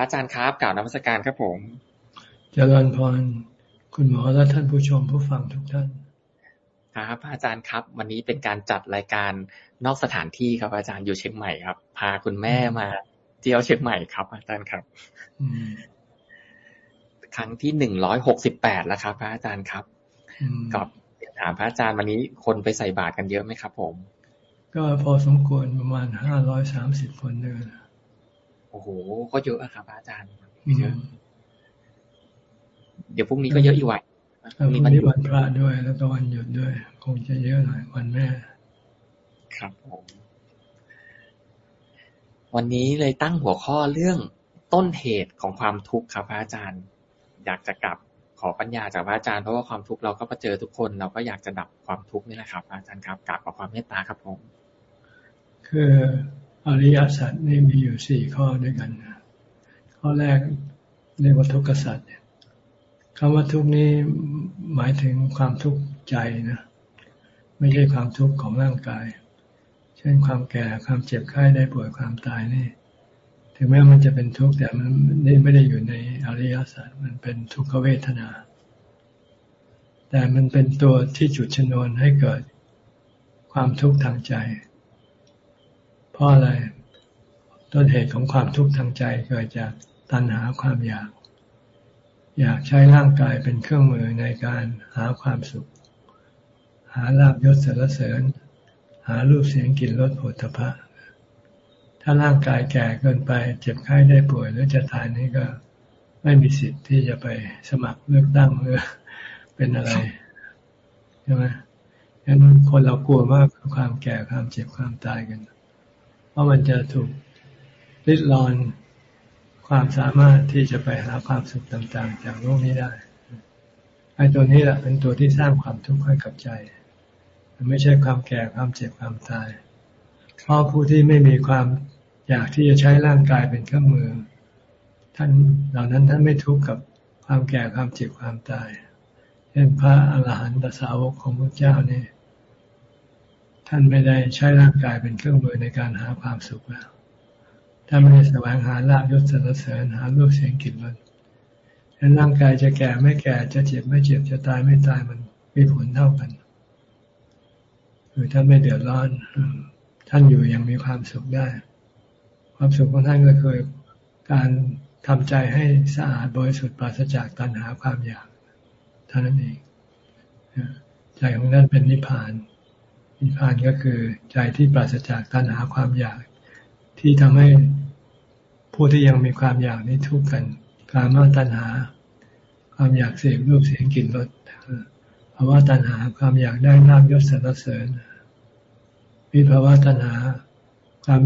ระอาจารย์ครับกล่าวนมัสการครับผมเจริญพรคุณหมอและท่านผู้ชมผู้ฟังทุกท่าน ครับอาจารย์ครับ วันนี้เป็นการจัดรายการนอกสถานที่ครับ อาจารย์อยู่เชียงใหม่ครับ พาคุณแม่มาเที่ยวเชียงใหม่ครับ อาจารย์ครับครั้งที่หนึ่งร้อยหกสิบแปดแล้วครับ พระอาจารย์ครับกับถามพระอาจารย์วันนี้คนไปใส่บาตรกันเยอะไหมครับ ผม ก็พอสมควรประมาณห้าร้อยสามสิบคนเดิน โอ้โห ก็เยอะครับอาจารย์เยอะเดี๋ยวพรุ่งนี้ก็เยอะอีกวันพรุ่งนี้วันพระด้วย แล้วก็วันหยุดด้วย คงจะเยอะหน่อยวันแม่ ครับผมวันนี้เลยตั้งหัวข้อเรื่องต้นเหตุของความทุกข์ครับพระอาจารย์ อยากจะกลับขอปัญญาจากพระอาจารย์เพราะว่าความทุกข์เราก็เจอทุกคน เราก็อยากจะดับความทุกข์นี่แหละครับ อาจารย์ครับกลับขอความเมตตาครับผมคือ อริยสัจนี่มีอยู่สี่ข้อด้วยกันข้อแรกเรียกว่าทุกขสัจคำว่าทุกนี้หมายถึงความทุกข์ใจนะไม่ใช่ความทุกข์ของร่างกาย เช่นความแก่ความเจ็บไข้ได้ป่วยความตายนี่ ถึงแม้มันจะเป็นทุกข์แต่มันไม่ได้อยู่ในอริยสัจมันเป็นทุกขเวทนา แต่มันเป็นตัวที่จุดชนวนให้เกิดความทุกข์ทางใจ ราะอะไร ต้นเหตุของความทุกข์ทางใจเกิดจากตัณหาความอยาก อยากใช้ร่างกายเป็นเครื่องมือในการหาความสุข หาลาบยศสรรเสริญ หารูปเสียงกลิ่นรสผลทพะ ถ้าร่างกายแก่เกินไป เจ็บไข้ได้ป่วยหรือจะตายนี่ก็ไม่มีสิทธิ์ที่จะไปสมัครเลือกตั้งหรือเป็นอะไรใช่ไหมงั้นคนเรากลัวมากความแก่ความเจ็บความตายกัน เพราะมันจะถูกลิดรอนความสามารถที่จะไปหาความสุขต่างๆ จากโลกนี้ได้ไอ้ตัวนี้แหละเป็นตัวที่สร้างความทุกข์ให้กับใจ มันไม่ใช่ความแก่ความเจ็บความตายเพราะผู้ที่ไม่มีความอยากที่จะใช้ร่างกายเป็นเครื่องมือ ท่านเหล่านั้นท่านไม่ทุกข์กับความแก่ความเจ็บความตายเช่นพระอรหันตสาวกของพระเจ้าเนี่ย ท่านไม่ได้ใช้ร่างกายเป็นเครื่องมือในการหาความสุขแล้วท่านไม่ได้แสวงหาลาบยศสรรเสริญหารูปเสียงกลิ่นรสฉะนั้นร่างกายจะแก่ไม่แก่จะเจ็บไม่เจ็บจะตายไม่ตายมันมีผลเท่ากันคือท่านไม่เดือดร้อนท่านอยู่ยังมีความสุขได้ ความสุขของท่านก็คือการทำใจให้สะอาดบริสุทธิ์ปราศจากตัณหาความอยากเท่านั้นเองใจของท่านเป็นนิพพาน นิพพานก็คือใจที่ปราศจากตัณหาความอยาก ที่ทำให้ผู้ที่ยังมีความอยากนี้ทุกข์กันกามาตัณหา ความอยากเสพรูปเสียงกลิ่นรสภาวะตัณหาความอยากได้ลาบยศสรรเสริญวิภาวะตัณหา ความ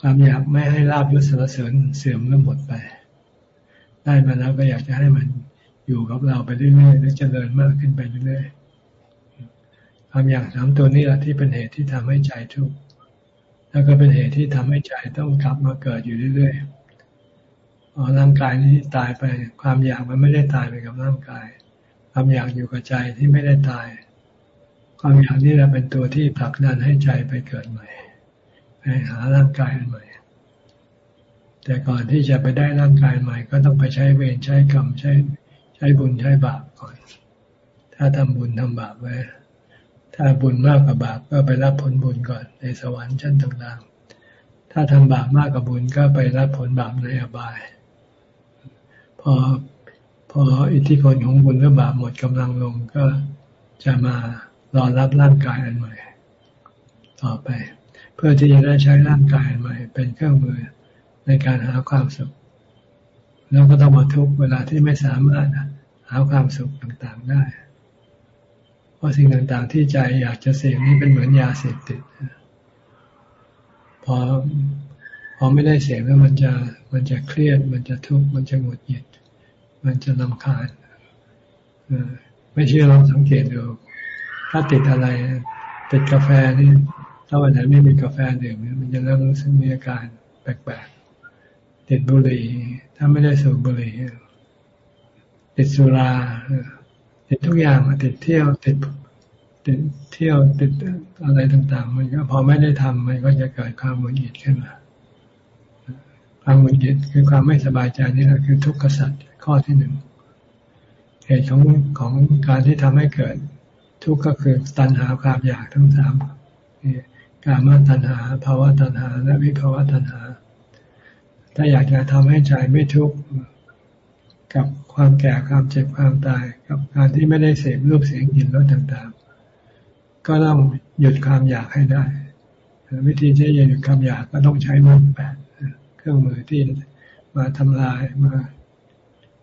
ความอยากไม่ให้ลาบยศสรรเสริญเสื่อมและหมดไป ได้มาแล้วก็อยากจะให้มันอยู่กับเราไปเรื่อยๆและเจริญมากขึ้นไปเรื่อยๆ ความอยากสามตัวนี้แหละที่เป็นเหตุที่ทำให้ใจทุกข์แล้วก็เป็นเหตุที่ทำให้ใจต้องกลับมาเกิดอยู่เรื่อยๆพอร่างกายนี้ตายไปความอยากมันไม่ได้ตายไปกับร่างกาย ความอยากอยู่กับใจที่ไม่ได้ตาย ความอยากนี่แหละเป็นตัวที่ผลักดันให้ใจไปเกิดใหม่ไปหาร่างกายอันใหม่ แต่ก่อนที่จะไปได้ร่างกายใหม่ ก็ต้องไปใช้เวรใช้กรรมใช้ใช้บุญใช้บาปก่อน ถ้าทำบุญทำบาปไว้ ถ้าบุญมากกว่าบาปก็ไปรับผลบุญก่อนในสวรรค์ชั้นต่างๆ ถ้าทำบาปมากกว่าบุญก็ไปรับผลบาปในอบาย พอพออิทธิพลของบุญและบาปหมดกำลังลงก็จะมารอรับร่างกายอันใหม่ ต่อไป เพื่อที่จะได้ใช้ร่างกายอันใหม่ เป็นเครื่องมือในการหาความสุข แล้วก็ต้องมาทุกเวลาที่ไม่สามารถหาความสุขต่างๆได้ ราะสิ่งต่างๆ ที่ใจอยากจะเสพนี่เป็นเหมือนยาเสพติดพอพอไม่ได้เสพแล้วมันจะมันจะเครียด มันจะทุกข์มันจะหงุดหงิด มันจะลำคาญไม่เชื่อลองสังเกตดู ถ้าติดอะไร ติดกาแฟนี่ถ้าวันไหนไม่มีกาแฟดื่มมันจะเริ่มรู้สึกมีอาการแปลกๆติดบุหรี่ถ้าไม่ได้สูบบุหรี่ติดสุรา ติดทุกอย่างติดเที่ยวติดติดเที่ยวติดอะไรต่าง ๆ มันก็พอไม่ได้ทำมันก็จะเกิดความหงุดหงิดขึ้นมาความหงุดหงิดคือความไม่สบายใจนี่แหละคือทุกข์กษัตริย์ข้อที่หนึ่งเหตุของของการที่ทำให้เกิด ทุกข์ก็คือตัณหาความอยากทั้งสามการมาตัณหาภาวะตัณหา และวิภาวะตัณหา ถ้าอยากจะทำให้ใจไม่ทุกข์กับ ความแก่ความเจ็บความตาย กับการที่ไม่ได้เสพรูปเสียงกลิ่นรสต่างๆ ก็ต้องหยุดความอยากให้ได้ วิธีที่จะหยุดความอยากก็ต้องใช้มรรคแปดเครื่องมือที่มาทำลายมา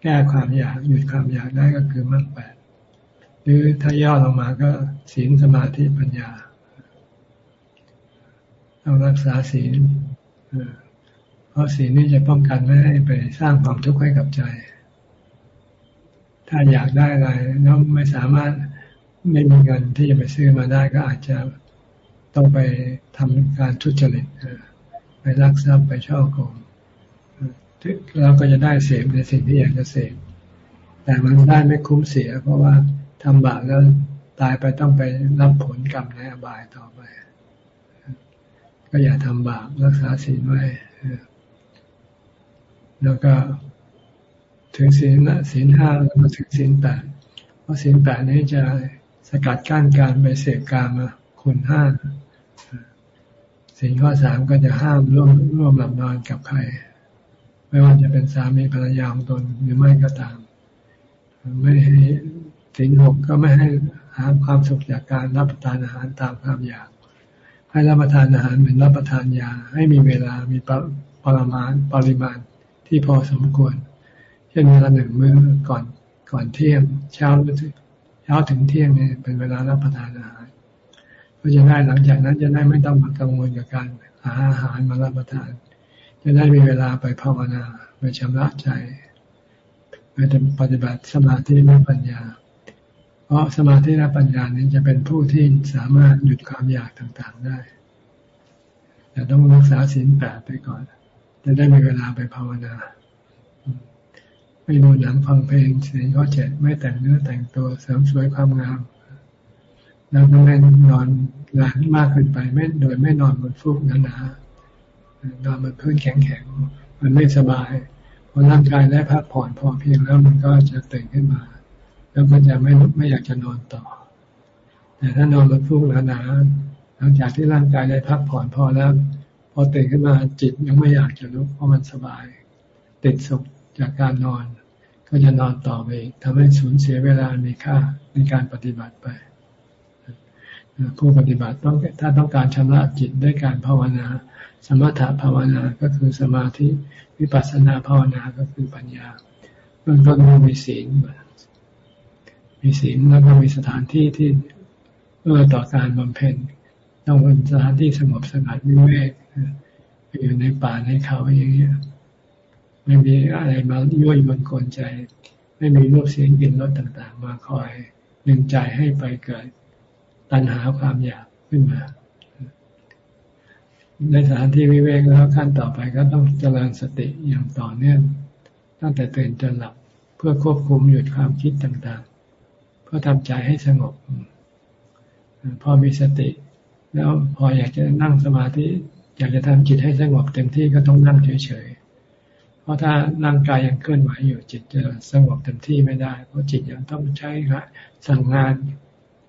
แก้ความอยากหยุดความอยากได้ก็คือมรรคแปดหรือถ้าย่อลงมาก็ศีลสมาธิปัญญาต้องรักษาศีลเพราะศีลนี่จะป้องกันไม่ให้ไปสร้างความทุกข์ให้กับใจ ถ้าอยากได้อะไรแล้วไม่สามารถไม่มีเงินที่จะไปซื้อมาได้ก็อาจจะต้องไปทำการทุจริตไปรักทรัพย์ไปช่อโกงเราก็จะได้เสพในสิ่งที่อยากจะเสพแต่มันได้ไม่คุ้มเสีย เพราะว่าทำบาปแล้วตายไปต้องไปรับผลกรรมในอบายต่อไป ก็อย่าทำบาปรักษาศีลไว้แล้วก็ ถึงศีลศีลห้าแล้วมาถึงศีลแปดเพราะศีลแปดนี้จะสกัดกั้นการไปเสพกามาคุณห้าสิ่งข้อสามก็จะห้ามร่วมร่วมหลับนอนกับใคร ไม่ว่าจะเป็นสามีภรรยาของตนหรือไม่ก็ตาม ไม่ให้สิ่งหกก็ไม่ให้หาความสุขจากการรับประทานอาหารตามความอยาก ให้รับประทานอาหารเหมือนรับประทานยาให้มีเวลามีปริมาณปริมาณที่พอสมควร เช่นเวลาหนึ่งมื้อก่อนก่อนเที่ยง เช้าเช้าถึงเที่ยงเนี่ยเป็นเวลารับประทานอาหารก็จะได้หลังจากนั้นจะได้ไม่ต้องมากังวลกับการหาอาหารมารับประทาน จะได้มีเวลาไปภาวนาไปชำระใจไปปฏิบัติสมาธิและปัญญา เพราะสมาธิและปัญญานี้จะเป็นผู้ที่สามารถหยุดความอยากต่างๆได้แต่ต้องรักษาศีลแปดไปก่อน จะได้มีเวลาไปภาวนา ไม่ดูหนังฟังเพลงศีลข้อเจ็ดไม่แต่งเนื้อแต่งตัวเสริมสวยความงาม แล้วก็ไม่นอนหลานมากเกินไปไม่โดยไม่นอนบนฟูกหนาๆนอนบนพื้นแข็งๆมันไม่สบายพอร่างกายได้พักผ่อนพอเพียงแล้วมันก็จะตื่นขึ้นมา แล้วก็จะไม่ไม่อยากจะนอนต่อ แต่ถ้านอนบนฟูกหนาๆหลังจากที่ร่างกายได้พักผ่อนพอแล้ว พอตื่นขึ้นมาจิตยังไม่อยากจะลุกเพราะมันสบาย ติดสุขจากการนอน ก็จะนอนต่อไปทำให้สูญเสียเวลามีค่าในการปฏิบัติไปผู้ปฏิบัติต้องถ้าต้องการชำระจิตด้วยการภาวนา สมถะภาวนาก็คือสมาธิวิปัสสนาภาวนาก็คือปัญญาเบื้องต้นมีศีลมีศีลแล้วก็มีสถานที่ที่เอื้อต่อการบำเพ็ญต้องเป็นสถานที่สงบสงัดวิเวกอยู่ในป่าในเขาอย่างเงี้ย ไม่มีอะไรมายั่วยวนกวนใจ ไม่มีรูปเสียงกลิ่นรสต่างๆ มาคอยดึงใจให้ไปเกิดตัณหาความอยากขึ้นมา ในสถานที่วิเวกแล้วขั้นต่อไปก็ต้องเจริญสติอย่างต่อเนื่องตั้งแต่ตื่นจนหลับเพื่อควบคุมหยุดความคิดต่างๆ เพื่อทำใจให้สงบ พอมีสติ แล้วพออยากจะนั่งสมาธิ อยากจะทำจิตให้สงบเต็มที่ก็ต้องนั่งเฉยๆ ราะถ้าร่างกายยังเคลื่อนไหวอยู่จิตจะสงบเต็มที่ไม่ได้ เพราะจิตยังต้องใช้สั่งงาน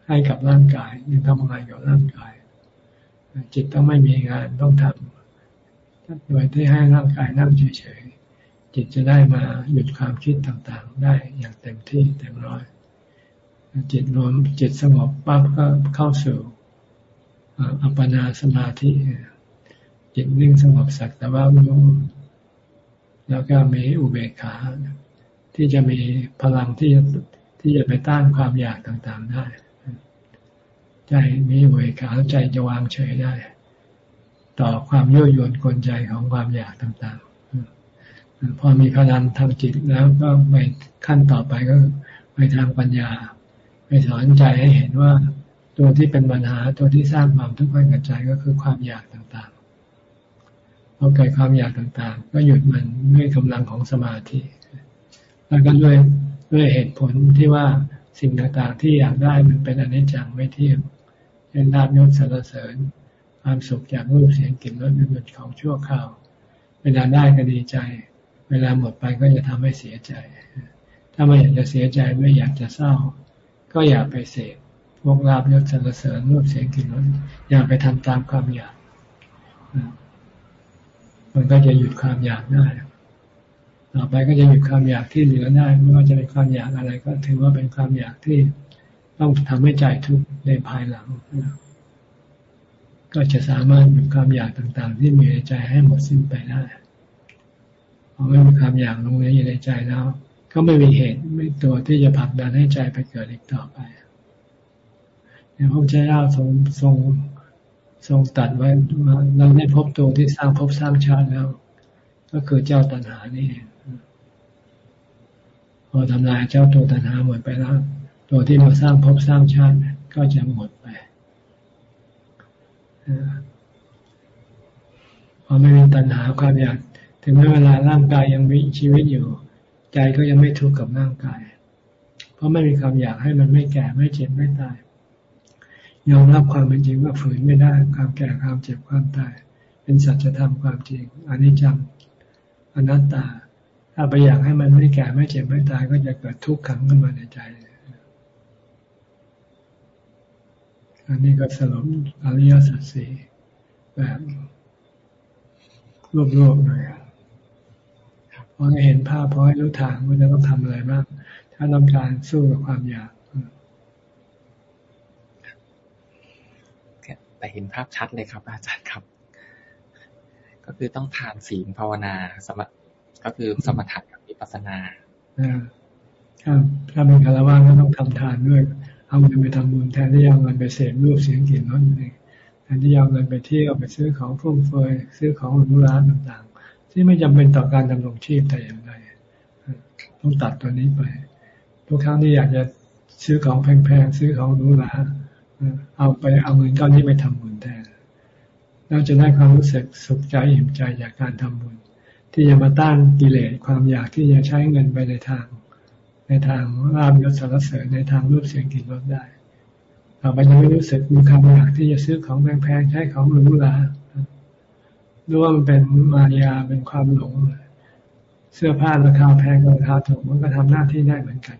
ให้กับร่างกายยังทำงานกับร่างกาย จิตต้องไม่มีงานต้องทำโดยที่ให้ร่างกายนั่งเฉยๆจิตจะได้มาหยุดความคิดต่างๆ ได้อย่างเต็มที่เต็มร้อย จิตรวมจิตสงบปั๊บก็เข้าสู่อัปปนาสมาธิจิตนิ่งสงบสักแต่ว่ารู้ แล้วก็มีอุเบกขา ที่จะมีพลังที่ที่จะไปต้านความอยากต่างๆได้ ใจมีเวขาใจจะวางเฉยได้ ต่อความยั่วยวนกลใจของความอยากต่างๆ พอมีพลังทางจิตแล้วก็ไปขั้นต่อไปก็ไปทางปัญญา ไปสอนใจให้เห็นว่าตัวที่เป็นปัญหาตัวที่สร้างความทุกข์ให้กับใจก็คือความอยากต่างๆ พอเกิดความอยากต่างๆ ก็หยุดมันด้วยกำลังของสมาธิ แล้วก็ด้วยด้วยเหตุผลที่ว่าสิ่งต่างๆ ที่อยากได้มันเป็นอนิจจังไม่เที่ยงเช่นลาบยศสารเสริญ ความสุขจากรูปเสียงกลิ่นรสเป็นของชั่วคราว เวลาได้ก็ดีใจ เวลาหมดไปก็จะทำให้เสียใจ ถ้าไม่อยากจะเสียใจไม่อยากจะเศร้า ก็อย่าไปเสพพวกลาบยศสรรเสริญรูปเสียงกลิ่นรสอย่าไปทำตามความอยาก มันก็จะหยุดความอยากได้ต่อไปก็จะหยุดความอยากที่เหลือได้ไม่ว่าจะเป็นความอยากอะไรก็ถือว่าเป็นความอยากที่ต้องทำให้ใจทุกข์ในภายหลัง ก็จะสามารถหยุดความอยากต่างๆ ที่มีในใจให้หมดสิ้นไปได้พอไม่มีความอยากลงในอยู่ในใจแล้ว ก็ไม่มีเหตุไม่ตัวที่จะผลักดันให้ใจไปเกิดอีกต่อไปพระพุทธเจ้าทรงทรง ทรงตัดไว้ว่าเราได้พบตัวที่สร้างภพสร้างชาติแล้ว ก็คือเจ้าตัณหานี่พอทำลายเจ้าตัวตัณหาหมดไปแล้ว ตัวที่มาสร้างภพสร้างชาติก็จะหมดไปพอไม่มีตัณหาความอยาก ถึงแม้เวลาร่างกายยังมีชีวิตอยู่ ใจก็ยังไม่ทุกข์กับร่างกาย เพราะไม่มีความอยากให้มันไม่แก่ไม่เจ็บไม่ตาย ยอมรับความเป็นจริงว่าฝืนไม่ได้ ความแก่ความเจ็บความตาย เป็นสัจธรรมความจริงอนนี้จำอนัตตา ถ้าไปอยากให้มันไม่แก่ไม่เจ็บไม่ตายก็จะเกิดทุกข์ขังขึ้นมาในใจ อันนี้ก็สรุปอริยสัจสี่แบบรวบๆหน่อยพอให้เห็นภาพพอให้รู้ทางว่าจะต้องทำอะไรบ้าง ถ้าต้องการสู้กับความอยาก แต่เห็นภาพชัดเลยครับ อาจารย์ครับ ก็คือต้องทานศีลภาวนาสมก็คือสมถะกับวิปัสสนาครับถ้าเป็นคารวะก็ต้องทำทานด้วย เอาเงินไปทำบุญแทนที่เอาเงินไปเสพรูปเสียงกลิ่นรสเองแทนที่เอาเงินไปเที่ยวไปซื้อของฟุ่มเฟือยซื้อของหรูหรานต่างๆ ที่ไม่จำเป็นต่อการดำรงชีพแต่อย่างใดต้องตัดตัวนี้ไปทุกครั้งที่อยากจะซื้อของแพงๆซื้อของหรูหราน เอาไปเอาเงินก้อนนี้ไปทำบุญแทนแล้วจะได้ความรู้สึกสุขใจอิ่มใจจากการทำบุญ ที่จะมาต้านกิเลสความอยากที่จะใช้เงินไปในทาง ในทางราบยศสารเสริญในทางรูปเสียงกลิ่นรสได้ต่อไปจะไม่รู้สึกมีความอยากที่จะซื้อของแพงๆใช้ของหรูหราดูว่ามันเป็นมายาเป็นความหลง เสื้อผ้าราคาแพงราคาถูกมันก็ทำหน้าที่ได้เหมือนกัน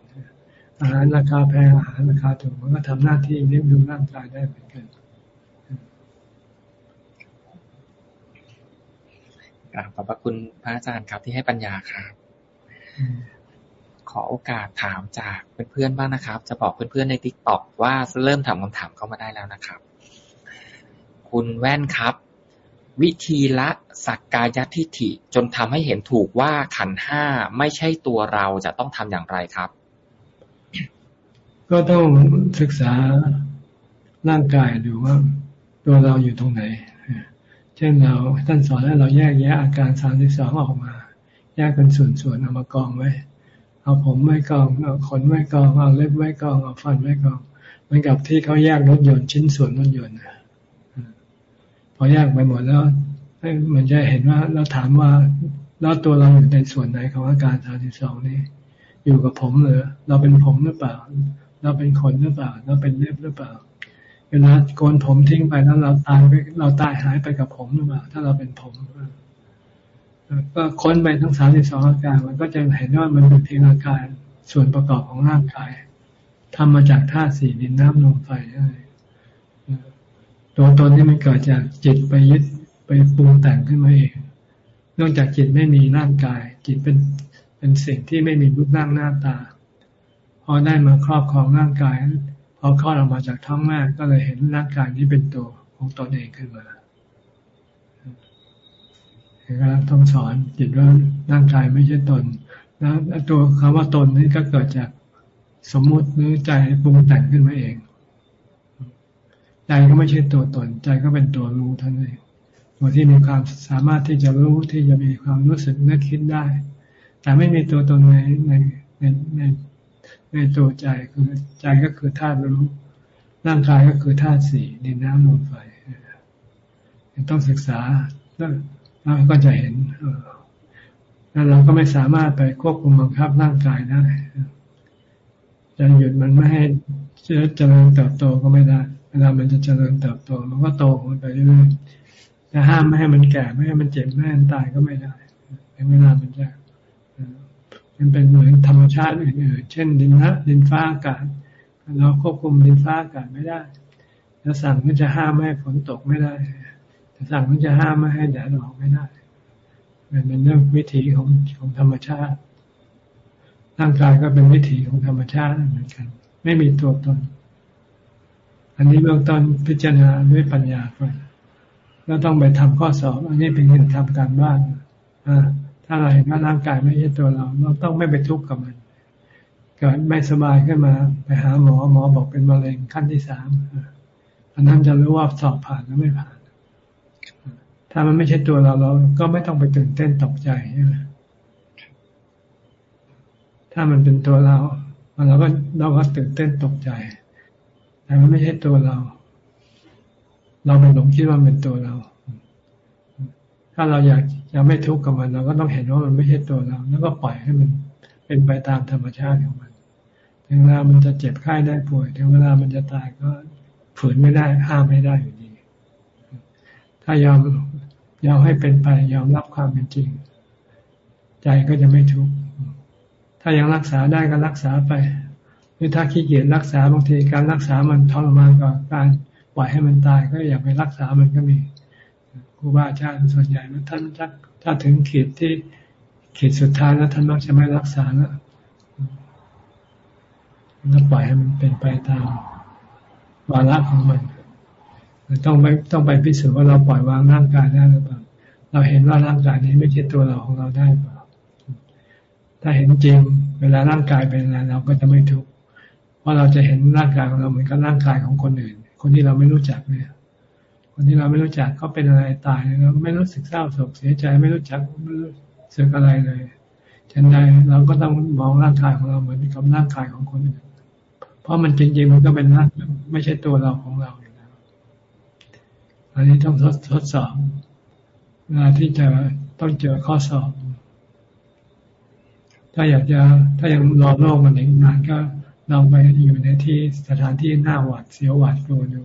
อาหารราคาแพงอาหารราคาถูกมันก็ทำหน้าที่เลี้ยงดูร่างกายได้เหมือนกันกราบขอบพระคุณพระอาจารย์ครับที่ให้ปัญญาครับขอโอกาสถามจากเพื่อนๆบ้างนะครับ จะบอกเพื่อนๆในทิกตอกว่าเริ่มถามคำถามเข้ามาได้แล้วนะครับ คุณแว่นครับ วิธีละสักกายทิฏฐิจนทำให้เห็นถูกว่าขันห้าไม่ใช่ตัวเราจะต้องทำอย่างไรครับ ก็ต้องศึกษาร่างกายดูว่าตัวเราอยู่ตรงไหน เช่นเราท่านสอนให้เราแยกแยะอาการสามสิบสองออกมา แยกเป็นส่วนๆเอามากองไว้ เอาผมไว้กอง เอาขนไว้กอง เอาเล็บไว้กอง เอาฟันไว้กอง เหมือนกับที่เขาแยกรถยนต์ชิ้นส่วนรถยนต์พอแยกไปหมดแล้วมันจะเห็นว่าเราถามว่าแล้วตัวเราอยู่ในส่วนไหนของอาการสามสิบสองนี้ อยู่กับผมเหรอเราเป็นผมหรือเปล่า เราเป็นคนหรือเปล่า เราเป็นเล็บหรือเปล่า เวลาโกนผมทิ้งไปแล้วเราตายไปเราตายหายไปกับผมหรือเปล่า ถ้าเราเป็นผมก็ค้นไปทั้งสามสิบสองอาการ มันก็จะเห็นว่ามันเป็นเพียงอาการส่วนประกอบของร่างกายทำมาจากธาตุสี่ดินน้ำลมไฟตัวตนที่มันเกิดจากจิตไปยึดไปปรุงแต่งขึ้นมาเอง นอกจากจิตไม่มีร่างกาย จิตเป็นเป็นสิ่งที่ไม่มีรูปร่างหน้าตา อได้มาครอบครองร่างกายพอคลอดออกมาจากท้องแม่ก็เลยเห็นร่างกายนี้เป็นตัวของตนเองขึ้นมาเห็นไหมต้องสอนจิตว่าร่างกายไม่ใช่ตน แล้วตัวคำว่าตนนี้ก็เกิดจากสมมุติหรือใจปรุงแต่งขึ้นมาเอง ใจก็ไม่ใช่ตัวตน ใจก็เป็นตัวรู้ท่านเองตัวที่มีความสามารถที่จะรู้ที่จะมีความรู้สึกนึกคิดได้ แต่ไม่มีตัวตนในในในใน ในตัวใจคือใจก็คือธาตุรู้ร่างกายก็คือธาตุสี่ดินน้ำลมไฟต้องศึกษาแล้วเราก็จะเห็นแล้วเราก็ไม่สามารถไปควบคุมบังคับร่างกายได้จะหยุดมันไม่ให้เจริญเติบโตก็ไม่ได้เวลามันจะเจริญเติบโต มันก็โตมันไปเรื่อยๆจะห้ามไม่ให้มันแก่ไม่ให้มันเจ็บไม่ให้มันตายก็ไม่ได้เวลามันจะ มันเป็นเหมือนธรรมชาติอื่นๆเช่นดินนะดินฟ้าอากาศ เราควบคุมดินฟ้าอากาศไม่ได้จะสั่งมันจะห้ามไม่ให้ฝนตกไม่ได้จะสั่งมันจะห้ามไม่ให้แดดออกไม่ได้ มันเป็นเรื่องวิถีของของธรรมชาติ ร่างกายก็เป็นวิถีของธรรมชาติเหมือนกัน ไม่มีตัวตน อันนี้เบื้องต้นพิจารณาด้วยปัญญาก่อนแล้วต้องไปทำข้อสอบ อันนี้เป็นเรื่องทำการบ้านอ่า ถ้าเราเห็นว่าร่างกายไม่ใช่ตัวเรา เราต้องไม่ไปทุกข์กับมัน เกิดไม่สบายขึ้นมา ไปหาหมอหมอบอกเป็นมะเร็งขั้นที่สามอันนั้นจะรู้ว่าสอบผ่านหรือไม่ผ่าน ถ้ามันไม่ใช่ตัวเราเราก็ไม่ต้องไปตื่นเต้นตกใจใช่ไหมถ้ามันเป็นตัวเราเราก็เราก็ตื่นเต้นตกใจ แต่มันไม่ใช่ตัวเรา เราไปหลงคิดว่าเป็นตัวเรา ถ้าเราอยาก จะไม่ทุกข์กับมันเราก็ต้องเห็นว่ามันไม่ใช่ตัวเรา แล้วก็ปล่อยให้มันเป็นไปตามธรรมชาติของมัน ถึงเวลามันจะเจ็บไข้ได้ป่วย ถึงเวลามันจะตายก็ฝืนไม่ได้ห้ามไม่ได้อยู่ดี ถ้ายอมยอมให้เป็นไปยอมรับความเป็นจริง ใจก็จะไม่ทุกข์ ถ้ายังรักษาได้ก็รักษาไป หรือถ้าขี้เกียจรักษาบางทีการรักษามันทรมานกว่าการปล่อยให้มันตายก็อย่าไปรักษามันก็มี ครูบาอาจารย์ส่วนใหญ่ท่านถ้าถึงขีดที่ขีดสุดท้ายแล้วท่านมักจะไม่รักษาแล้วแล้วปล่อยให้มันเป็นไปตามวาระของมันต้องไปต้องไปพิสูจน์ว่าเราปล่อยวางร่างกายได้หรือเปล่าเราเห็นว่าร่างกายนี้ไม่ใช่ตัวเราของเราได้เปล่าถ้าเห็นจริง เวลาร่างกายเป็นอะไรเราก็จะไม่ทุกข์เพราะเราจะเห็นร่างกายของเราเหมือนกับร่างกายของคนอื่น คนที่เราไม่รู้จักเนี่ย คนที่เราไม่รู้จักเขาเป็นอะไรตายเราไม่รู้สึกเศร้าโศกเสียใจไม่รู้จักไม่รู้สึกอะไรเลยฉันใดเราก็ต้องมองร่างกายของเราเหมือนกับร่างกายของคนอื่นเพราะมันจริงๆมันก็เป็นร่างไม่ใช่ตัวเราของเราอยู่แล้วอันนี้ต้องทดทดสอบเวลาที่จะต้องเจอข้อสอบ ถ้าอยากจะถ้ายังรอโลกมันอีกนานก็ลองไปอยู่ในที่สถานที่หน้าหวาดเสียวหวาดกลัวดู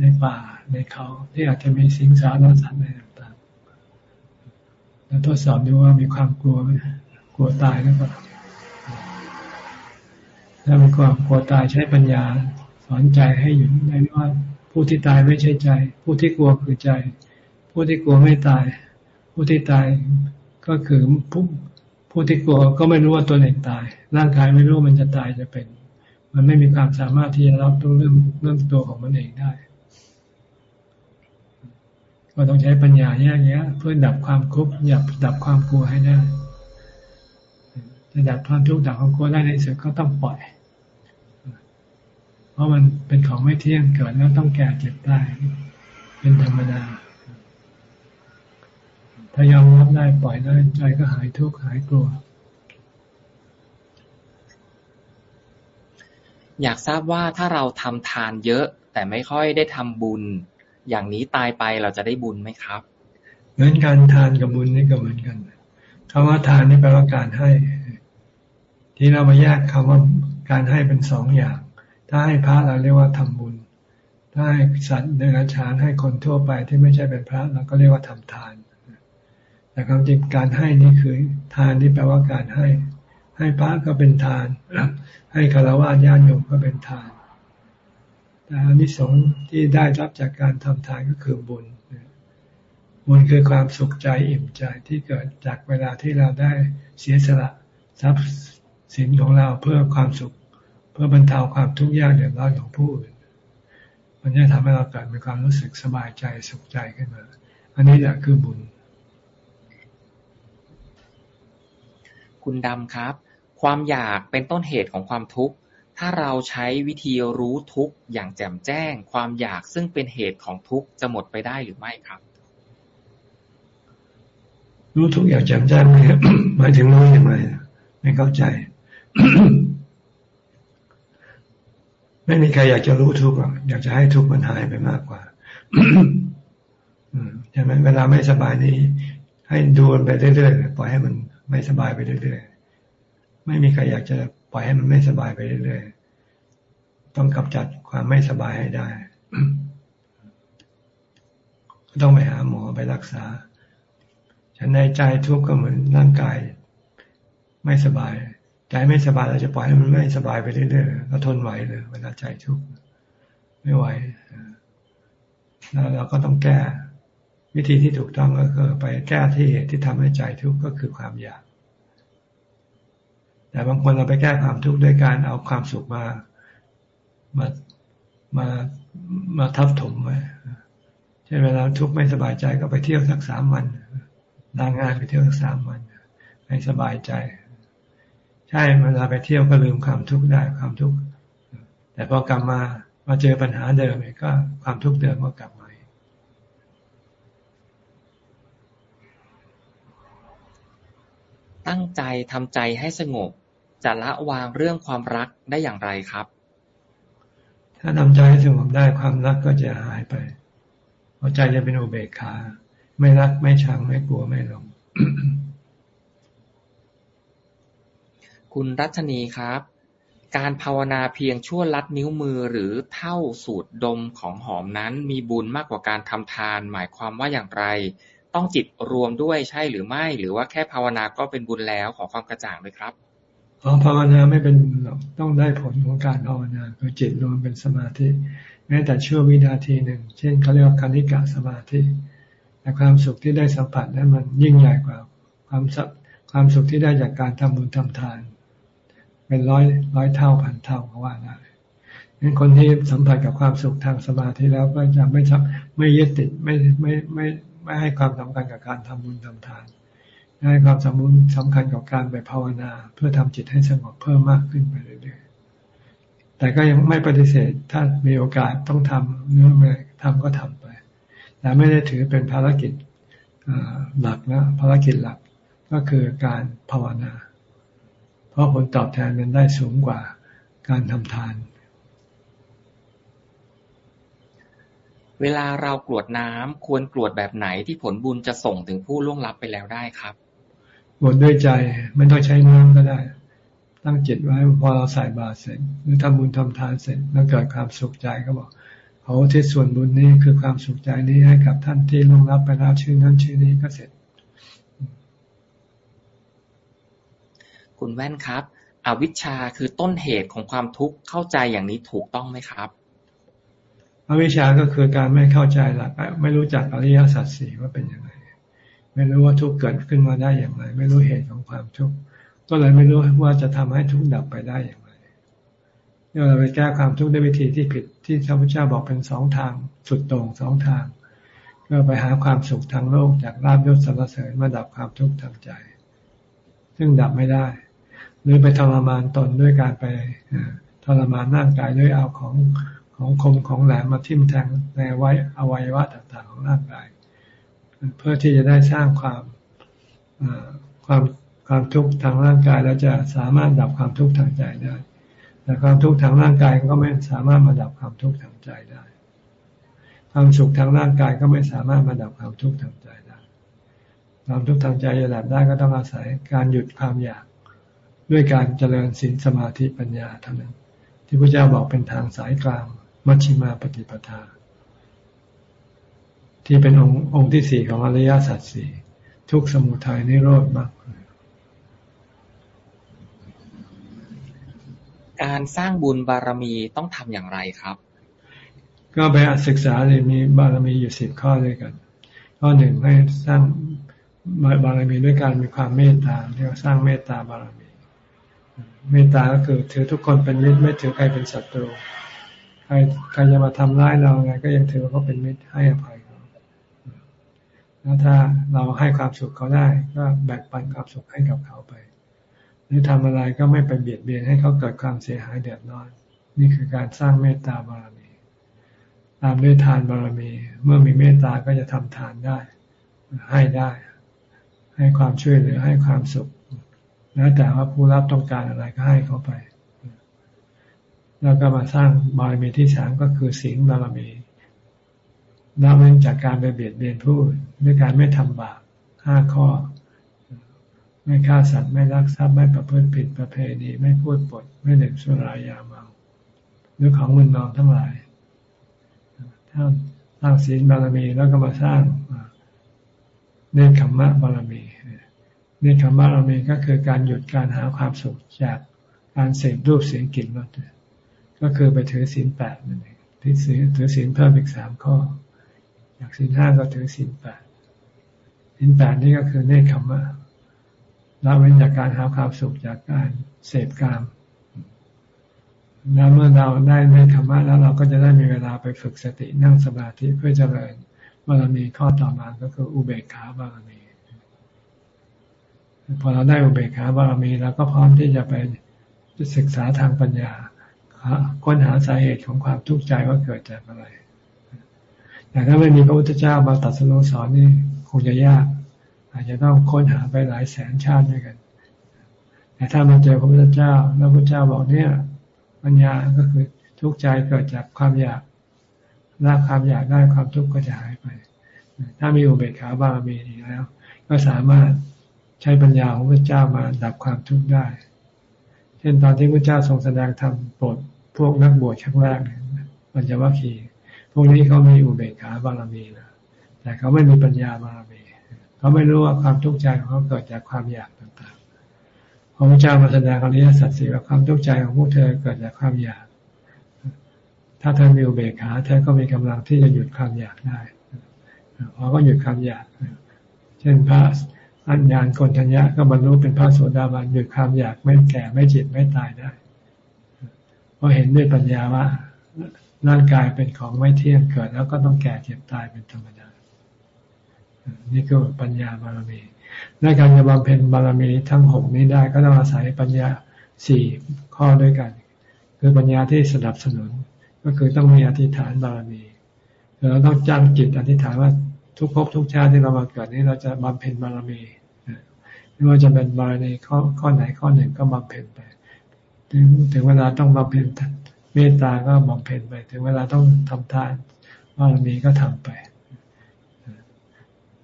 ในป่าในเขาที่อาจจะมีสิงสารสัตว์อะไรต่างๆ แล้วทดสอบดูว่ามีความกลัวไหมกลัวตายหรือเปล่าถ้ามีความกลัวตายใช้ปัญญาสอนใจให้หยุดได้ว่าผู้ที่ตายไม่ใช่ใจ ผู้ที่กลัวคือใจ ผู้ที่กลัวไม่ตาย ผู้ที่ตายก็คือผู้ผู้ที่กลัวก็ไม่รู้ว่าตัวเองตาย ร่างกายไม่รู้มันจะตายจะเป็น มันไม่มีความสามารถที่จะรับรู้เรื่องเรื่องตัวของมันเองได้ก็ต้องใช้ปัญญาแยกแยะเพื่อดับความคุกอยากดับความกลัวให้ได้จะดับความทุกข์ดับความกลัวได้ในสุดก็ต้องปล่อย เพราะมันเป็นของไม่เที่ยงเกิดแล้วต้องแก่เจ็บตายเป็นธรรมดา ถ้ายอมรับได้ปล่อยได้ใจก็หายทุกข์หายกลัว อยากทราบว่าถ้าเราทำทานเยอะ แต่ไม่ค่อยได้ทำบุญ อย่างนี้ตายไปเราจะได้บุญไหมครับ เหมือนการทานกับบุญนี่ก็เหมือนกันคำว่าทานนี่แปลว่าการให้ ที่เรามาแยกคำว่าการให้เป็นสองอย่าง ถ้าให้พระเราเรียกว่าทำบุญ ถ้าให้สัตว์เดรัจฉานให้คนทั่วไปที่ไม่ใช่เป็นพระเราก็เรียกว่าทำทานแต่ความจริงการให้นี่คือ ทานนี่แปลว่าการให้ ให้พระก็เป็นทาน ให้คารวะญาติโยมก็เป็นทาน แต่อนิสงส์ที่ได้รับจากการทำทานก็คือบุญ บุญคือความสุขใจอิ่มใจที่เกิดจากเวลาที่เราได้เสียสละทรัพย์สินของเราเพื่อความสุข เพื่อบรรเทาความทุกข์ยากเดือดร้อนของผู้อื่น มันจะทำให้เราเกิดมีความรู้สึกสบายใจสุขใจขึ้นมา อันนี้แหละคือบุญคุณดำครับ ความอยากเป็นต้นเหตุของความทุกข์ ถ้าเราใช้วิธีรู้ทุกข์อย่างแจ่มแจ้ง ความอยากซึ่งเป็นเหตุของทุกข์จะหมดไปได้หรือไม่ครับ รู้ทุกอย่างแจ่มแจ้งหมายถึงรู้อยังไงไม่เข้าใจ ไม่มีใครอยากจะรู้ทุกข์หรอกอยากจะให้ทุกข์มันหายไปมากกว่าใช่ไหมเวลาไม่สบายนี้ ให้ดูมันไปเรื่อยๆปล่อยให้มันไม่สบายไปเรื่อยๆ ไม่มีใครอยากจะปล่อยให้มันไม่สบายไปเรื่อยๆ ต้องกำจัดความไม่สบายให้ได้ต้องไปหาหมอไปรักษา ฉันในใจทุกข์ก็เหมือนร่างกาย ไม่สบาย ใจไม่สบายเราจะปล่อยให้มันไม่สบายไปเรื่อยๆเราทนไหวเลยเวลาใจทุกข์ไม่ไหวแล้วเราก็ต้องแก้ วิธีที่ถูกต้องก็คือไปแก้ที่เหตุที่ทำให้ใจทุกข์ก็คือความอยาก แต่บางคนเราไปแก้ความทุกข์ด้วยการเอาความสุขมา มา มา มาทับถมไว้เช่นเวลาทุกข์ไม่สบายใจก็ไปเที่ยวสักสามวันลางงานไปเที่ยวสักสามวันให้สบายใจ ใช่เวลาไปเที่ยวก็ลืมความทุกข์ได้ความทุกข์แต่พอกลับมามาเจอปัญหาเดิมก็ความทุกข์เดิมก็กลับมาตั้งใจทำใจให้สงบ จะละวางเรื่องความรักได้อย่างไรครับ ถ้าทำใจให้สงบได้ความรักก็จะหายไปเพราะใจจะเป็นอุเบกขา ไม่รักไม่ชังไม่กลัวไม่หลงคุณรัชนีครับ การภาวนาเพียงชั่วลัดนิ้วมือหรือเท่าสูตรดมของหอมนั้น มีบุญมากกว่าการทำทาน หมายความว่าอย่างไร ต้องจิตรวมด้วยใช่หรือไม่ หรือว่าแค่ภาวนาก็เป็นบุญแล้วขอความกระจ่างเลยครับ อ๋อภาวนาไม่เป็นบุญหรอกต้องได้ผลของการภาวนาคือจิตรวมเป็นสมาธิ แม้แต่ชั่ววินาทีหนึ่ง เช่นเขาเรียกว่าคณิกะสมาธิ แต่ความสุขที่ได้สัมผัสนั้นมันยิ่งใหญ่กว่า ความสัความสุขที่ได้จากการทำบุญทำทาน เป็นร้อยร้อยเท่าพันเท่าก็ว่าได้งั้นคนที่สัมผัสกับความสุขทางสมาธิแล้วก็จะไม่ไม่ยึดติดไม่ไม่ไม่ไม่ให้ความสำคัญกับการทำบุญทำทาน ให้ความสำคัญสำคัญกับการไปภาวนา เพื่อทำจิตให้สงบเพิ่มมากขึ้นไปเรื่อยๆ แต่ก็ยังไม่ปฏิเสธ ถ้ามีโอกาสต้องทำเนื้อไม่ทำก็ทำไป แต่ไม่ได้ถือเป็นภารกิจหลักนะภารกิจหลักก็คือการภาวนา เพราะผลตอบแทนมันได้สูงกว่าการทำทาน เวลาเรากรวดน้ำควรกรวดแบบไหนที่ผลบุญจะส่งถึงผู้ล่วงลับไปแล้วได้ครับ กรวดด้วยใจไม่ต้องใช้น้ำก็ได้ ตั้งจิตไว้พอเราใส่บาตรเสร็จ หรือทำบุญทำทานเสร็จ แล้วเกิดความสุขใจก็บอกเขาที่ส่วนบุญนี้คือความสุขใจนี้ให้กับท่านที่ลงรับไปแล้วชื่อนั้นชื่อนี้ก็เสร็จ คุณแว่นครับ อวิชชาคือต้นเหตุของความทุกข์เข้าใจอย่างนี้ถูกต้องไหมครับอวิชชาก็คือการไม่เข้าใจหลักไม่รู้จักอริยสัจสี่ว่าเป็นยังไง ไม่รู้ว่าทุกข์เกิดขึ้นมาได้อย่างไร ไม่รู้เหตุของความทุกข์ก็เลยไม่รู้ว่าจะทำให้ทุกข์ดับไปได้อย่างไรเราไปแก้ความทุกข์ด้วยวิธีที่ผิดที่พระพุทธเจ้าบอกเป็นสองทางสุดต่งสองทาง ก็ไปหาความสุขทางโลกจากลาบยศสรรเสริญมาดับความทุกข์ทางใจ ซึ่งดับไม่ได้ หรือไปทรมานตนด้วยการไปทรมานร่างกายด้วยเอาของของคมของแหลมมาทิ่มแทงในไว้อวัยวะต่างๆของร่างกาย เพื่อที่จะได้สร้างความความความทุกข์ทางร่างกายแล้วจะสามารถดับความทุกข์ทางใจได้ แต่ความทุกข์ทางร่างกายก็ไม่สามารถมาดับความทุกข์ทางใจได้ ความสุขทางร่างกายก็ไม่สามารถมาดับความทุกข์ทางใจได้ ความทุกข์ทางใจจะดับได้ก็ต้องอาศัยการหยุดความอยากด้วยการเจริญศีลสมาธิปัญญาเท่านั้น ที่พระเจ้าบอกเป็นทางสายกลางมัชฌิมาปฏิปทา ที่เป็นองค์องค์ที่สี่ของอริยสัจสี่ทุกสมุทัยนิโรธมรรคการสร้างบุญบารมีต้องทำอย่างไรครับ ก็ไปศึกษาเลยมีบารมีอยู่สิบข้อด้วยกัน ข้อหนึ่งให้สร้างบารมีด้วยการมีความเมตตาเรียกว่าสร้างเมตตาบารมี เมตตาก็คือถือทุกคนเป็นมิตรไม่ถือใครเป็นศัตรู ใครใครจะมาทำร้ายเราไงก็ยังถือว่าเขาเป็นมิตรให้อภัยเขา แล้วถ้าเราให้ความสุขเขาได้ ก็แบ่งปันความสุขให้กับเขาไป หรือทำอะไรก็ไม่ไปเบียดเบียนให้เขาเกิดความเสียหายเดือดร้อน นี่คือการสร้างเมตตาบารมี ตามด้วยทานบารมี เมื่อมีเมตตาก็จะทำทานได้ ให้ได้ ให้ความช่วยเหลือให้ความสุข แล้วแต่ว่าผู้รับต้องการอะไรก็ให้เขาไป แล้วก็มาสร้างบารมีที่สามก็คือศีลบารมี ละเว้นจากการไปเบียดเบียนผู้ด้วยการไม่ทำบาปห้าข้อ ไม่ฆ่าสัตว์ไม่รักทรัพย์ไม่ประพฤติผิดประเพณีไม่พูดปด ไม่ดื่มสุรายาเมาหรือของมึนเมาทั้งหลายถ้าทร้างศีลบารมีแล้วก็มาสร้างเนคขมมะบารมีเนคขมมะบารมีก็คือการหยุดการหาความสุขจากการเสพรูปเสียงกลิ่นรสก็คือไปถือศีลแปดนั่นเองที่ถือถือศีลเพิ่มอีกสามข้อ อยากศีลห้าก็ถือศีลแปดศีลแปดนี่ก็คือเนคขมมะละเว้นจากการหาความสุขจากการเสพกามแล้วเมื่อเราได้ในธรรมะแล้วเราก็จะได้มีเวลาไปฝึกสตินั่งสมาธิเพื่อเจริญบารมีข้อต่อมาก็คืออุเบกขาบารมีพอเราได้อุเบกขาบารมีเราก็พร้อมที่จะไปศึกษาทางปัญญาค้นหาสาเหตุของความทุกข์ใจว่าเกิดจากอะไร แต่ถ้าไม่มีพระพุทธเจ้ามาตัดสรุสอนนี่คงจะยาก อาจจะต้องค้นหาไปหลายแสนชาติด้วยกัน แต่ถ้ามาเจอพระพุทธเจ้าแล้วพระพุทธเจ้าบอกเนี่ยปัญญาก็คือทุกข์ใจเกิดจากความอยากละความอยากได้ความทุกข์ก็จะหายไป ถ้ามีอุเบกขาบารมีแล้ว ก็สามารถใช้ปัญญาของพระเจ้ามาดับความทุกข์ได้ เช่นตอนที่พระเจ้าทรงแสดงธรรมโปรดพวกนักบวชครั้งแรกมันจว่าขีพ วกนี้เขามีอุเบกขาบารมีนะแต่เขาไม่มีปัญญาบารมีเขาไม่รู้ว่าความทุกข์ใจของเขาเกิดจากความอยากต่างๆพระพุทธเจ้ามาแสดงอริยสัจสี่ว่าความทุกข์ใจของพวกเธอเกิดจากความอยาก ถ้าเธอมีอุเบกขาเธอก็มีกำลังที่จะหยุดความอยากได้พอก็หยุดความอยาก เช่นพระอัญญาณคนทัญญะก็บรรลุเป็นพระโสดาบันหยุดความอยากไม่แก่ไม่เจ็บไม่ตายได้เพราะเห็นด้วยปัญญาว่า ร่างกายเป็นของไม่เที่ยงเกิด แล้วก็ต้องแก่เจ็บตายเป็นธรรมดา นี่คือปัญญาบารมีในการจะบำเพ็ญบารมีทั้งหกนี้ได้ก็ต้องอาศัยปัญญาสี่ข้อด้วยกัน คือปัญญาที่สนับสนุน ก็คือต้องมีอธิษฐานบารมีเราต้องจ้งจิตอธิษฐานว่าทุกภพทุกชาติที่เรามาเกิดนี้เราจะบำเพ็ญบารมีไม่ว่าจะเป็นบารมีข้อข้อไหนข้อหนึ่งก็บำเพ็ญไป ถึงถึงเวลาต้องบำเพ็ญ เมตตาก็บำเพ็ญไป ถึงเวลาต้องทำทานบารมีก็ทำไป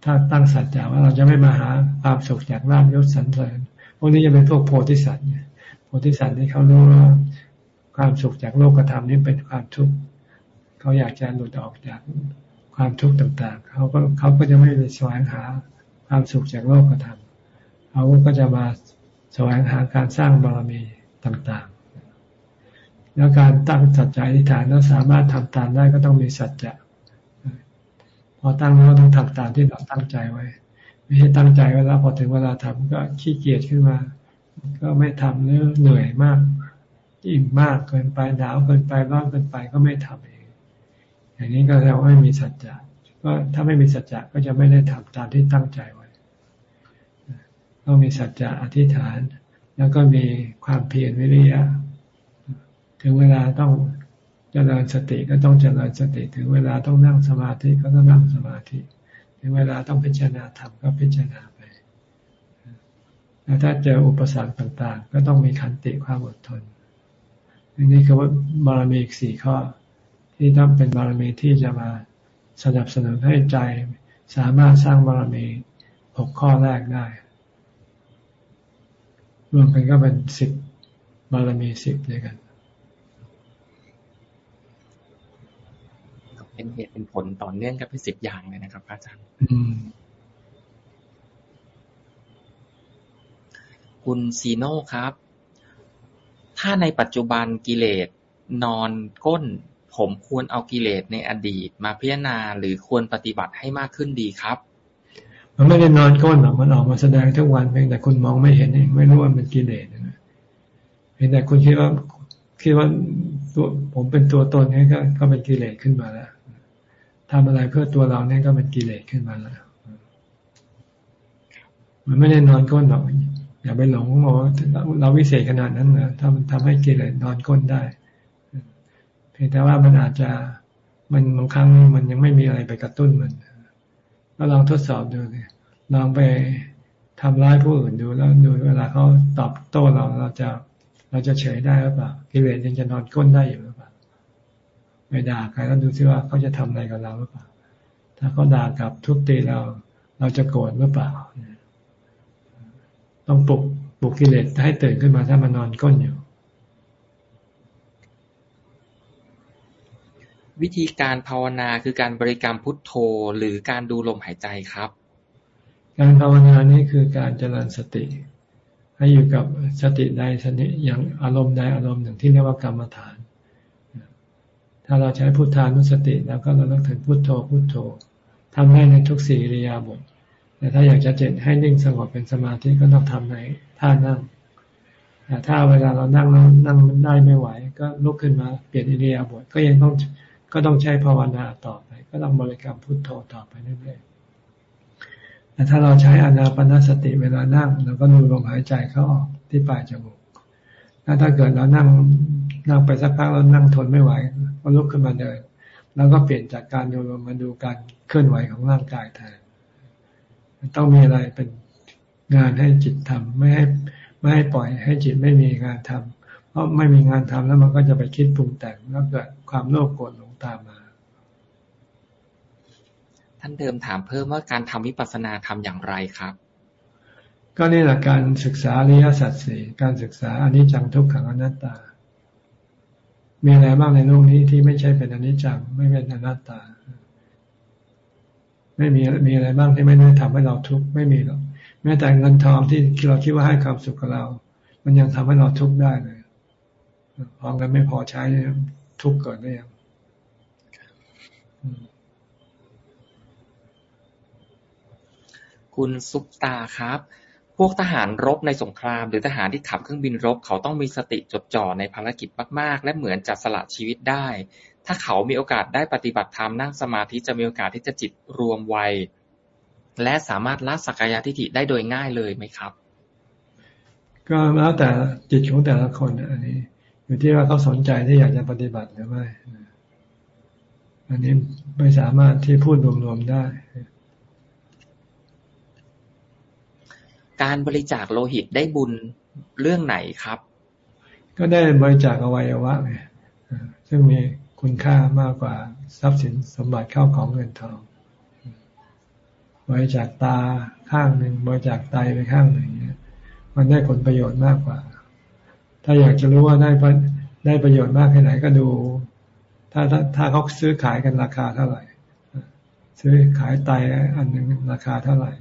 ถ้าตั้งสัจจะว่าเราจะไม่มาหาความสุขจากลาภยศสรรเสริญพวกนี้จะเป็นพวกโพธิสัตว์เนี่ยโพธิสัตว์ที่เขารู้ว่าความสุขจากโลกธรรมนี้เป็นความทุกข์เขาอยากจะหลุดออกจากความทุกข์ต่าง ๆ เขาก็เขาก็จะไม่ไปแสวงหาความสุขจากโลกธรรมเขาก็จะมาแสวงหาการสร้างบารมีต่างๆ แล้วการตั้งสัจจะอธิษฐานแล้วสามารถทำตามได้ก็ต้องมีสัจจะพอตั้งแล้วต้องทำตามที่เราตั้งใจไว้ ไม่ใช่ตั้งใจไว้แล้วพอถึงเวลาทำก็ขี้เกียจขึ้นมา ก็ไม่ทำเนื้อเหนื่อยมาก อิ่มมากเกินไปหนาวเกินไปร้อนเกินไปก็ไม่ทำเอง อย่างนี้ก็แสดงว่าไม่มีสัจจะก็ถ้าไม่มีสัจจะก็จะไม่ได้ทำตามที่ตั้งใจไว้ต้องมีสัจจะอธิษฐาน แล้วก็มีความเพียรวิริยะ ถึงเวลาต้องเจริญสติก็ต้องเจริญสติ ถึงเวลาต้องนั่งสมาธิก็ต้องนั่งสมาธิ ถึงเวลาต้องพิจารณาธรรมก็พิจารณาไปแล้วถ้าเจออุปสรรคต่าง ๆ ก็ต้องมีขันติความอดทนนี่คือว่าบารมีสี่ข้อ ที่ต้องเป็นบารมีที่จะมาสนับสนุนให้ใจสามารถสร้างบารมีหกข้อแรกได้ รวมกันก็เป็นสิบบารมีสิบด้วยกัน เป็นเหตุเป็นผลต่อเนื่องกันเป็นสิบอย่างเลยนะครับอาจารย์คุณซีโน่ครับ ถ้าในปัจจุบันกิเลสนอนก้น ผมควรเอากิเลสในอดีต มาพิจารณาหรือควรปฏิบัติให้มากขึ้นดีครับ มันไม่ได้นอนก้นหรอกมันออกมาแสดงทุกวันเพียงแต่คุณมองไม่เห็นเองไม่รู้ว่ามันกิเลสนะเพียงแต่คุณคิดว่าคิดว่าตัวผมเป็นตัวตนนี่ก็ก็เป็นกิเลสขึ้นมาแล้ว ทำอะไรเพื่อตัวเราเนี่ยก็เป็นกิเลสขึ้นมาแล้วมันไม่ได้นอนก้นหรอกอย่าไปหลงว่าเราวิเศษขนาดนั้นนะถ้ามันทำให้กิเลสนอนก้นได้ เพียงแต่ว่ามันอาจจะมันบางครั้งมันยังไม่มีอะไรไปกระตุ้นมันก็ลองทดสอบดูเลยลองไปทำร้ายผู้อื่นดูแล้วดูเวลาเขาตอบโต้เราเราจะเราจะเฉยได้หรือเปล่ากิเลสยังจะนอนก้นได้อยู่ ไปด่าใครแล้วดูซิว่าเขาจะทำอะไรกับเราหรือเปล่า ถ้าเขาด่ากลับทุบตีเรา เราจะโกรธหรือเปล่า ต้องปลุกปลุกกิเลสให้ตื่นขึ้นมาถ้ามันนอนก้นอยู่ วิธีการภาวนาคือการบริกรรมพุทโธหรือการดูลมหายใจครับ การภาวนานี้คือการเจริญสติ ให้อยู่กับสติใดสติอย่างอารมณ์ใดอารมณ์หนึ่งที่เรียกว่ากรรมฐาน ถ้าเราใช้พุทธานุสติแล้วก็เราต้องถึงพุทโธพุทโธทำได้ในทุกสี่ริยาบทแต่ถ้าอยากจะเจตให้นิ่งสงบเป็นสมาธิก็ต้องทำในท่านั่งแต่ถ้าเวลาเรานั่งแล้วนั่งได้ไม่ไหว ก็ลุกขึ้นมาเปลี่ยนอิริยาบถก็ยังต้องก็ต้องใช้ภาวนาต่อไป ก็ต้องบริกรรมพุทโธต่อไปเรื่อยๆแต่ถ้าเราใช้อนาปนสติเวลานั่งเราก็ดูลมหายใจเข้าออกที่ปลายจมูกแล้วถ้าเกิดเรานั่งนั่งไปสักพักเรานั่งทนไม่ไหว ก็ลุกขึ้นมาเดิน แล้วก็เปลี่ยนจากการดูลมมาดูการเคลื่อนไหวของร่างกายแทนต้องมีอะไรเป็นงานให้จิตทำไม่ให้ไม่ให้ปล่อยให้จิตไม่มีงานทำเพราะไม่มีงานทำแล้วมันก็จะไปคิดปรุงแต่งแล้วเกิดความโลภโกรธหลงตามมา ท่านเดิมถามเพิ่มว่าการทำวิปัสสนาทำอย่างไรครับ ก็นี่แหละการศึกษาอริยสัจสี่การศึกษาอนิจจังทุกขังอนัตตา มีอะไรบ้างในโลกนี้ที่ไม่ใช่เป็นอนิจจังไม่เป็นอนัตตา ไม่มีมีอะไรบ้างที่ไม่ได้ทำให้เราทุกข์ไม่มีหรอกแม้แต่เงินทองที่เราคิดว่าให้ความสุขกับเรา มันยังทำให้เราทุกข์ได้เลยพอเงินไม่พอใช้ทุกข์เกิดได้ยังคุณซุปตาครับ วกทหารรบในสงคราม หรือทหารที่ขับเครื่องบินรบ เขาต้องมีสติจดจ่อในภารกิจมาก ๆ และเหมือนจะสละชีวิตได้ ถ้าเขามีโอกาสได้ปฏิบัติธรรมนั่งสมาธิจะมีโอกาสที่จะจิตรวมไวและสามารถละสักกายทิฏฐิได้โดยง่ายเลยไหมครับ ก็แล้วแต่จิตของแต่ละคนอันนี้ อยู่ที่ว่าเขาสนใจที่อยากจะปฏิบัติหรือไม่อันนี้ไม่สามารถที่พูดรวมๆได้ การบริจาคโลหิตได้บุญเรื่องไหนครับ ก็ได้บริจาคอวัยวะไงซึ่งมีคุณค่ามากกว่าทรัพย์สินสมบัติเข้าของเงินทอง บริจาคตาข้างหนึ่งบริจาคไตไปข้างหนึ่งเนี่ยมันได้ผลประโยชน์มากกว่า ถ้าอยากจะรู้ว่าได้ได้ประโยชน์มากแค่ไหนก็ดู ถ้าถ้าถ้าเขาซื้อขายกันราคาเท่าไหร่ ซื้อขายไตอันหนึ่งราคาเท่าไหร่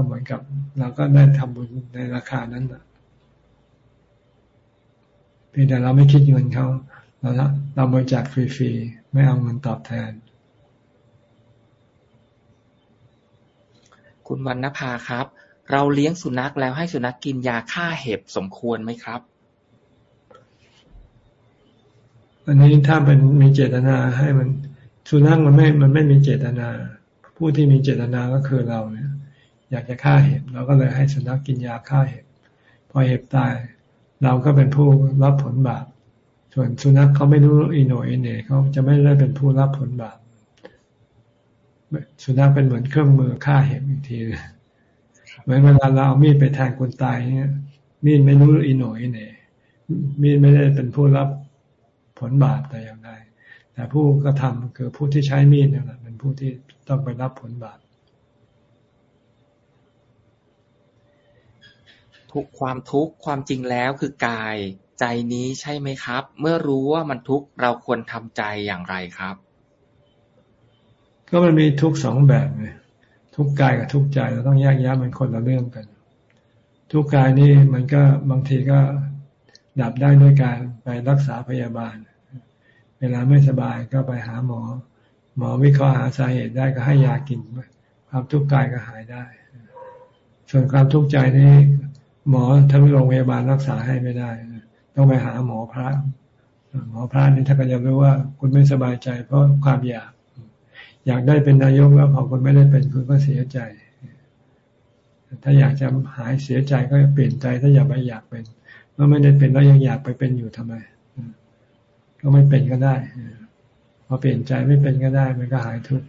ก็เหมือนกับเราก็ได้ทำบุญในราคานั้นนะเพียงแต่เราไม่คิดเงินเขาเราเราบริจาคฟรีๆไม่เอาเงินตอบแทน คุณวรรณภาครับ เราเลี้ยงสุนัขแล้วให้สุนัขกกินยาฆ่าเห็บสมควรไหมครับอันนี้ถ้าเป็นมีเจตนาให้มันสุนัขมันไม่มันไม่มีเจตนา ผู้ที่มีเจตนาก็คือเราเนี่ย อยากจะฆ่าเห็บเราก็เลยให้สุนัขกกินยาฆ่าเห็บพอเห็บตาย เราก็เป็นผู้รับผลบาปส่วนสุนัขเขาไม่รู้อิโนอิเน่เขาจะไม่ได้เป็นผู้รับผลบาปสุนัขเป็นเหมือนเครื่องมือฆ่าเห็บอีกทีเหมือนเวลาเราเอามีดไปแทงคนตายเนี่ยมีดไม่รู้อีโหน่อยเนี่ยมีดไม่ได้เป็นผู้รับผลบาปแต่อย่างใดแต่ผู้กระทำคือผู้ที่ใช้มีดนั่นแหละเป็นผู้ที่ต้องไปรับผลบาป ทุกความทุกข์ความจริงแล้วคือกาย ใจนี้ใช่ไหมครับ เมื่อรู้ว่ามันทุกข์เราควรทำใจอย่างไรครับ ก็มันมีทุกสองแบบเลยทุกกายกับทุกใจเราต้องแยกแยะมันคนละเรื่องกัน ทุกกายนี่มันก็บางทีก็ดับได้ด้วยการไปรักษาพยาบาล เวลาไม่สบายก็ไปหาหมอ หมอวิเคราะห์หาสาเหตุได้ก็ให้ยากินความทุกข์กายก็หายได้ ส่วนความทุกข์ใจนี่ หมอทั้งโรงพยาบาลรักษาให้ไม่ได้ ต้องไปหาหมอพระ หมอพระนี่ถ้าก็จะรู้ว่า คุณไม่สบายใจ เพราะความอยาก อยากได้เป็นนายกแล้วพอคุณไม่ได้เป็นคุณก็เสียใจ ถ้าอยากจะหายเสียใจก็เปลี่ยนใจถ้าอยากไปอยากเป็นเมื่อไม่ได้เป็นแล้วยังอยากไปเป็นอยู่ทำไม ก็ไม่เป็นก็ได้พอเปลี่ยนใจไม่เป็นก็ได้ มันก็หายทุกข์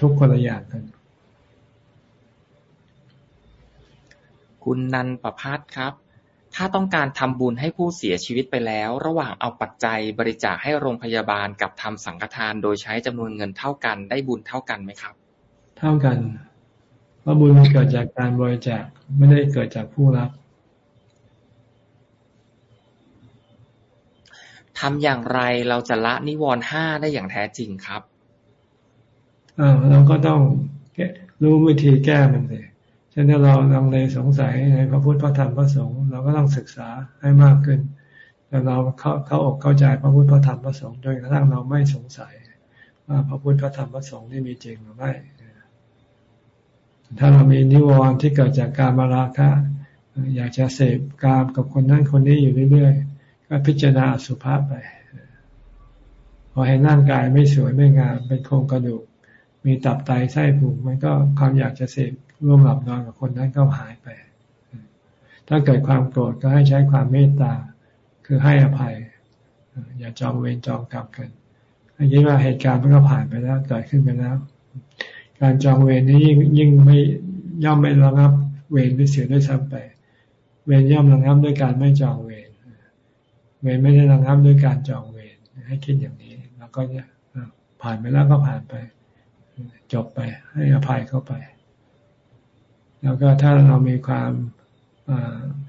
ทุกคนละอย่างกัน คุณนันประพัฒครับ ถ้าต้องการทำบุญให้ผู้เสียชีวิตไปแล้ว ระหว่างเอาปัจจัยบริจาคให้โรงพยาบาลกับทำสังฆทาน โดยใช้จำนวนเงินเท่ากัน ได้บุญเท่ากันไหมครับ เท่ากัน เพราะบุญมันเกิดจากการบริจาคไม่ได้เกิดจากผู้รับทำอย่างไรเราจะละนิวรณ์ห้าได้อย่างแท้จริงครับอ่าเราก็ต้องรู้วิธีแก้มันเลย เช่นถ้าเราลังเลสงสัยในพระพุทธพระธรรมพระสงฆ์เราก็ต้องศึกษาให้มากขึ้นแต่เราเข้าเข้าอกเข้าใจพระพุทธพระธรรมพระสงฆ์จนกระทั่งเราไม่สงสัย ว่าพระพุทธพระธรรมพระสงฆ์นี่มีจริงหรือไม่ถ้าเรามีนิวรณ์ที่เกิดจากการมาราคะอยากจะเสพกามกับคนนั้นคนนี้อยู่เรื่อยๆ ก็พิจารณาสุภาพไป พอเห็นร่างกายไม่สวยไม่งามเป็นโครงกระดูก มีตับไตไส้พุงมันก็ความอยากจะเสพ ร่วมหลับนอนกับคนนั้นก็หายไป ถ้าเกิดความโกรธก็ให้ใช้ความเมตตา คือให้อภัย อย่าจองเวรจองกรรมกันอันนี้ว่าเหตุการณ์มันก็ผ่านไปแล้วเกิดขึ้นไปแล้ว การจองเวรนี้ยิ่งยิ่งไม่ย่อมไม่ระงับเวรไปเสียด้วยซ้ำไป เวรย่อมระงับด้วยการไม่จองเวรเวรไม่ได้ระงับด้วยการจองเวรให้คิดอย่างนี้ แล้วก็เนี่ยผ่านไปแล้วก็ผ่านไป จบไปให้อภัยเข้าไป แล้วก็ถ้าเรามีความ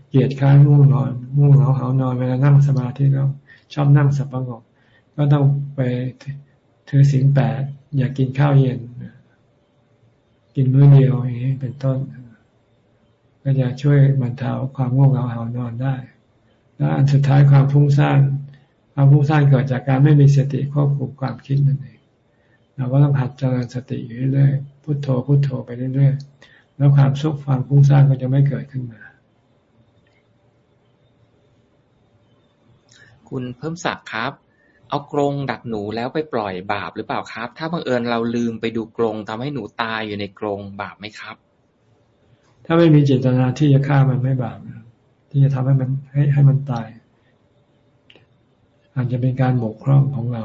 เกลียดค้านง่วงนอนง่วงเหงาเหานอนเวลานั่งสมาธิแล้วชอบนั่งสับประงกก็ต้องไปถือศีลแปดอย่ากกินข้าวเย็น กินมื้อเดียวอย่างนี้เป็นต้น ก็จะช่วยบรรเทาความง่วงเหงาหานอนได้ และอันสุดท้ายความฟุ้งซ่านความฟุ้งซ่านเกิดจากการไม่มีสติควบคุมความคิดนั่นเองเราก็ต้องหัดเจริญสติอยู่เรื่อยๆพุโทโธพุโทโธไปเรื่อยๆ แล้วความสุขความฟุ้งซ่านก็จะไม่เกิดขึ้นมา คุณเพิ่มศักดิ์ครับ เอากรงดักหนูแล้วไปปล่อยบาปหรือเปล่าครับ ถ้าบังเอิญเราลืมไปดูกรงทำให้หนูตายอยู่ในกรงบาปไหมครับ ถ้าไม่มีเจตนาที่จะฆ่ามันไม่บาปที่จะทำให้มันให้ให้มันตาย อาจจะเป็นการบกพร่องของเรา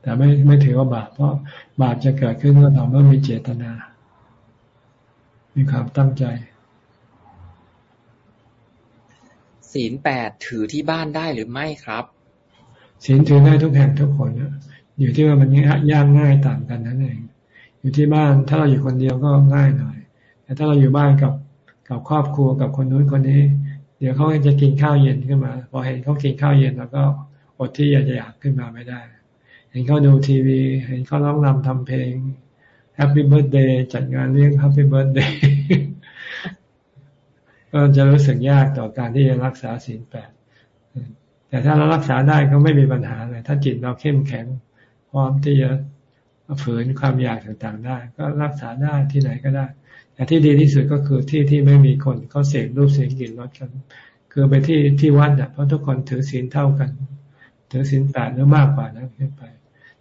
แต่ไม่ไม่ถือว่าบาปเพราะบาปจะเกิดขึ้นเมื่อเราไม่มีเจตนา มีความตั้งใจ ศีลแปดถือที่บ้านได้หรือไม่ครับ ศีลถือได้ทุกแห่งทุกคนอยู่ที่ว่ามันยากง่ายต่างกันนั่นเองอยู่ที่บ้านถ้าเราอยู่คนเดียวก็ง่ายหน่อย แต่ถ้าเราอยู่บ้านกับกับครอบครัวกับคนนู้นคนนี้ เดี๋ยวเขาจะกินข้าวเย็นขึ้นมา พอเห็นเขากินข้าวเย็นแล้วก็อดที่อยากจะอยากขึ้นมาไม่ได้ เห็นเขาดูทีวี เห็นเขาร้องรำทำเพลง Happy Birthday จัดงานเลี้ยง Happy Birthday ก็จะรู้สึกยากต่อการที่จะรักษาศีลแปดแต่ถ้าเรารักษาได้ก็ไม่มีปัญหาเลยถ้าจิตเราเข้มแข็ง พร้อมที่จะฝืนความอยากต่างๆได้ ก็รักษาได้ที่ไหนก็ได้ แต่ที่ดีที่สุดก็คือที่ที่ไม่มีคนเขาเสพรูปเสียงกลิ่นรสกัน คือไปที่ที่วัดเนี่ยเพราะทุกคนถือศีลเท่ากัน ถือศีลแปดหรือมากกว่านั้นขึ้นไป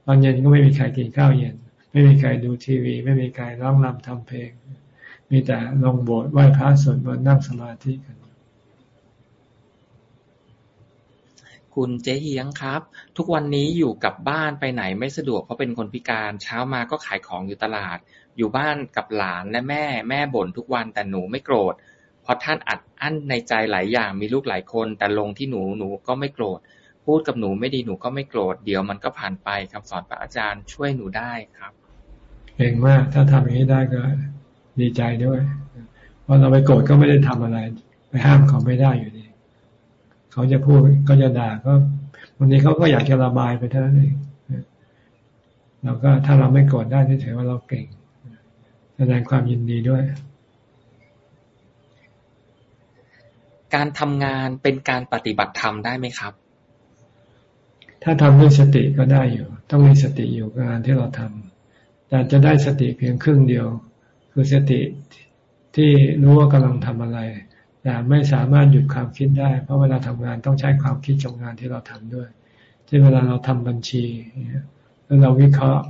ตอนเย็นก็ไม่มีใครกินข้าวเย็น ไม่มีใครดูทีวี ไม่มีใครร้องรำทำเพลง มีแต่ลงโบสถ์ไหว้พระสวดมนต์นั่งสมาธิกัน คุณเจ๊เฮียงครับ ทุกวันนี้อยู่กับบ้านไปไหนไม่สะดวกเพราะเป็นคนพิการ เช้ามาก็ขายของอยู่ตลาด อยู่บ้านกับหลานและแม่แม่บ่นทุกวันแต่หนูไม่โกรธเพราะท่านอัดอั้นในใจหลายอย่างมีลูกหลายคน แต่ลงที่หนูหนูก็ไม่โกรธ พูดกับหนูไม่ดีหนูก็ไม่โกรธ เดี๋ยวมันก็ผ่านไปคำสอนพระอาจารย์ช่วยหนูได้ครับ เก่งมาก ถ้าทำอย่างนี้ได้ก็ดีใจด้วย เพราะเราไปโกรธก็ไม่ได้ทำอะไร ไปห้ามเขาไม่ได้อยู่ดี เขาจะพูดก็จะด่าก็วันนี้เขาก็อยากจะระบายไปเท่านั้นเองเราก็ถ้าเราไม่โกรธได้ถือว่าเราเก่ง แสดงความยินดีด้วย การทำงานเป็นการปฏิบัติธรรมได้ไหมครับ ถ้าทำด้วยสติก็ได้อยู่ ต้องมีสติอยู่กับงานที่เราทำ แต่จะได้สติเพียงครึ่งเดียว คือสติที่รู้ว่ากำลังทำอะไร แต่ไม่สามารถหยุดความคิดได้ เพราะเวลาทำงานต้องใช้ความคิดกับงานที่เราทำด้วยเช่นเวลาเราทำบัญชีแล้วเราวิเคราะห์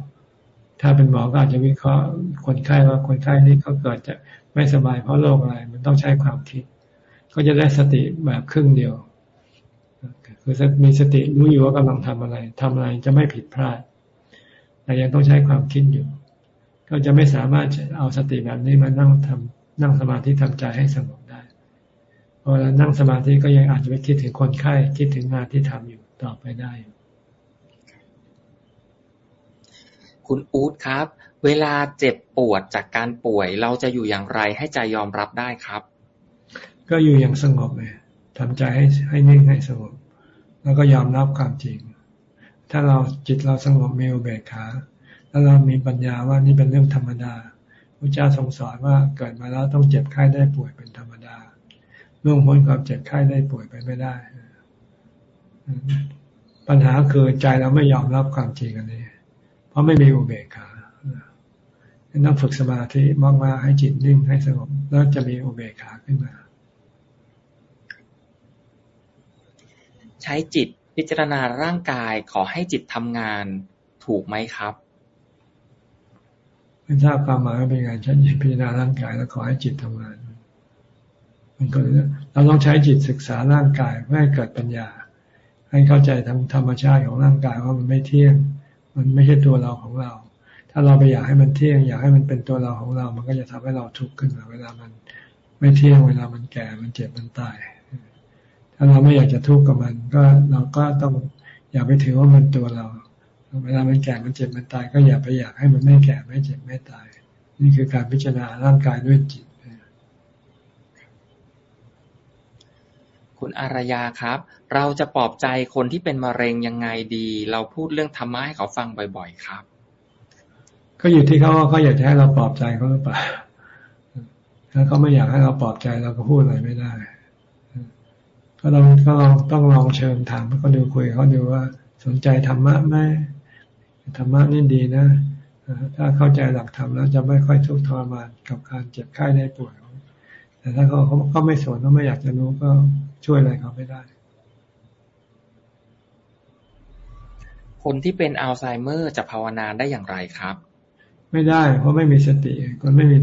ถ้าเป็นหมอก็อาจจะวิเคราะห์ คนไข้ว่าคนไข้นี้เขาเกิดจะไม่สบายเพราะโรคอะไร มันต้องใช้ความคิด ก็จะได้สติแบบครึ่งเดียว คือมีสติรู้อยู่ว่ากำลังทำอะไรทำอะไรจะไม่ผิดพลาด แต่ยังต้องใช้ความคิดอยู่ ก็จะไม่สามารถเอาสติแบบนี้มานั่งทำนั่งสมาธิทำใจให้สงบพอเรานั่งสมาธิก็ยังอาจจะไปคิดถึงคนไข้ คิดถึงงานที่ทำอยู่ต่อไปได้ คุณอู๊ดครับ เวลาเจ็บปวดจากการป่วย เราจะอยู่อย่างไรให้ใจยอมรับได้ครับ ก็อยู่อย่างสงบเลยทำใจให้ให้นิ่งให้สงบแล้วก็ยอมรับความจริง ถ้าเราจิตเราสงบมีอุเบกขาแล้วเรามีปัญญาว่านี่เป็นเรื่องธรรมดาพระเจ้าทรงสอนว่าเกิดมาแล้วต้องเจ็บไข้ได้ป่วยเป็นธรรมดาล่วงพ้นความเจ็บไข้ได้ป่วยไปไม่ได้ ปัญหาคือใจเราไม่ยอมรับความจริงอันนี้ เพราะไม่มีอุเบกขาต้องฝึกสมาธิมากๆให้จิตนิ่งให้สงบแล้วจะมีอุเบกขาขึ้นมา ใช้จิต พิจารณาร่างกาย ขอให้จิตทำงาน ถูกไหมครับไม่ทราบความหมายเป็นไงฉันพิจารณาร่างกายแล้วขอให้จิตทำงานมันก็เราต้องใช้จิตศึกษาร่างกายเพื่อให้เกิดปัญญา ให้เข้าใจทางธรรมชาติของร่างกายว่ามันไม่เที่ยง มันไม่ใช่ตัวเราของเรา ถ้าเราไปอยากให้มันเที่ยง อยากให้มันเป็นตัวเราของเรา มันก็จะทำให้เราทุกข์ขึ้นมาเวลามัน ไม่เที่ยงเวลามันแก่ มันเจ็บมันตาย ถ้าเราไม่อยากจะทุกข์กับมัน ก็เราก็ต้องอย่าไปถือว่ามันตัวเรา เวลามันแก่มันเจ็บมันตาย ก็อย่าไปอยากให้มันไม่แก่ไม่เจ็บไม่ตาย นี่คือการพิจารณาร่างกายด้วยจิต คุณอารยาครับ เราจะปลอบใจคนที่เป็นมะเร็งยังไงดี เราพูดเรื่องธรรมะให้เขาฟังบ่อย ๆ ครับ ก็อยู่ที่เขาว่าเขาอยากจะให้เราปลอบใจเขาหรือเปล่าถ้าเขาไม่อยากให้เราปลอบใจเราก็พูดอะไรไม่ได้ ก็ลองก็ลองต้องลองเชิญถามเขาดูคุยเขาดูว่าสนใจธรรมะไหมธรรมะนี่ดีนะถ้าเข้าใจหลักธรรมแล้วจะไม่ค่อยทุกข์ทรมานกับการเจ็บไข้ได้ป่วยแต่ถ้าเขาเขาไม่สนเขาไม่อยากจะรู้ก็ช่วยอะไรเขาไม่ได้ คนที่เป็นอัลไซเมอร์จะภาวนาได้อย่างไรครับ ไม่ได้ เพราะไม่มีสติ คนไม่มี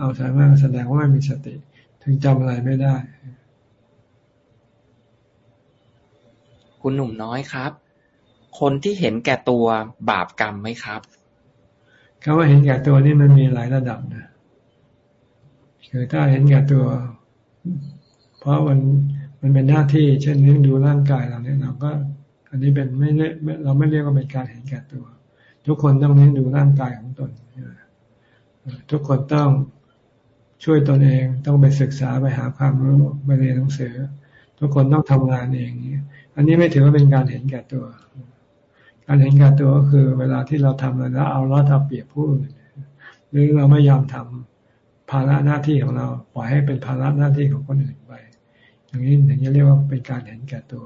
อัลไซเมอร์แสดงว่าไม่มีสติ ถึงจำอะไรไม่ได้ คุณหนุ่มน้อยครับ คนที่เห็นแก่ตัวบาปกรรมไหมครับคำว่าเห็นแก่ตัวนี่มันมีหลายระดับนะคือถ้าเห็นแก่ตัว เพราะมันมันเป็นหน้าที่ เช่นเลี้ยงดูร่างกายเราเนี่ยเราก็ อันนี้เป็นไม่เราไม่เรียกว่าเป็นการเห็นแก่ตัว ทุกคนต้องเลี้ยงดูร่างกายของตนทุกคนต้องช่วยตนเองต้องไปศึกษาไปหาความรู้ไปเรียนหนังสือ ทุกคนต้องทำงานเอง อันนี้ไม่ถือว่าเป็นการเห็นแก่ตัว การเห็นแก่ตัวก็คือ เวลาที่เราทำแล้วเอาล้อทับเปรียบผู้อื่นหรือเราไม่ยอมทำภาระหน้าที่ของเราปล่อยให้เป็นภาระหน้าที่ของคนอื่นไป อย่างนี้ถึงจะเรียกว่าเป็นการเห็นแก่ตัว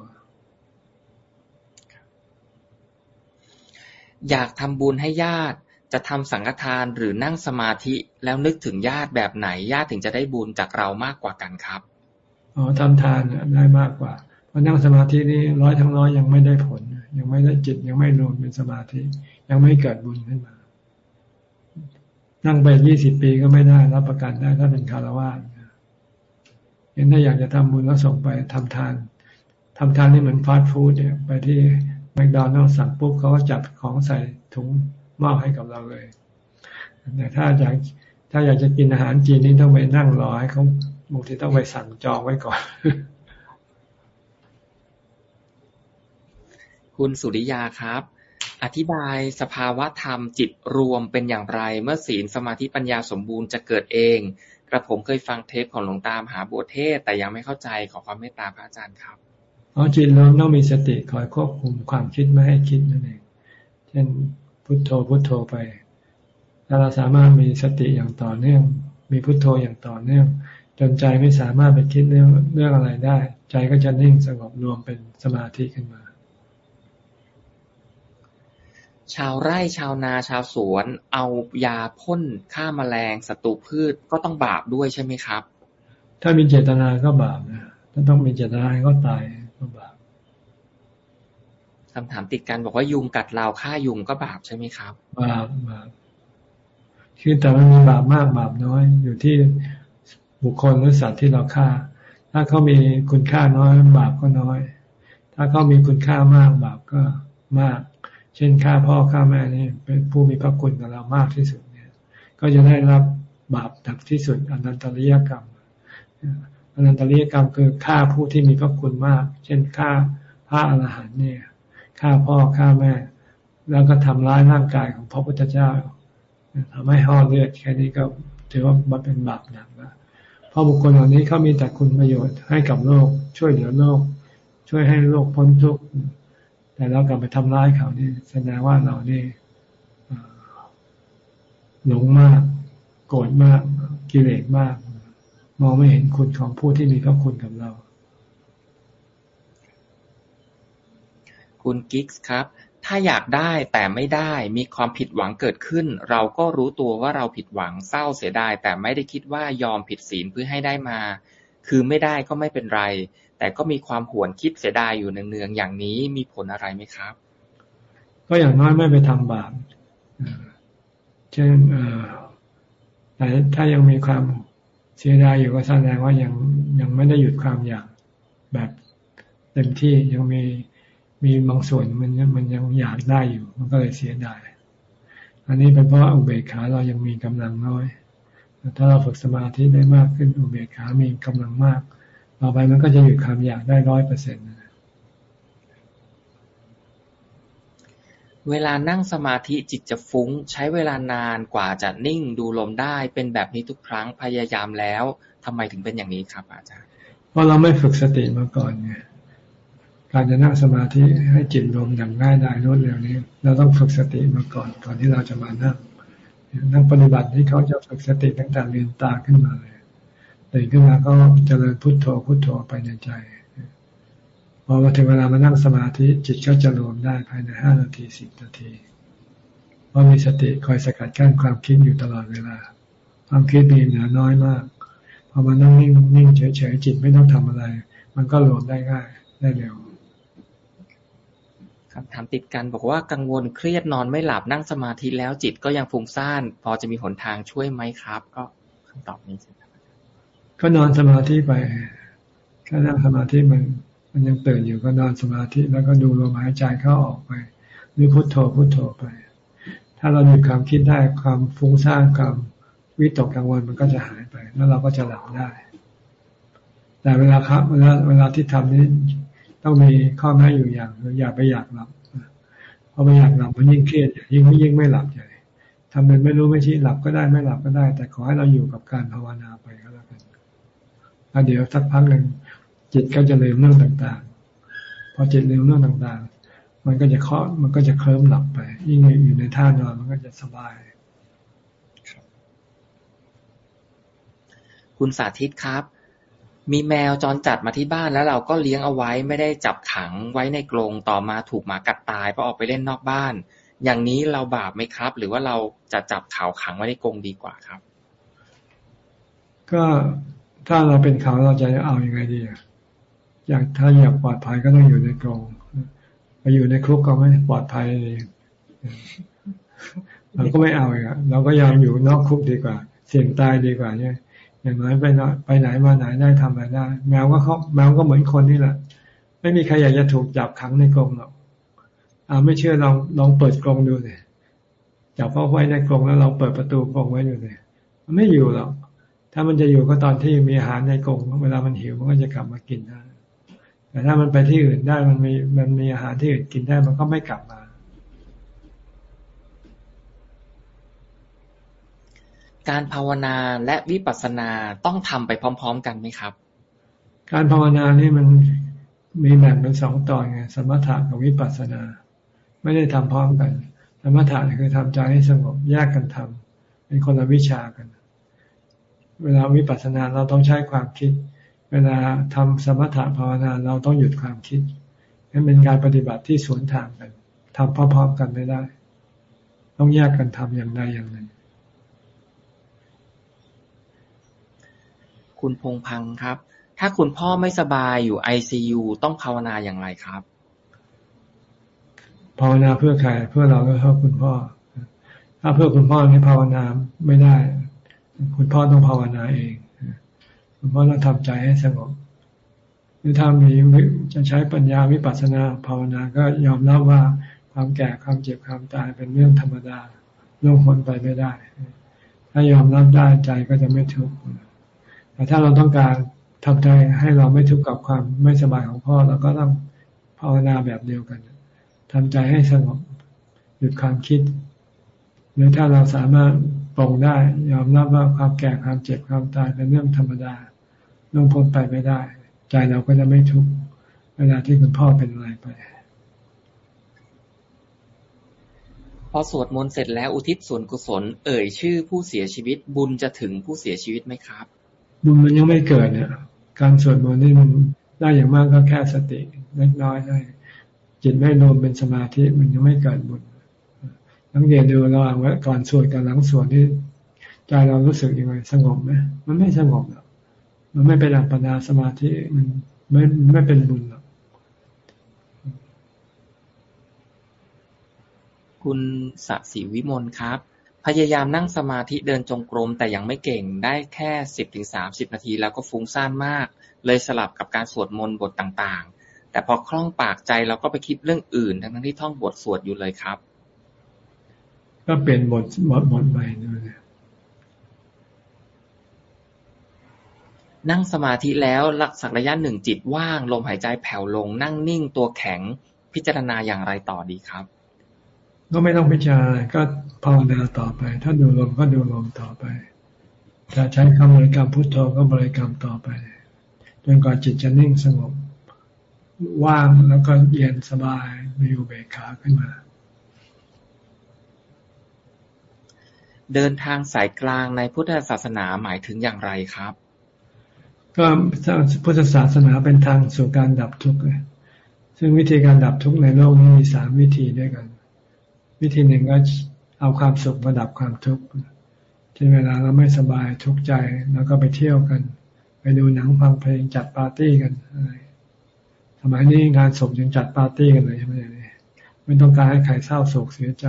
อยากทำบุญให้ญาติจะทำสังฆทานหรือนั่งสมาธิแล้วนึกถึงญาติแบบไหนญาติถึงจะได้บุญจากเรามากกว่ากันครับอ๋อทำทานได้มากกว่า พราะนั่งสมาธินี่ร้อยทั้งร้อยยังไม่ได้ผล ยังไม่ได้จิตยังไม่รวมเป็นสมาธิ ยังไม่เกิดบุญขึ้นมา นั่งไปยี่สิบปีก็ไม่ได้รับประกันได้ถ้าเป็นคารวะยังถ้าอยากจะทำบุญแล้วส่งไปทำทานทำทานนี่เหมือนฟาสต์ฟู้ดเนี่ย ไปที่แมคโดนัลล์สั่งปุ๊บเขาก็จัดของใส่ถุงมอบให้กับเราเลยแต่ถ้าอยากถ้าอยากจะกินอาหารจีนนี่ต้องไปนั่งรอให้เขาบางทีต้องไปสั่งจองไว้ก่อน คุณสุริยาครับ อธิบายสภาวะธรรมจิตรวมเป็นอย่างไร เมื่อศีลสมาธิปัญญาสมบูรณ์จะเกิดเอง กระผมเคยฟังเทปของหลวงตามหาบัวเทศ แต่ยังไม่เข้าใจขอความเมตตาพระอาจารย์ครับอ๋อจิตเราต้องมีสติคอยควบคุมความคิดไม่ให้คิดนั่นเองเช่นพุทโธพุทโธไปถ้าเราสามารถมีสติอย่างต่อเนื่อง มีพุทโธอย่างต่อเนื่องจนใจไม่สามารถไปคิดเรื่องเรื่องอะไรได้ ใจก็จะนิ่งสงบรวมเป็นสมาธิขึ้นมา ชาวไร่ชาวนาชาวสวนเอายาพ่นฆ่าแมลงศัตรูพืชก็ต้องบาปด้วยใช่ไหมครับ ถ้ามีเจตนาก็บาปนะถ้าต้องมีเจตนาก็ตายก็บาปคำถามติดกันบอกว่ายุงกัดเราฆ่ายุงก็บาปใช่ไหมครับ บาปบาปคือแต่มันมีบาปมากบาปน้อย อยู่ที่บุคคลหรือสัตว์ที่เราฆ่า ถ้าเขามีคุณค่าน้อยบาปก็น้อย ถ้าเขามีคุณค่ามากบาปก็มาก เช่นฆ่าพ่อฆ่าแม่นี่เป็นผู้มีพระคุณกับเรามากที่สุดเนี่ย ก็จะได้รับบาปหนักที่สุดอนันตริยกรรมอนันตริยกรรมคือฆ่าผู้ที่มีพระคุณมาก เช่นฆ่าพระอรหันต์เนี่ยฆ่าพ่อฆ่าแม่ แล้วก็ทำร้ายร่างกายของพระพุทธเจ้าทำให้ห่อเลือดแค่นี้ก็ถือว่ามันเป็นบาปหนักแล้วเพราะบุคคลเหล่านี้เขามีแต่คุณประโยชน์ให้กับโลก ช่วยเหลือโลก ช่วยให้โลกพ้นทุกข์ แต่เรากลับไปทำร้ายเขานี่แสดงว่าเรานี่หลงมาก โกรธมากกิเลสมาก มองไม่เห็นคุณของผู้ที่มีพระคุณกับเรา คุณกิกส์ครับ ถ้าอยากได้แต่ไม่ได้มีความผิดหวังเกิดขึ้น เราก็รู้ตัวว่าเราผิดหวังเศร้าเสียดาย แต่ไม่ได้คิดว่ายอมผิดศีลเพื่อให้ได้มา คือไม่ได้ก็ไม่เป็นไร แต่ก็มีความหวนคิดเสียดายอยู่เนืองๆอย่างนี้มีผลอะไรไหมครับ ก็อย่างน้อยไม่ไปทำบาปเช่นแต่ถ้ายังมีความเสียดายอยู่ก็แสดงว่ายังยังไม่ได้หยุดความอยากแบบเต็มที่ยังมีมีบางส่วนมันมันยังอยากได้อยู่ มันก็เลยเสียดาย อันนี้เป็นเพราะอุเบกขาเรายังมีกำลังน้อย ถ้าเราฝึกสมาธิได้มากขึ้นอุเบกขามีกำลังมาก ต่อไปมันก็จะหยุดความอยากได้ร้อยเปอร์เซ็นต์เวลานั่งสมาธิจิตจะฟุ้ง ใช้เวลานานกว่าจะนิ่งดูลมได้ เป็นแบบนี้ทุกครั้งพยายามแล้วทำไมถึงเป็นอย่างนี้ครับ อาจารย์เพราะเราไม่ฝึกสติมาก่อนไงการจะนั่งสมาธิให้จิตรวมอย่างง่ายดายรวดเร็วนี้ เราต้องฝึกสติมาก่อนก่อนที่เราจะมานั่งนั่งปฏิบัติที่เขาจะฝึกสติตั้งแต่เรียนตาขึ้นมาเลย ตื่นขึ้นมาก็เจริญพุทโธพุทโธไปในใจพอมาถึงเวลามานั่งสมาธิจิตก็จะรวมได้ภายในห้านาทีสิบนาทีเพราะมีสติคอยสกัดกั้นความคิดอยู่ตลอดเวลา ความคิดมีเหลือน้อยมากพอมานั่งนิ่งนิ่งเฉยๆจิตไม่ต้องทำอะไร มันก็รวมได้ง่ายได้เร็วคำถามติดกันบอกว่ากังวลเครียดนอนไม่หลับนั่งสมาธิแล้วจิตก็ยังฟุ้งซ่าน พอจะมีหนทางช่วยไหมครับ ก็คำตอบนี้ใช่ไหม ก็นอนสมาธิไปแค่นั่งสมาธิมัน มันยังตื่นอยู่ก็นอนสมาธิแล้วก็ดูลมหายใจเข้าออกไป หรือพุโทโธพุโทโธไป ถ้าเราหยุดความคิดได้ความฟุ้งซ่านความวิตกกังวลมันก็จะหายไป แล้วเราก็จะหลับได้ แต่เวลาครับเวลาเวลาที่ทำนี้ต้องมีข้อแม้อยู่อย่างอย่าไปอยากหลับเพราะไปอยากหลับมันยิ่งเครียดยิ่งไม่ยิ่งไม่หลับใหญ่ทำเป็นไม่รู้ไม่ชี้หลับก็ได้ไม่หลับก็ได้ แต่ขอให้เราอยู่กับการภาวนาไปก็ แล้วกันแล้วเดี๋ยวสักพักหนึ่งจิตก็จะลืมเรื่องต่างๆ พอจิตลืมเรื่องต่างๆ มันก็จะเคาะมันก็จะเคลิ้มหลับไป ยิ่งอยู่ในท่านอนมันก็จะสบาย คุณสาธิตครับ มีแมวจรจัดมาที่บ้านแล้วเราก็เลี้ยงเอาไว้ไม่ได้จับขังไว้ในกรงต่อมาถูกหมากัดตายเพราะออกไปเล่นนอกบ้าน อย่างนี้เราบาปไหมครับ หรือว่าเราจะจับเขาขังไว้ในกรงดีกว่าครับ ก็ ถ้าเราเป็นเขาเราจะเอาอยัางไงดีอะอยากถ้าอยากปลอดภัยก็ต้องอยู่ในกรงไปอยู่ในคุกก็ไม่ปลอดภัยเลยเราก็ไม่เอาอะเราก็ยอมอยู่นอกคุกดีกว่า เสี่ยงตายดีกว่าเนี่ยอย่างน้อยไปไปไหนมาไหนได้ทำอะไรได้ แมวก็เขาแมวก็เหมือนคนนี่แหละ ไม่มีใครอยากจะถูกจับขังในกรงหรอกอ่าไม่เชื่อลองลองเปิดกรงดูเลยจับเขาไว้ในกรงแล้วเราเปิดประตูกรงไว้ดูเลยมันไม่อยู่หรอก ถ้ามันจะอยู่ก็ตอนที่มีอาหารในกรงเวลามันหิวมันก็จะกลับมากินได้แต่ถ้ามันไปที่อื่นได้มันมีมันมีอาหารที่อื่นกินได้มันก็ไม่กลับมา การภาวนาและวิปัสสนาต้องทำไปพร้อม ๆ กันไหมครับ การภาวนานี่มันมีแบ่งเป็นสองตอนไงสมถะกับวิปัสสนา ไม่ได้ทำพร้อมกัน สมถะคือทำใจให้สงบแยกกันทำเป็นคนละวิชากัน เวลาวิปัสสนาเราต้องใช้ความคิด เวลาทำสมถะภาวนาเราต้องหยุดความคิดนั่นเป็นการปฏิบัติที่สวนทางกันทำพร้อมๆกันไม่ได้ ต้องแยกกันทำอย่างใดอย่างหนึ่ง คุณพงพังครับ ถ้าคุณพ่อไม่สบายอยู่ไอซียูต้องภาวนาอย่างไรครับ ภาวนาเพื่อใครเพื่อเราก็เพื่อคุณพ่อ ถ้าเพื่อคุณพ่อนี่ภาวนาไม่ได้ คุณพ่อต้องภาวนาเองเพราะเราทำใจให้สงบหรือถ้ามีจะใช้ปัญญาวิปัสสนาภาวนาก็ยอมรับว่าความแก่ความเจ็บความตายเป็นเรื่องธรรมดาล่วงพ้นไปไม่ได้ ถ้ายอมรับได้ใจก็จะไม่ทุกข์แต่ถ้าเราต้องการทำใจให้เราไม่ทุกข์กับความไม่สบายของพ่อเราก็ต้องภาวนาแบบเดียวกันทำใจให้สงบหยุดความคิด หรือถ้าเราสามารถ ปรงได้ ยอมรับว่าความแก่ความเจ็บความตายเป็นเรื่องธรรมดาล่วงพ้นไปไม่ได้ ใจเราก็จะไม่ทุกข์เวลาที่คุณพ่อเป็นอะไรไป พอสวดมนต์เสร็จแล้วอุทิศส่วนกุศล เอ่ยชื่อผู้เสียชีวิต บุญจะถึงผู้เสียชีวิตไหมครับ บุญมันยังไม่เกิดเนี่ยการสวดมนต์นี่มันได้อย่างมากก็แค่สติเล็กน้อยได้จิตไม่รวมเป็นสมาธิมันยังไม่เกิดบุญ ต้องเรียนดูระหว่างว่าก่อนสวดกับหลังสวดที่ใจเรารู้สึกยังไงสงบไหมมันไม่สงบหรอกมันไม่เป็นอัปปนาสมาธิมันไม่ไม่เป็นบุญหรอกคุณสศิวิมลครับ พยายามนั่งสมาธิเดินจงกรมแต่ยังไม่เก่งได้แค่สิบถึงสามสิบนาทีแล้วก็ฟุ้งซ่านมาก เลยสลับกับการสวดมนต์บทต่างๆ แต่พอคล่องปากใจเราก็ไปคิดเรื่องอื่น ทั้งที่ท่องบทสวดอยู่เลยครับ ก็เปลี่ยนบทบทบทใหม่ด้วยนั่งสมาธิแล้วหลักสักระยะหนึ่งจิตว่าง ลมหายใจแผ่วลง นั่งนิ่งตัวแข็ง พิจารณาอย่างไรต่อดีครับ ก็ไม่ต้องพิจารณาก็ภาวนาต่อไป ถ้าดูลมก็ดูลมต่อไปถ้าใช้คำบริกรรมพุทโธก็บริกรรมต่อไปจนกว่าจิตจะนิ่งสงบว่างแล้วก็เย็นสบายมีอุเบกขาขึ้นมา เดินทางสายกลางในพุทธศาสนาหมายถึงอย่างไรครับ ก็พุทธศาสนาเป็นทางสู่การดับทุกข์ซึ่งวิธีการดับทุกข์ในโลกนี้มีสามวิธีด้วยกัน วิธีหนึ่งก็เอาความสุขมาดับความทุกข์ที่เวลาเราไม่สบายทุกข์ใจแล้วก็ไปเที่ยวกัน ไปดูหนังฟังเพลงจัดปาร์ตี้กันอะไรสมัยนี้งานศพยังจัดปาร์ตี้กันเลยใช่ไหมเนี่ยไม่ต้องการให้ใครเศร้าโศกเสียใจ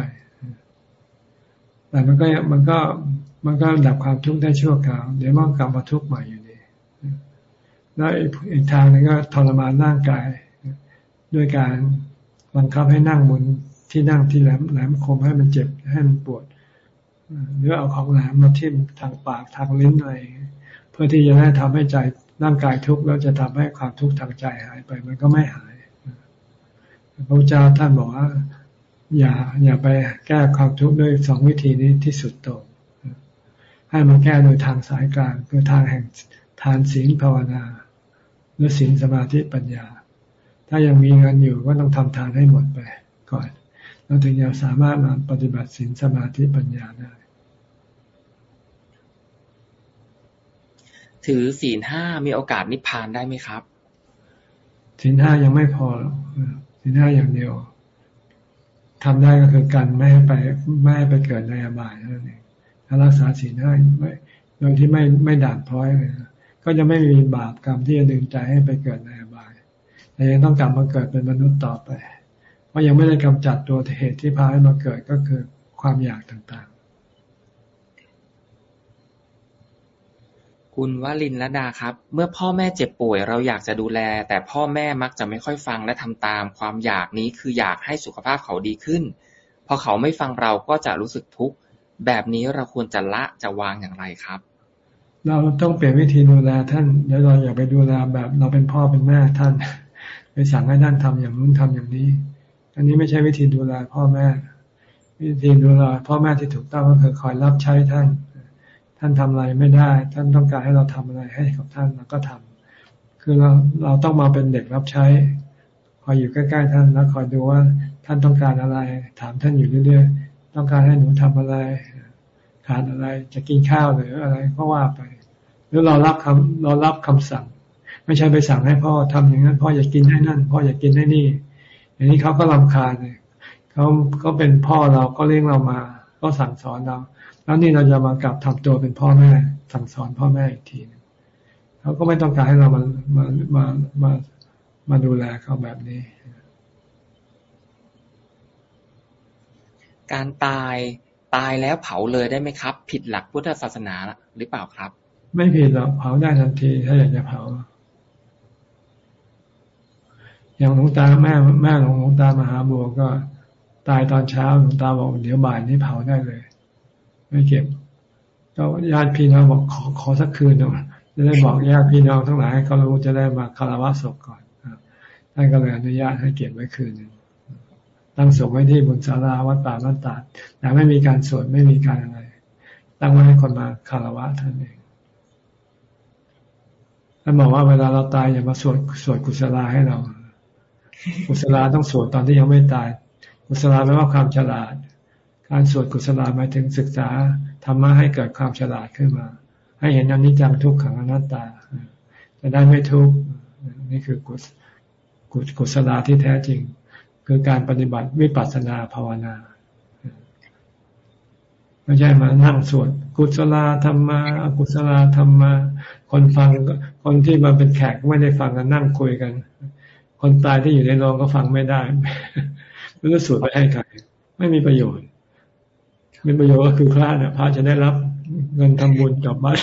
แต่มันก็มันก็มันก็ดับความทุกข์ได้ชั่วคราว เดี๋ยวมันกลับมาทุกข์ใหม่อยู่ดีแล้วอีกทางนึงก็ทรมานร่างกาย ด้วยการบังคับให้นั่งบนที่นั่งที่แหลมแหลมคมให้มันเจ็บให้มันปวดหรือเอาของแหลมมาทิ่มทางปากทางลิ้นอะไรเพื่อที่จะให้ทำให้ใจร่างกายทุกข์แล้วจะทำให้ความทุกข์ทางใจหายไป มันก็ไม่หายพระพุทธเจ้าท่านบอกว่า อย่า อย่าไปแก้ความทุกข์ด้วยสองวิธีนี้ที่สุดโต่งให้มันแก้โดยทางสายกลางคือทางแห่งทานศีลภาวนา หรือศีลสมาธิปัญญา ถ้ายังมีเงินอยู่ก็ต้องทำทานให้หมดไปก่อน เราถึงจะสามารถมาปฏิบัติศีลสมาธิปัญญาได้ ถือศีลห้ามีโอกาสนิพพานได้ไหมครับศีลห้ายังไม่พอหรอกศีลห้าอย่างเดียว ทำได้ก็คือการไม่ให้ไปไม่ให้ไปเกิดในอบายนั่นเองถ้ารักษาศีลห้าไม่โดยที่ไม่ไม่ด่างพร้อยเลยก็จะไม่มีบาปกรรมที่จะดึงใจให้ไปเกิดในอบาย แต่ยังต้องกลับมาเกิดเป็นมนุษย์ต่อไป เพราะยังไม่ได้กำจัดตัวเหตุที่พาให้มาเกิดก็คือความอยากต่างๆ คุณวลินละดาครับ เมื่อพ่อแม่เจ็บป่วยเราอยากจะดูแล แต่พ่อแม่มักจะไม่ค่อยฟังและทำตาม ความอยากนี้คืออยากให้สุขภาพเขาดีขึ้น พอเขาไม่ฟังเราก็จะรู้สึกทุกข์ แบบนี้เราควรจะละจะวางอย่างไรครับ เราต้องเปลี่ยนวิธีดูแลท่านเดี๋ยวเราอย่าไปดูแลแบบเราเป็นพ่อเป็นแม่ท่าน ไปสั่งให้ท่านทำอย่างนู้นทำอย่างนี้ อันนี้ไม่ใช่วิธีดูแลพ่อแม่ วิธีดูแลพ่อแม่ที่ถูกต้องก็คือคอยรับใช้ท่าน ท่านทำอะไรไม่ได้ ท่านต้องการให้เราทำอะไรให้กับท่านเราก็ทำคือเราเราต้องมาเป็นเด็กรับใช้คอยอยู่ใกล้ๆท่านแล้วคอยดูว่าท่านต้องการอะไร ถามท่านอยู่เรื่อยๆ ต้องการให้หนูทำอะไรทานอะไรจะกินข้าวหรืออะไรก็ว่าไปหรือเรารับคำเรารับคำสั่ง ไม่ใช่ไปสั่งให้พ่อทำอย่างนั้น พ่ออยากกินให้นั่น พ่ออยากกินให้นี่ อย่างนี้เขาก็ลำคาญเลยเขาก็เป็นพ่อเราก็เลี้ยงเรามา ก็สั่งสอนเรา แล้วนี่เราจะมากลับทำตัวเป็นพ่อแม่สั่งสอนพ่อแม่อีกทีนึงเขาก็ไม่ต้องการให้เรามามามามามาดูแลเขาแบบนี้ การตายตายแล้วเผาเลยได้ไหมครับ ผิดหลักพุทธศาสนาหรือเปล่าครับ ไม่ผิดหรอกเผาได้ทันทีถ้าอยากจะเผาอย่างหลวงตาแม่แม่ของหลวงตามหาบัวก็ ตายตอนเช้าหลวงตาบอกเดี๋ยวบ่ายนี้เผาได้เลย ไม่เก็บก็ญาติพี่น้องบอกขอขอสักคืนหน่อยจะได้บอกญาติพี่น้องทั้งหลายให้เขารู้จะได้มาคารวะศพก่อนท่านก็เลยอนุญาตให้เก็บไว้คืนหนึ่งตั้งศพไว้ที่บนศาลาวัดป่าบ้านตาดแต่ไม่มีการสวดไม่มีการอะไร ตั้งไว้ให้คนมาคารวะท่านเองท่านบอกว่าเวลาเราตายอย่ามาสวดสวดกุศลาให้เรา กุศลาต้องสวดตอนที่ยังไม่ตาย กุศลาแปลว่าความฉลาด การสวดกุศลาหมายถึงศึกษาธรรมะให้เกิดความฉลาดขึ้นมา ให้เห็นอนิจจังทุกขังอนัตตาจะได้ไม่ทุกข์นี่คือกุศกุศลาที่แท้จริง คือการปฏิบัติวิปัสสนาภาวนาไม่ใช่มานั่งสวดกุศลาธรรมะกุศลาธรรมะคนฟังคนที่มาเป็นแขกไม่ได้ฟังกันนั่งคุยกัน คนตายที่อยู่ในโรงก็ฟังไม่ได้ไม่รู้สวดไปให้ใครไม่มีประโยชน์ มีประโยชน์ก็คือพระเนี่ยพระจะได้รับเงินทำบุญกลับบ้าน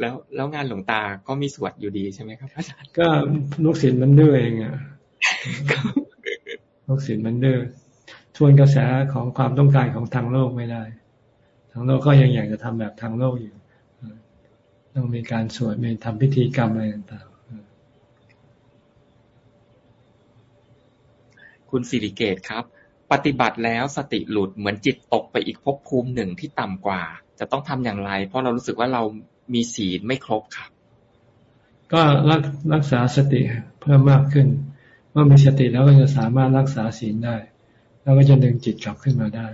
แล้วแล้วงานหลวงตาก็มีสวดอยู่ดีใช่ไหมครับอาจารย์ก็ลูกศิษย์มันดื้อเองอะลูกศิษย์มันดื้อทวนกระแสของความต้องการของทางโลกไม่ได้ ทางโลกก็ยังอยากจะทำแบบทางโลกอยู่ ต้องมีการสวดมีทำพิธีกรรมอะไรต่างๆ คุณสิริเกตครับ ปฏิบัติแล้วสติหลุดเหมือนจิตตกไปอีกภพภูมิหนึ่งที่ต่ำกว่า จะต้องทำอย่างไร เพราะเรารู้สึกว่าเรามีศีลไม่ครบครับ ก็รักรักษาสติเพิ่มมากขึ้น เมื่อมีสติแล้วก็จะสามารถรักษาศีลได้ แล้วก็จะดึงจิตกลับขึ้นมาได้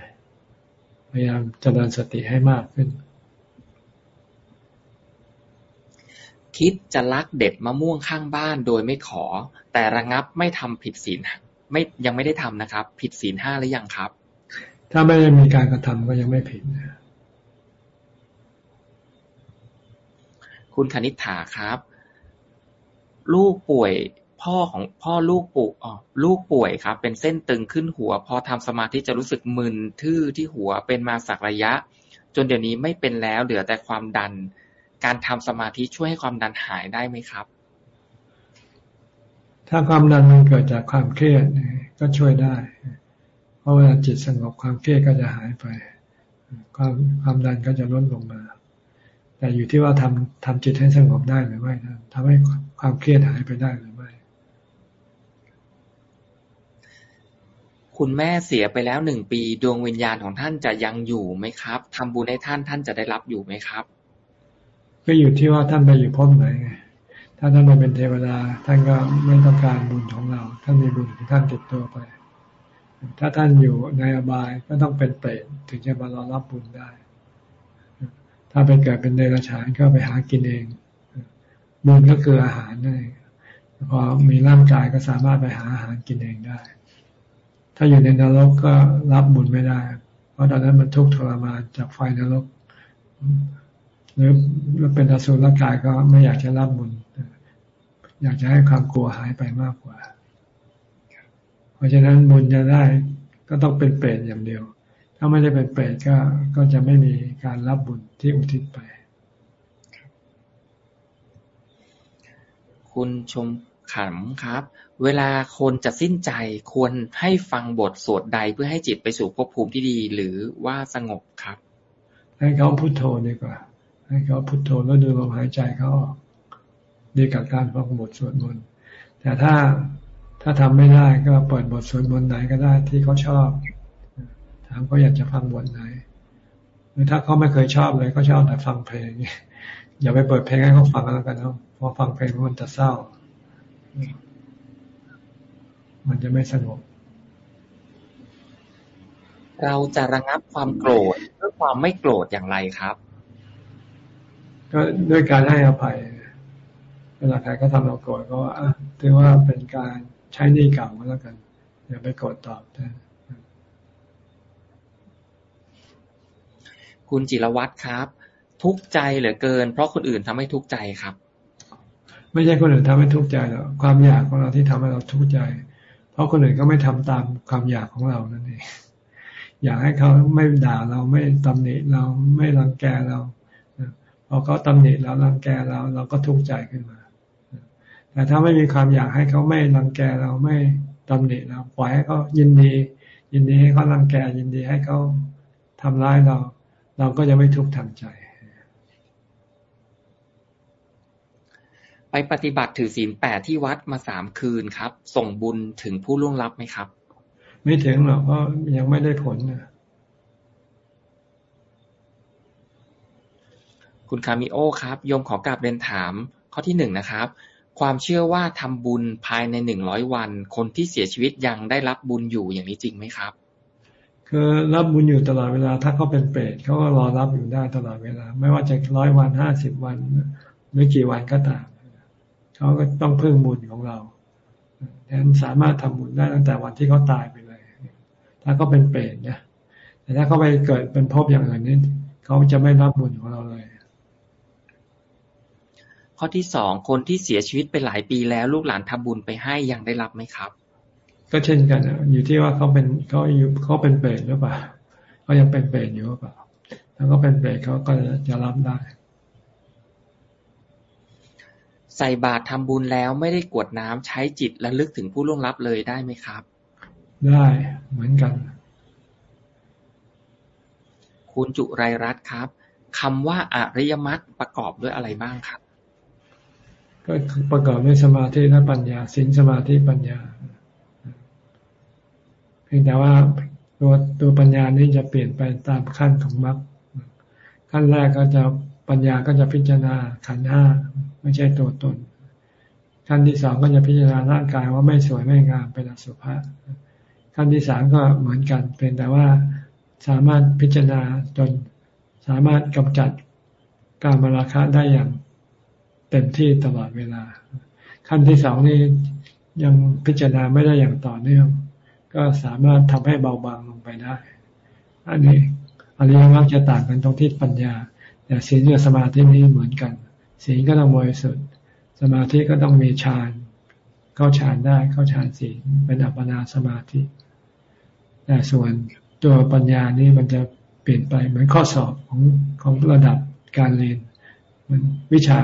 พยายามเจริญสติให้มากขึ้นคิดจะลักเด็ดมะม่วงข้างบ้านโดยไม่ขอ แต่ระงับไม่ทำผิดศีล ไม่ยังไม่ได้ทำนะครับ ผิดศีลห้าหรือยังครับ ถ้าไม่ได้มีการกระทำก็ยังไม่ผิดนะคุณคณิษฐาครับ ลูกป่วยพ่อของพ่อลูกปู่อ๋อลูกป่วยครับ เป็นเส้นตึงขึ้นหัว พอทำสมาธิจะรู้สึกมึนทื่อที่หัวเป็นมาสักระยะ จนเดี๋ยวนี้ไม่เป็นแล้วเหลือแต่ความดัน การทำสมาธิช่วยให้ความดันหายได้ไหมครับ ถ้าความดันมันเกิดจากความเครียดก็ช่วยได้ เพราะเวลาจิตสงบความเครียดก็จะหายไป ความความดันก็จะลดลงมา แต่อยู่ที่ว่าทำทำจิตให้สงบได้หรือไม่นะทำให้ความเครียดหายไปได้หรือไม่ คุณแม่เสียไปแล้วหนึ่งปีดวงวิญญาณของท่านจะยังอยู่ไหมครับทำบุญให้ท่านท่านจะได้รับอยู่ไหมครับ ก็อยู่ที่ว่าท่านไปอยู่พบไหนไง ถ้าท่านไปเป็นเทวดา ท่านก็ไม่ต้องการบุญของเรา ท่านมีบุญของท่านติดตัวไป ถ้าท่านอยู่ในอบายก็ต้องเป็นเปรตถึงจะมารอรับบุญได้ ถ้าไปเกิดเป็นเดรัจฉานก็ไปหากินเอง บุญก็คืออาหารนั่นเองพอมีร่างกายก็สามารถไปหาอาหารกินเองได้ ถ้าอยู่ในนรกก็รับบุญไม่ได้ เพราะตอนนั้นมันทุกข์ทรมานจากไฟนรก หรือเป็นอสุรกายก็ไม่อยากจะรับบุญ อยากจะให้ความกลัวหายไปมากกว่า เพราะฉะนั้นบุญจะได้ก็ต้องเป็นเปรตอย่างเดียว ถ้าไม่ได้เป็นเปรตก็ก็จะไม่มีการรับบุญที่อุทิศไป คุณชมขำครับ เวลาคนจะสิ้นใจควรให้ฟังบทสวดใดเพื่อให้จิตไปสู่ภพภูมิที่ดีหรือว่าสงบครับ ให้เขาพุโทโธดีกว่า ให้เขาพุโทโธแล้วดูลมหายใจเขาออก ดีกับการฟังบทสวดมนต์แต่ถ้าถ้าทำไม่ได้ก็เปิดบทสวดมนต์ไหนก็ได้ที่เขาชอบถามเขาอยากจะฟังบทไหนหรือถ้าเขาไม่เคยชอบเลยก็ชอบแต่ฟังเพลงอย่าไปเปิดเพลงให้เขาฟังแล้วกันนะพอฟังเพลงมันจะเศร้า มันจะไม่สงบเราจะระงับความโกรธเพื่อความไม่โกรธอย่างไรครับ ก็ด้วยการให้อภัย เวลาใครก็ทำเราโกรธก็ว่าถือว่าเป็นการใช้นี่เก่าก็แล้วกัน อย่าไปโกรธตอบนะคุณจิรวัตรครับ ทุกข์ใจเหลือเกิน เพราะคนอื่นทำให้ทุกข์ใจครับ ไม่ใช่คนอื่นทำให้ทุกข์ใจหรอกความอยากของเราที่ทำให้เราทุกข์ใจ เพราะคนอื่นก็ไม่ทำตามความอยากของเรานั่นเองอยากให้เขาไม่ด่าเราไม่ตำหนิเราไม่รังแกเราพอเขาตำหนิเรารังแกเราเราก็ทุกข์ใจขึ้นมา แต่ถ้าไม่มีความอยากให้เขาไม่รังแกเราไม่ตำหนิเราปล่อยให้เขายินดี ยินดีให้เขารังแก ยินดีให้เขาทำร้ายเรา เราก็จะไม่ทุกข์ทางใจ ไปปฏิบัติถือศีลแปดที่วัดมาสามคืนครับ ส่งบุญถึงผู้ล่วงลับไหมครับ ไม่ถึงหรอกเพราะยังไม่ได้ผลนะคุณคามิโอครับโยมขอกราบเรียนถามข้อที่หนึ่งนะครับ ความเชื่อว่าทำบุญภายในหนึ่งร้อยวัน คนที่เสียชีวิตยังได้รับบุญอยู่อย่างนี้จริงไหมครับ คือรับบุญอยู่ตลอดเวลาถ้าเขาเป็นเปรตเขาก็รอรับอยู่ได้ตลอดเวลา ไม่ว่าจะร้อยวันห้าสิบวันหรือกี่วันก็ตามเขาก็ต้องพึ่งบุญของเราดังนั้นสามารถทำบุญได้ตั้งแต่วันที่เขาตายไปเลย ถ้าเขาเป็นเปรตนะแต่ถ้าเขาไปเกิดเป็นภพอย่างอื่นนี่เขาจะไม่รับบุญของเราเล ข้อที่สอง คนที่เสียชีวิตไปหลายปีแล้ว ลูกหลานทำบุญไปให้ยังได้รับไหมครับ ก็เช่นกันอยู่ที่ว่าเขาเป็นเขาอยู่เขาเป็นเปรตหรือเปล่าเขายังเป็นเปรตอยู่หรือเปล่าถ้าเขาเป็นเปรตเขาก็จะรับได้ ใส่บาตรทำบุญแล้วไม่ได้กวดน้ำใช้จิตและลึกถึงผู้ล่วงลับเลยได้ไหมครับ ได้เหมือนกัน คุณจุไรรัตน์ครับคำว่าอริยมรรคประกอบด้วยอะไรบ้างครับ ก็ประกอบด้วยสมาธิและปัญญาสินสมาธิปัญญา เพียงแต่ว่าตัวตัวปัญญานี้จะเปลี่ยนไปตามขั้นของมรรคขั้นแรกก็จะปัญญาก็จะพิจารณาขันห้าไม่ใช่ตัวตน ขั้นที่สองก็จะพิจารณาร่างกายว่าไม่สวยไม่งามเป็นอสุภะขั้นที่สามก็เหมือนกันเพียงแต่ว่าสามารถพิจารณาจนสามารถกำจัดการมาราคะได้อย่าง เต็มที่ตลอดเวลา ขั้นที่สองนี่ยังพิจารณาไม่ได้อย่างต่อเนื่อง ก็สามารถทำให้เบาบางลงไปได้ อันนี้อริยมรรคจะต่างกันตรงที่ปัญญา แต่ศีลกับสมาธินี้เหมือนกัน ศีลก็ต้องบริสุทธิ์ สมาธิก็ต้องมีฌาน เข้าฌานได้ เข้าฌานศีลเป็นอัปปนาสมาธิ แต่ส่วนตัวปัญญานี่มันจะเปลี่ยนไปเหมือนข้อสอบของของระดับการเรียนมันวิชา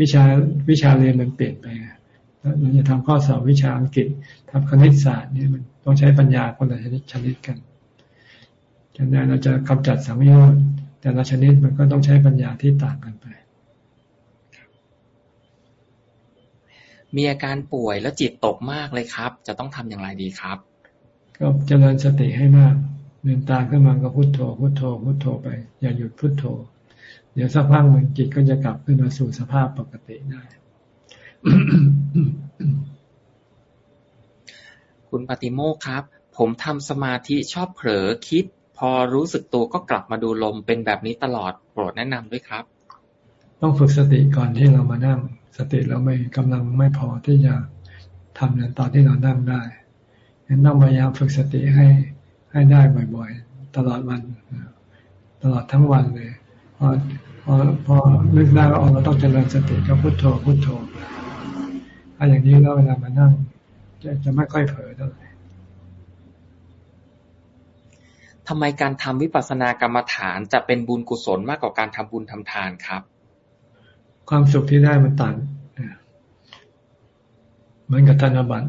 วิชาวิชาเรียนมันเปลี่ยนไปเราจะทำข้อสอบวิชาอังกฤษทำคณิตศาสตร์เนี่ยมันต้องใช้ปัญญาคนละชนิดชนิดกันฉะนั้นเราจะกำจัดสังโยชน์แต่ละชนิดมันก็ต้องใช้ปัญญาที่ต่างกันไป มีอาการป่วยแล้วจิตตกมากเลยครับ จะต้องทำอย่างไรดีครับ ก็เจริญสติให้มากเดินตามขึ้นมาก็พุโทโธพุโทโธพุโทโธไป อย่าหยุดพุโทโธเดี๋ยวสักพักมันจิตก็จะกลับขึ้นมาสู่สภาพปกติได้ คุณปฏิโมกครับ ผมทำสมาธิชอบเผลอคิด พอรู้สึกตัวก็กลับมาดูลมเป็นแบบนี้ตลอดโปรดแนะนำด้วยครับ ต้องฝึกสติก่อนที่เรามานั่ง สติเราไม่กำลังไม่พอที่จะทำในตอนที่เรานั่งได้ฉะนั้นต้องพยายามฝึกสติให้ให้ได้บ่อยๆ ตลอดวัน ตลอดทั้งวันเลยพอพ อพอนึกได้ว่าเราต้องเจริญสติก็พุโทโธพุโทโธถ้าอย่างนี้แล้วเวลามานั่ง จะจะไม่ค่อยเผลอเท่าไหร่ทำไมการทำวิปัสสนากรรมฐานจะเป็นบุญกุศลมากกว่าการทำบุญทำทานครับ ความสุขที่ได้มันต่างเหมือนกับธนบัตร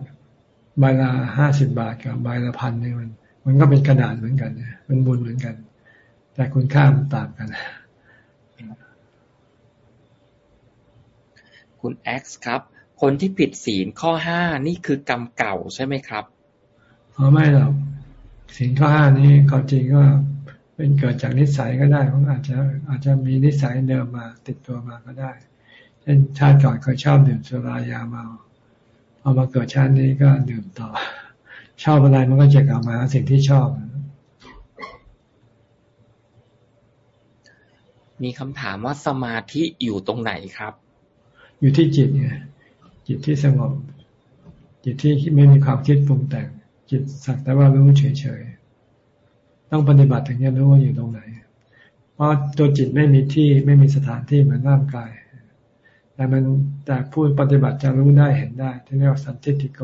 ใบละห้าสิบบาทกับใบละพันนี่มัน มันก็เป็นกระดาษเหมือนกันเป็นบุญเหมือนกัน แต่คุณค่ามันต่างกัน คุณแอ็กซ์ครับ คนที่ผิดศีลข้อห้านี่คือกรรมเก่าใช่ไหมครับอ๋อไม่หรอกศีลข้อห้านี้ความจริงก็เป็นเกิดจากนิสัยก็ได้ผมอาจจะอาจจะมีนิสัยเดิมมาติดตัวมาก็ได้ เช่นชาติก่อนเคยชอบดื่มสุรายาเมาพอมาเกิดชาตินี้ก็ดื่มต่อ ชอบอะไรมันก็จะกลับมาสิ่งที่ชอบ มีคำถามว่าสมาธิอยู่ตรงไหนครับ อยู่ที่จิตไงจิตที่สงบ จิตที่ไม่มีความคิดปรุงแต่ง จิตสักแต่ว่ารู้เฉยๆต้องปฏิบัติถึงจะรู้ว่าอยู่ตรงไหน เพราะตัวจิตไม่มีที่ไม่มีสถานที่เหมือนร่างกาย แต่มันแต่ผู้ปฏิบัติจะรู้ได้เห็นได้ ที่เรียกว่าสันติติโก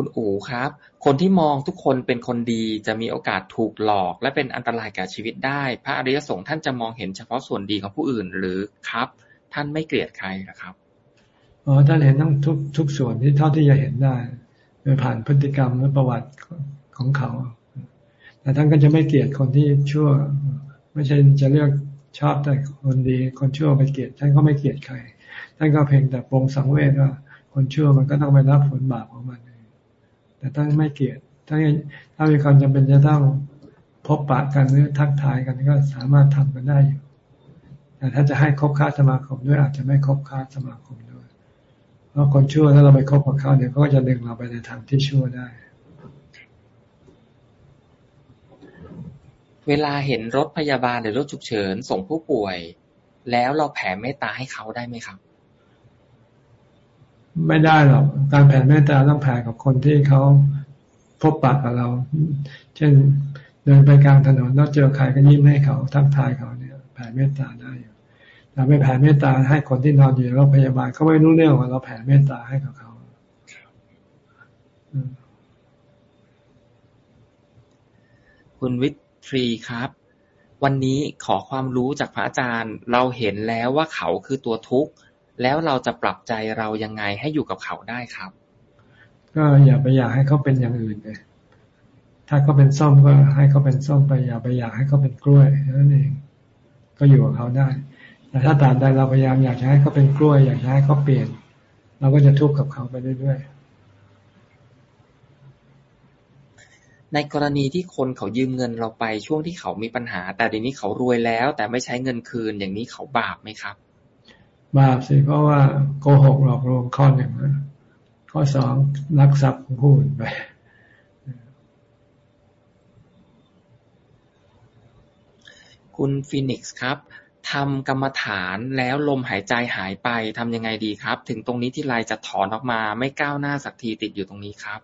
คุณอู๋ครับ คนที่มองทุกคนเป็นคนดีจะมีโอกาสถูกหลอก และเป็นอันตรายแก่ชีวิตได้ พระอริยสงฆ์ท่านจะมองเห็นเฉพาะส่วนดีของผู้อื่นหรือครับ ท่านไม่เกลียดใครนะครับอ๋อท่านเห็นทั้งทุกทุกส่วนที่เท่าที่จะเห็นได้ โดยผ่านพฤติกรรมและประวัติของเขา แต่ท่านก็จะไม่เกลียดคนที่ชั่ว ไม่ใช่จะเลือกชอบแต่คนดีคนชั่วไปเกลียดท่านก็ไม่เกลียดใครท่านก็เพียงแต่ปรงสังเวชว่าคนชั่วมันก็ต้องไปรับผลบาปของมัน แต่ท่าไม่เกลียด ถ้าถ้ามีความจำเป็นจะต้องพบปะกันหรือทักทายกันก็สามารถทำกันได้อยู่แต่ถ้าจะให้คบค้าสมาคมด้วยอาจจะไม่คบค้าสมาคมด้วย เพราะคนชั่วถ้าเราไปคบกับเขาเดี๋ยวเขาก็จะดึงเราไปในทางที่ชั่วได้ เวลาเห็นรถพยาบาลหรือรถฉุกเฉินส่งผู้ป่วย แล้วเราแผ่เมตตาให้เขาได้ไหมครับ ไม่ได้หรอก การแผ่เมตตาต้องแผ่กับคนที่เขาพบปะกับเรา เช่นเดินไปกลางถนนแล้วเจอใครก็ยิ้มให้เขาทักทายเขาเนี่ยแผ่เมตตาได้อยู่แต่ไม่แผ่เมตตาให้คนที่นอนอยู่โรงพยาบาลเขาไม่รู้เรื่องว่าเราแผ่เมตตาให้กับเขาคุณวิทรีครับ วันนี้ขอความรู้จากพระอาจารย์ เราเห็นแล้วว่าเขาคือตัวทุกข์ แล้วเราจะปรับใจเรายังไงให้อยู่กับเขาได้ครับ ก็อย่าไปอยากให้เขาเป็นอย่างอื่นเลยถ้าเขาเป็นส้มก็ให้เขาเป็นส้มไปอย่าไปอยากให้เขาเป็นกล้วยนั่นเอง ก็อยู่กับเขาได้แต่ถ้าตามใดเราพยายามอยากจะให้เขาเป็นกล้วย อยากจะให้เขาเปลี่ยน เราก็จะทุกข์กับเขาไปเรื่อยๆในกรณีที่คนเขายืมเงินเราไปช่วงที่เขามีปัญหา แต่เดี๋ยวนี้เขารวยแล้ว แต่ไม่ใช้เงินคืนอย่างนี้เขาบาปไหมครับ บาปสิเพราะว่าโกหกหลอกลวงข้อหนึ่งนะข้อสองลักทรัพย์ของผู้อื่นไปคุณฟินิกซ์ครับทำกรรมฐานแล้วลมหายใจหายไปทำยังไงดีครับ ถึงตรงนี้ที่ไรจะถอนออกมา ไม่ก้าวหน้าสักทีติดอยู่ตรงนี้ครับ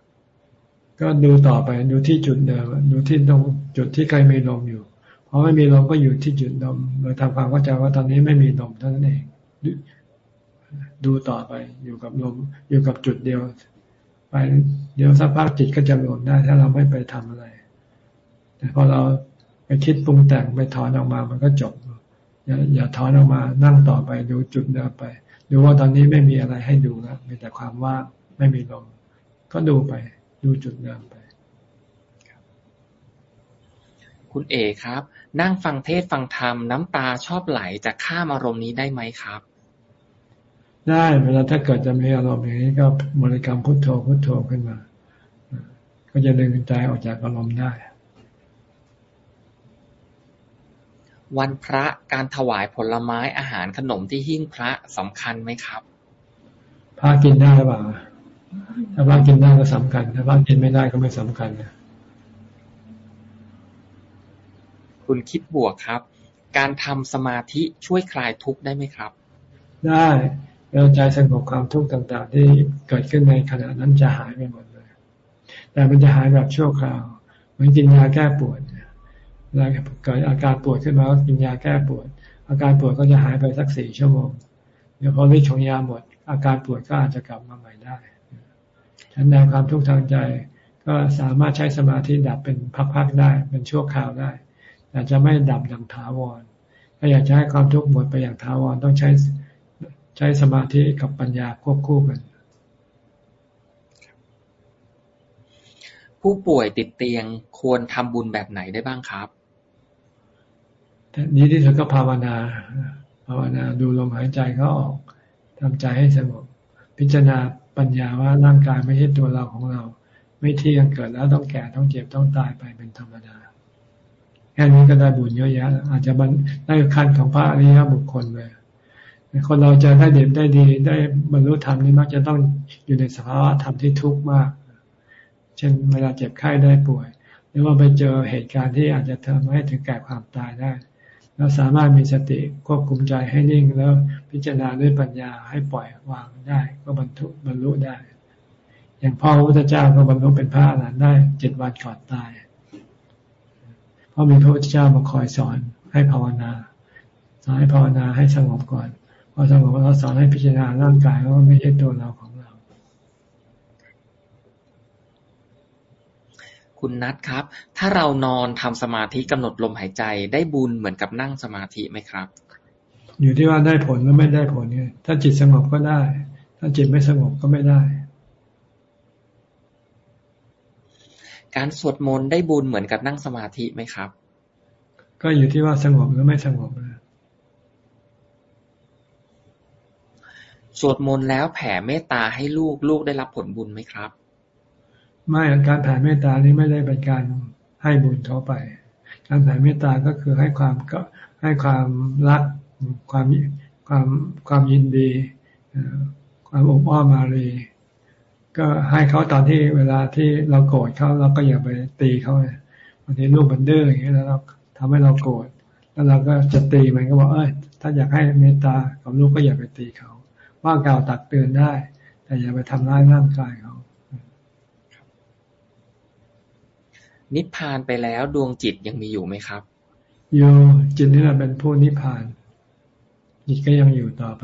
ก็ดูต่อไปดูที่จุดเดิมดูที่ตรงจุดที่เคยมีลมอยู่พอไม่มีลมก็อยู่ที่จุดลมโดยทำความเข้าใจว่าตอนนี้ไม่มีลมเท่านั้นเอง ดูต่อไป อยู่กับลมอยู่กับจุดเดียว ไปเดี๋ยวสักพักจิตก็จะรวมได้ ถ้าเราไม่ไปทำอะไร แต่พอเราไปคิดปรุงแต่งไปถอนออกมามันก็จบ อย่าอย่าถอนออกมานั่งต่อไปดูจุดเดิมไป ดูว่าตอนนี้ไม่มีอะไรให้ดูแล้วมีแต่ความว่างไม่มีลมก็ดูไป ดูจุดเดิมไปคุณเอครับ นั่งฟังเทศฟังธรรม น้ำตาชอบไหลจะข้ามอารมณ์นี้ได้ไหมครับ ได้เวลาถ้าเกิดจะมีอารมณ์อย่างนี้ก็บริกรรมพุทโธพุทโธขึ้นมา ก็จะดึงใจออกจากอารมณ์ได้ วันพระการถวายผลไม้อาหารขนมที่หิ้งพระสำคัญไหมครับ พระกินได้หรือเปล่าถ้าพระกินได้ก็สำคัญ ถ้าพระกินไม่ได้ก็ไม่สำคัญนะคุณคิดบวกครับ การทำสมาธิช่วยคลายทุกข์ได้ไหมครับ ได้ เราใจสงบความทุกข์ต่างๆ ที่เกิดขึ้นในขณะนั้นจะหายไปหมดเลย แต่มันจะหายแบบชั่วคราวเหมือนกินยาแก้ปวดเวลาเกิดอาการปวดขึ้นมาก็กินยาแก้ปวด อาการปวดก็จะหายไปสักสี่ชั่วโมงเดี๋ยวพอฤทธิ์ของยาหมด อาการปวดก็อาจจะกลับมาใหม่ได้ฉันในความทุกข์ทางใจก็สามารถใช้สมาธิดับเป็นพักๆได้ เป็นชั่วคราวได้แต่จะไม่ดับอย่างถาวร ถ้าอยากจะให้ความทุกข์หมดไปอย่างถาวรต้องใช้ ใช้สมาธิกับปัญญาควบคู่กัน ผู้ป่วยติดเตียงควรทำบุญแบบไหนได้บ้างครับแต่นี้ที่สุดก็ภาวนา ภาวนาดูลมหายใจเขาออกทำใจให้สงบพิจารณาปัญญาว่าร่างกายไม่ใช่ตัวเราของเรา ไม่เที่ยงเกิดแล้วต้องแก่ต้องเจ็บต้องตายไปเป็นธรรมดาแค่นี้ก็ได้บุญเยอะแยะอาจจะได้ขั้นของพระอริยบุคคลเลย คนเราจะได้เด่นได้ดีได้บรรลุธรรมนี่มักจะต้องอยู่ในสภาวะธรรมที่ทุกข์มาก เช่นเวลาเจ็บไข้ได้ป่วย หรือว่าไปเจอเหตุการณ์ที่อาจจะทำให้ถึงแก่ความตายได้แล้วสามารถมีสติควบคุมใจให้นิ่งแล้วพิจารณาด้วยปัญญาให้ปล่อยวางได้ ก็บรรทุบรรลุได้ อย่างพ่อพระพุทธเจ้าก็บรรลุเป็นพระอรหันต์ได้เจ็ดวันก่อนตาย เพราะมีพระพุทธเจ้ามาคอยสอนให้ภาวนาสอนให้ภาวนาให้สงบก่อน พอสงบเราสอนให้พิจารณาร่างกายว่าไม่ใช่ตัวเราของเรา คุณนัทครับ ถ้าเรานอนทำสมาธิกำหนดลมหายใจ ได้บุญเหมือนกับนั่งสมาธิไหมครับ อยู่ที่ว่าได้ผลหรือไม่ได้ผลไงถ้าจิตสงบก็ได้ ถ้าจิตไม่สงบก็ไม่ได้ การสวดมนต์ได้บุญเหมือนกับนั่งสมาธิไหมครับ ก็อยู่ที่ว่าสงบหรือไม่สงบนะ สวดมนต์แล้วแผ่เมตตาให้ลูก ลูกได้รับผลบุญไหมครับ ไม่การแผ่เมตตานี้ไม่ได้เป็นการให้บุญเขาไป การแผ่เมตตาก็คือให้ความก็ให้ความรักความความความยินดี ความอบอ้อมมารีก็ให้เขาตอนที่เวลาที่เราโกรธเขาเราก็อย่าไปตีเขาบางทีลูกมันดื้ออย่างเงี้แล้วเราทำให้เราโกรธแล้วเราก็จะตีมันก็บอกเอ้ยถ้าอยากให้เมตตากับลูกก็อย่าไปตีเขา ว่ากล่าวตักเตือนได้ แต่อย่าไปทำร้ายร่างกายเขา นิพพานไปแล้วดวงจิตยังมีอยู่ไหมครับอยู่จิตนี่แหละเป็นผู้นิพพาน จิตก็ยังอยู่ต่อไป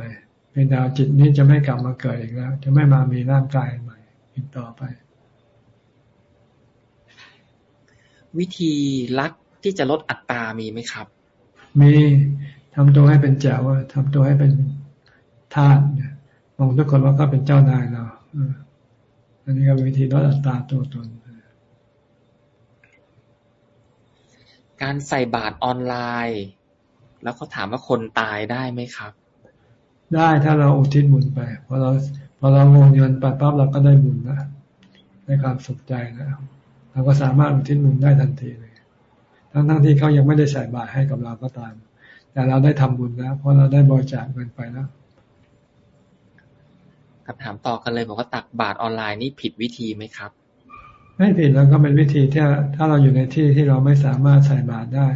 เป็นดาวจิตนี้จะไม่กลับมาเกิดอีกแล้ว จะไม่มามีร่างกายใหม่อีกต่อไป วิธีลักที่จะลดอัตรามีไหมครับ มีทำตัวให้เป็นแจ๋วทำตัวให้เป็นทาส มองทุกคนว่าก็เป็นเจ้านายเราอันนี้ก็เป็นวิธีลดอัตราตัวตนการใส่บาตรออนไลน์ แล้วเขาถามว่าคนตายได้ไหมครับ ได้ถ้าเราอุทิศบุญไปพอเราพอเราโอนเงินไปปั๊บเราก็ได้บุญนะได้ความสุขใจนะเราก็สามารถอุทิศบุญได้ทันทีเลย ทั้งทั้งที่เขายังไม่ได้ใส่บาตรให้กับเราก็ตาม แต่เราได้ทำบุญแล้วเพราะเราได้บริจาคเงินไปแล้ว คำถามต่อกันเลยบอกว่าตักบาตรออนไลน์นี่ผิดวิธีไหมครับ ไม่ผิดแล้วก็เป็นวิธีที่ถ้าเราอยู่ในที่ที่เราไม่สามารถใส่บาตรได้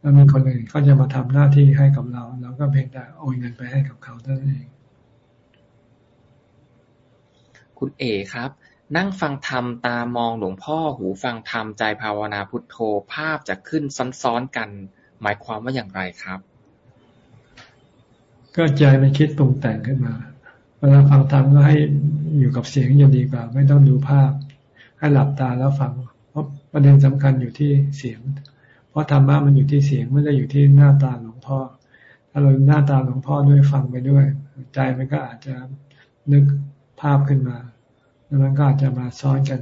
แล้วมีคนอื่นก็จะมาทำหน้าที่ให้กับเราเราก็เพียงแต่โอนเงินไปให้กับเขาเท่านั้นเองคุณเอครับ นั่งฟังธรรมตามองหลวงพ่อหูฟังธรรมใจภาวนาพุทโธภาพจะขึ้นซ้อนๆกัน หมายความว่าอย่างไรครับ ก็ใจมันคิดปรุงแต่งขึ้นมา เวลาฟังธรรมก็ให้อยู่กับเสียงจะดีกว่า ไม่ต้องดูภาพ ให้หลับตาแล้วฟัง เพราะประเด็นสำคัญอยู่ที่เสียง เพราะธรรมะมันอยู่ที่เสียงไม่ได้อยู่ที่หน้าตาหลวงพ่อ ถ้าเราหน้าตาหลวงพ่อด้วยฟังไปด้วย ใจมันก็อาจจะนึกภาพขึ้นมา แล้วมันก็อาจจะมาซ้อนกัน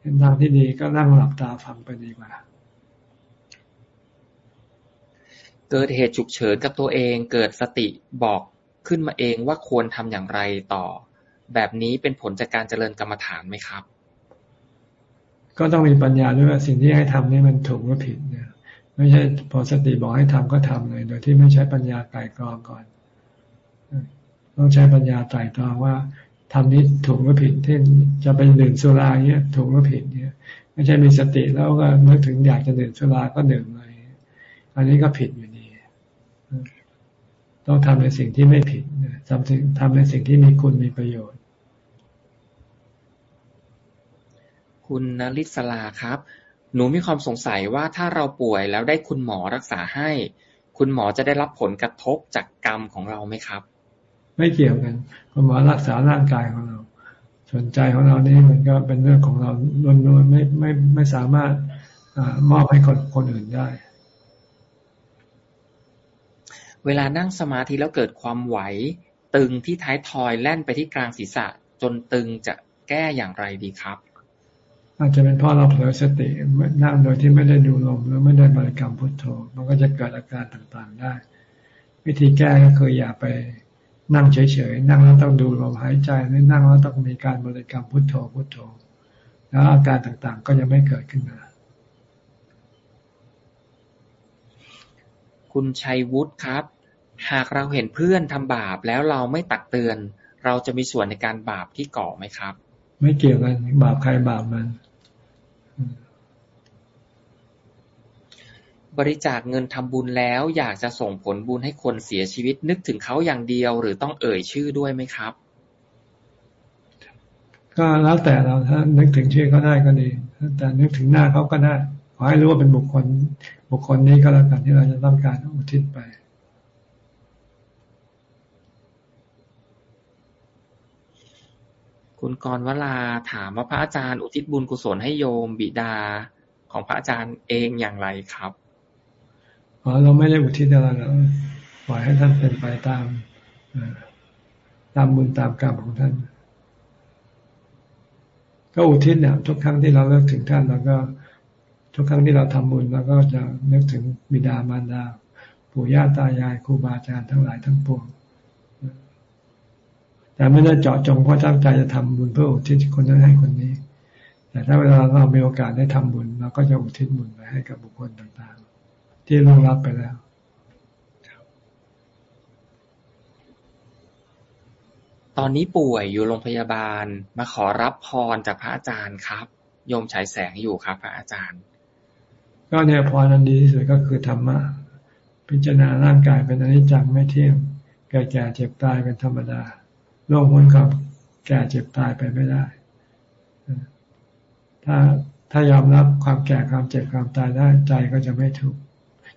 เห็นทางที่ดีก็นั่งหลับตาฟังไปดีกว่าเกิดเหตุฉุกเฉินกับตัวเอง เกิดสติบอก ขึ้นมาเองว่าควรทำอย่างไรต่อ แบบนี้เป็นผลจากการเจริญกรรมฐานไหมครับ ก็ต้องมีปัญญาด้วยว่าสิ่งที่ให้ทำนี่มันถูกหรือผิดเนี่ยไม่ใช่พอสติบอกให้ทำก็ทำเลย โดยที่ไม่ใช้ปัญญาไก่กรองก่อนต้องใช้ปัญญาไต่ตรองว่าทำนี้ถูกหรือผิดเช่นจะไปดื่มสุราเนี้ยถูกหรือผิดเนี่ยไม่ใช่มีสติแล้วก็เมื่อถึงอยากจะดื่มสุราก็ดื่มเลยอันนี้ก็ผิดอยู่ ต้องทำในสิ่งที่ไม่ผิดทำสิ่งทำในสิ่งที่มีคุณมีประโยชน์ คุณนลิศลาครับ หนูมีความสงสัยว่าถ้าเราป่วยแล้วได้คุณหมอรักษาให้ คุณหมอจะได้รับผลกระทบจากกรรมของเราไหมครับ ไม่เกี่ยวกันคุณหมอรักษาร่างกายของเรา สนใจของเรานี่มันก็เป็นเรื่องของเราล้วนๆไม่ไม่ไม่สามารถอมอบให้คนคนอื่นได้ เวลานั่งสมาธิแล้วเกิดความไหวตึงที่ท้ายทอยแล่นไปที่กลางศีรษะ จนตึงจะแก้อย่างไรดีครับ อาจจะเป็นเพราะเราเผลอสตินั่งโดยที่ไม่ได้ดูลมหรือไม่ได้บริกรรมพุทโธมันก็จะเกิดอาการต่างๆได้ วิธีแก้ก็คืออย่าไปนั่งเฉยๆนั่งแล้วต้องดูลมหายใจหรือนั่งแล้วต้องมีการบริกรรมพุทโธพุทโธ แล้วอาการต่างๆก็จะไม่เกิดขึ้นมา คุณชัยวุฒิครับ หากเราเห็นเพื่อนทำบาปแล้วเราไม่ตักเตือน เราจะมีส่วนในการบาปที่ก่อไหมครับ ไม่เกี่ยวกันบาปใครบาปมัน บริจาคเงินทำบุญแล้ว อยากจะส่งผลบุญให้คนเสียชีวิตนึกถึงเขาอย่างเดียว หรือต้องเอ่ยชื่อด้วยไหมครับ ก็แล้วแต่เราถ้านึกถึงชื่อเขาได้ก็ดีแต่นึกถึงหน้าเขาก็ได้ ขอให้รู้ว่าเป็นบุคคล บุคคลนี้ก็แล้วกันที่เราจะต้องการอุทิศไปคุณกรวลาถามว่าพระอาจารย์อุทิศบุญกุศลให้โยมบิดาของพระอาจารย์เองอย่างไรครับอ๋อเราไม่ได้อุทิศอะไรแล้วปล่อยให้ท่านเป็นไปตามตามบุญตามกรรมของท่าน ก็อุทิศเนี่ยทุกครั้งที่เราเลิกถึงท่านเราก็ ทุกครั้งที่เราทำบุญเราก็จะนึกถึงบิดามารดาปู่ย่าตายายครูบาอาจารย์ทั้งหลายทั้งปวงแต่ไม่ได้เจาะจงเพราะตั้งใจจะทำบุญเพื่ออุทิศคนนั้นให้คนนี้ แต่ถ้าเวลาเรามีโอกาสได้ทำบุญเราก็จะอุทิศบุญไปให้กับบุคคลต่างๆ ที่ล่วงรับไปแล้วตอนนี้ป่วยอยู่โรงพยาบาลมาขอรับพรจากพระอาจารย์ครับ โยมฉายแสงอยู่ครับ พระอาจารย์ ก็เนี่ยพรนันดีที่สุดก็คือธรรมะ พิจารณาร่างกายเป็นอนิจจังไม่เที่ยงแก่แก่เจ็บตายเป็นธรรมดาโลกพ้นความแก่เจ็บตายไปไม่ได้ ถ้าถ้ายอมรับความแก่ความเจ็บความตายได้ ใจก็จะไม่ทุกข์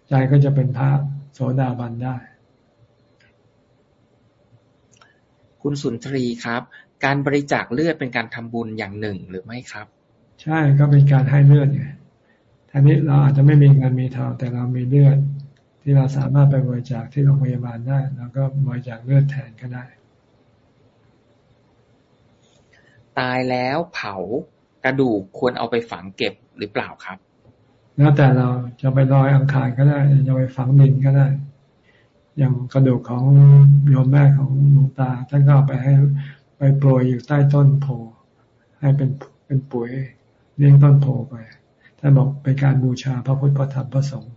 ใจก็จะเป็นพระโสดาบันได้ คุณสุนทรีครับ การบริจาคเลือดเป็นการทำบุญอย่างหนึ่งหรือไม่ครับ ใช่ก็เป็นการให้เลือดไง ทีนี้เราอาจจะไม่มีเงินมีทองแต่เรามีเลือด ที่เราสามารถไปบริจาคที่โรงพยาบาลได้แล้วก็บริจาคเลือดแทนก็ได้ ตายแล้วเผากระดูกควรเอาไปฝังเก็บหรือเปล่าครับ แล้วแต่เราจะไปลอยอังคารก็ได้จะไปฝังดินก็ได้ อย่างกระดูกของโยมแม่ของหลวงตาท่านก็เอาไปให้ไปโปรยอยู่ใต้ต้นโพให้เป็นเป็นปุ๋ยเลี้ยงต้นโพไป ท่านบอกเป็นการบูชาพระพุทธพระธรรมพระสงฆ์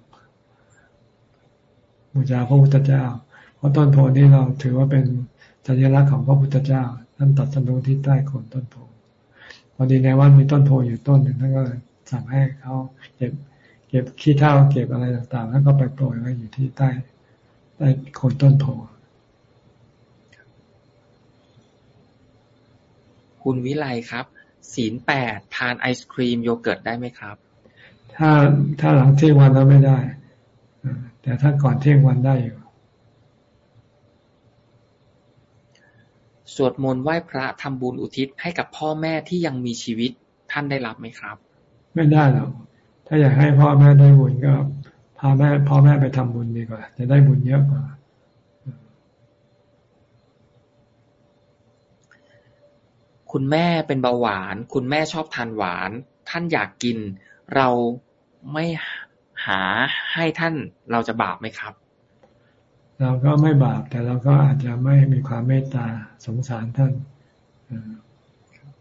บูชาพระพุทธเจ้า เพราะต้นโพนี้เราถือว่าเป็นสัญลักษณ์ของพระพุทธเจ้าท่านตัดสรุที่ใต้โคนต้นโพพอดีในวัดมีต้นโพอยู่ต้นหนึ่งท่านก็สั่งให้เขาเก็บเก็บขี้เถ้าเก็บอะไรต่างๆ แล้วก็ไปโปรยไว้อยู่ที่ใต้ใต้โคนต้นโพคุณวิไลครับ ศีลแปดทานไอศครีมโยเกิร์ตได้ไหมครับ ถ้าถ้าหลังเที่ยงวันแล้วไม่ได้ แต่ถ้าก่อนเที่ยงวันได้อยู่ สวดมนต์ไหว้พระทำบุญอุทิศให้กับพ่อแม่ที่ยังมีชีวิตท่านได้รับไหมครับ ไม่ได้หรอกถ้าอยากให้พ่อแม่ได้บุญก็พาแม่พ่อแม่ไปทำบุญดีกว่า จะได้บุญเยอะกว่าคุณแม่เป็นเบาหวาน คุณแม่ชอบทานหวาน ท่านอยากกิน เรา ไม่หาให้ท่านเราจะบาปไหมครับ เราก็ไม่บาป แต่เราก็อาจจะไม่มีความเมตตาสงสารท่าน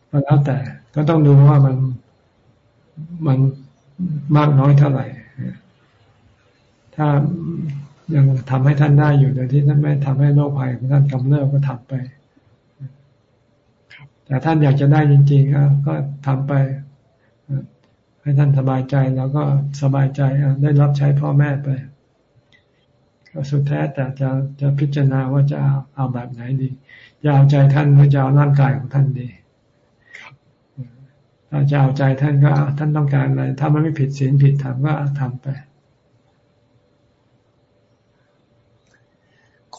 ก็แล้วแต่ก็ต้องดูว่ามันมันมากน้อยเท่าไหร่ ถ้ายังทำให้ท่านได้อยู่โดยที่ท่านไม่ทำให้โรคภัยของท่านกำเริบก็ทำไปแต่ท่านอยากจะได้จริงๆก็ทำไป ให้ท่านสบายใจแล้วก็สบายใจได้รับใช้พ่อแม่ไปก็สุดแท้แต่จะจะพิจารณาว่าจะเอาแบบไหนดีจะเอาใจท่านหรือจะเอาร่างกายของท่านดีถ้าจะเอาใจท่านก็ท่านต้องการอะไร ถ้ามันไม่ผิดศีลผิดธรรมก็ทำไป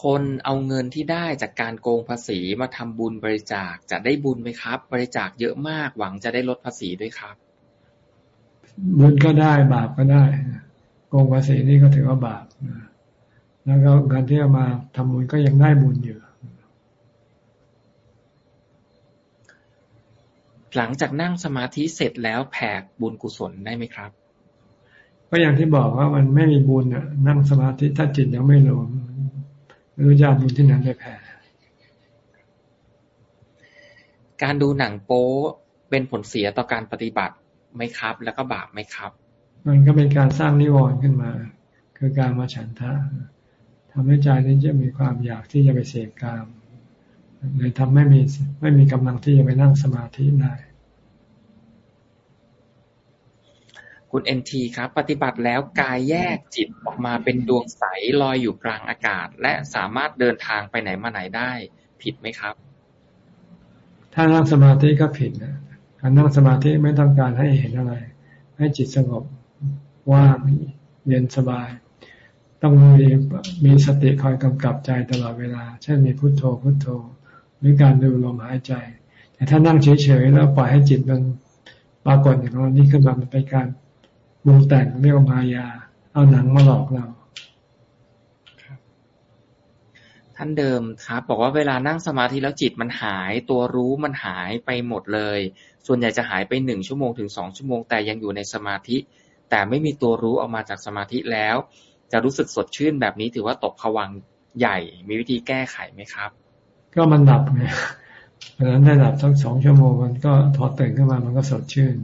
คนเอาเงินที่ได้จากการโกงภาษีมาทำบุญบริจาคจะได้บุญไหมครับ บริจาคเยอะมากหวังจะได้ลดภาษีด้วยครับ บุญก็ได้บาปก็ได้โกงภาษีนี่ก็ถือว่าบาปแล้วก็เงินที่เอามาทำบุญก็ยังได้บุญอยู่หลังจากนั่งสมาธิเสร็จแล้วแผ่บุญกุศลได้ไหมครับ ก็อย่างที่บอกว่ามันไม่มีบุญอะ นั่งสมาธิถ้าจิตยังไม่รวมไม่รู้จะเอาบุญที่ไหนไปแผ่การดูหนังโป๊เป็นผลเสียต่อการปฏิบัติ ไหมครับ แล้วก็บาปไหมครับ มันก็เป็นการสร้างนิวรณ์ขึ้นมา คือการมาฉันทะทำให้ใจนี้จะมีความอยากที่จะไปเสพกามเลยทำไม่มีไม่มีกำลังที่จะไปนั่งสมาธิได้คุณเอ็นทีครับ ปฏิบัติแล้วกายแยกจิตออกมาเป็นดวงใสลอยอยู่กลางอากาศ และสามารถเดินทางไปไหนมาไหนได้ ผิดไหมครับ ถ้านั่งสมาธิก็ผิดนะ การนั่งสมาธิไม่ต้องการให้เห็นอะไร ให้จิตสงบว่างเย็นสบาย ต้องมีมีสติคอยกำกับใจตลอดเวลา เช่นมีพุโทโธพุโทโธหรือการดูลมหายใจ แต่ถ้านั่งเฉยๆแล้วปล่อยให้จิตมันปรากฏอย่างนี้ขึ้นมามันเป็นการปรุงแต่งเรียกว่ามายา เอาหนังมาหลอกเรา ท่านเดิมครับ บอกว่าเวลานั่งสมาธิแล้วจิตมันหาย ตัวรู้มันหายไปหมดเลย ส่วนใหญ่จะหายไปหนึ่งชั่วโมงถึงสองชั่วโมงแต่ยังอยู่ในสมาธิ แต่ไม่มีตัวรู้ออกมาจากสมาธิแล้ว จะรู้สึกสดชื่นแบบนี้ถือว่าตกผวังใหญ่ มีวิธีแก้ไขไหมครับ ก็มันดับไงเพราะฉะนั้นได้หลับทั้งสองชั่วโมงมันก็พอตื่นขึ้นมามันก็สดชื่น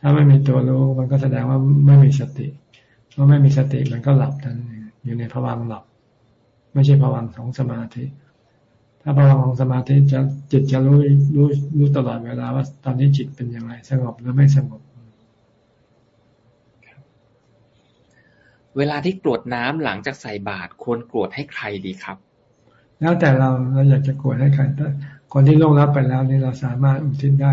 ถ้าไม่มีตัวรู้มันก็แสดงว่าไม่มีสติเมื่อไม่มีสติมันก็หลับทันอยู่ในภวังหลับ ไม่ใช่ภวังของสมาธิ ถ้าภวังของสมาธิจะจิตจะรู้รู้รู้ตลอดเวลาว่าตอนนี้จิตเป็นอย่างไรสงบหรือไม่สงบเวลาที่กรวดน้ำหลังจากใส่บาตรควรกรวดให้ใครดีครับ แล้วแต่เราเราอยากจะกรวดให้ใครแต่คนที่ล่วงรับไปแล้วนี่เราสามารถอุทิศได้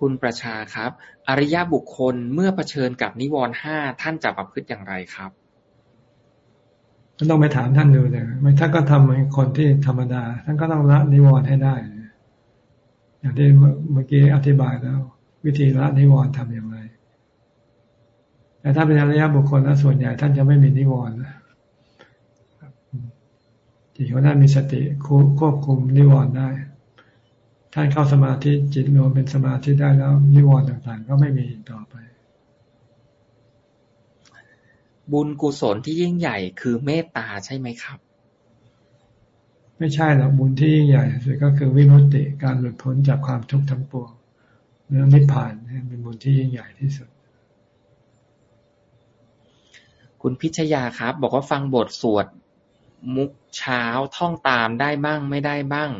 คุณประชาครับ อริยบุคคลเมื่อเผชิญกับนิวรณ์ห้าท่านจะประพฤติอย่างไรครับต้องไปถามท่านดูเลยไม่ท่านก็ทำเหมือนคนที่ธรรมดา ท่านก็ต้องละนิวรณ์ให้ได้ อย่างที่เมื่อกี้อธิบายแล้ว วิธีละนิวรณ์ทำอย่างไร แต่ถ้าเป็นอริยบุคคลแล้วส่วนใหญ่ท่านจะไม่มีนิวรณ์จิตของท่านมีสติควบคุมนิวรณ์ได้ ท่านเข้าสมาธิจิตรวมเป็นสมาธิได้แล้วนิวรณ์ต่างๆ ก็ไม่มีต่อไป บุญกุศลที่ยิ่งใหญ่คือเมตตาใช่ไหมครับ ไม่ใช่หรอกบุญที่ยิ่งใหญ่สุดก็คือวิมุตติการหลุดพ้นจากความทุกข์ทั้งปวงเรื่องนิพพานเป็นบุญที่ยิ่งใหญ่ที่สุด คุณพิชยาครับ บอกว่าฟังบทสวดมุกเช้าท่องตามได้บ้างไม่ได้บ้าง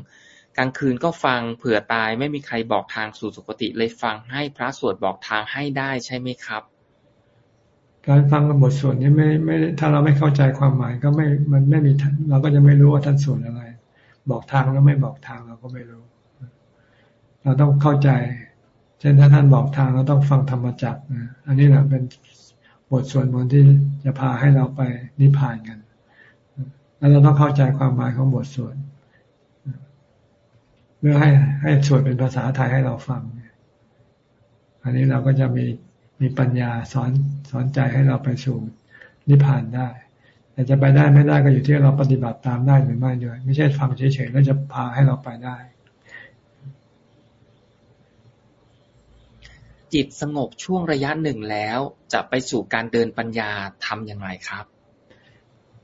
กลางคืนก็ฟัง เผื่อตายไม่มีใครบอกทางสู่สุคติ เลยฟังให้พระสวดบอกทางให้ได้ใช่ไหมครับ การฟังบทสวดนี้ไม่ไม่ถ้าเราไม่เข้าใจความหมายก็ไม่มันไม่มีเราก็จะไม่รู้ว่าท่านสวดอะไร บอกทางแล้วไม่บอกทางเราก็ไม่รู้ เราต้องเข้าใจ เช่นถ้าท่านบอกทางเราต้องฟังธรรมจักรอันนี้แหละเป็นบทสวดมนต์ที่จะพาให้เราไปนิพพานกัน แล้วเราต้องเข้าใจความหมายของบทสวด เพื่อให้ให้สวดเป็นภาษาไทยให้เราฟัง อันนี้เราก็จะมีมีปัญญาสอนสอนใจให้เราไปสู่นิพพานได้ แต่จะไปได้ไม่ได้ก็อยู่ที่เราปฏิบัติตามได้หรือไม่ด้วย ไม่ใช่ฟังเฉยๆแล้วจะพาให้เราไปได้ จิตสงบช่วงระยะหนึ่งแล้วจะไปสู่การเดินปัญญาทำอย่างไรครับ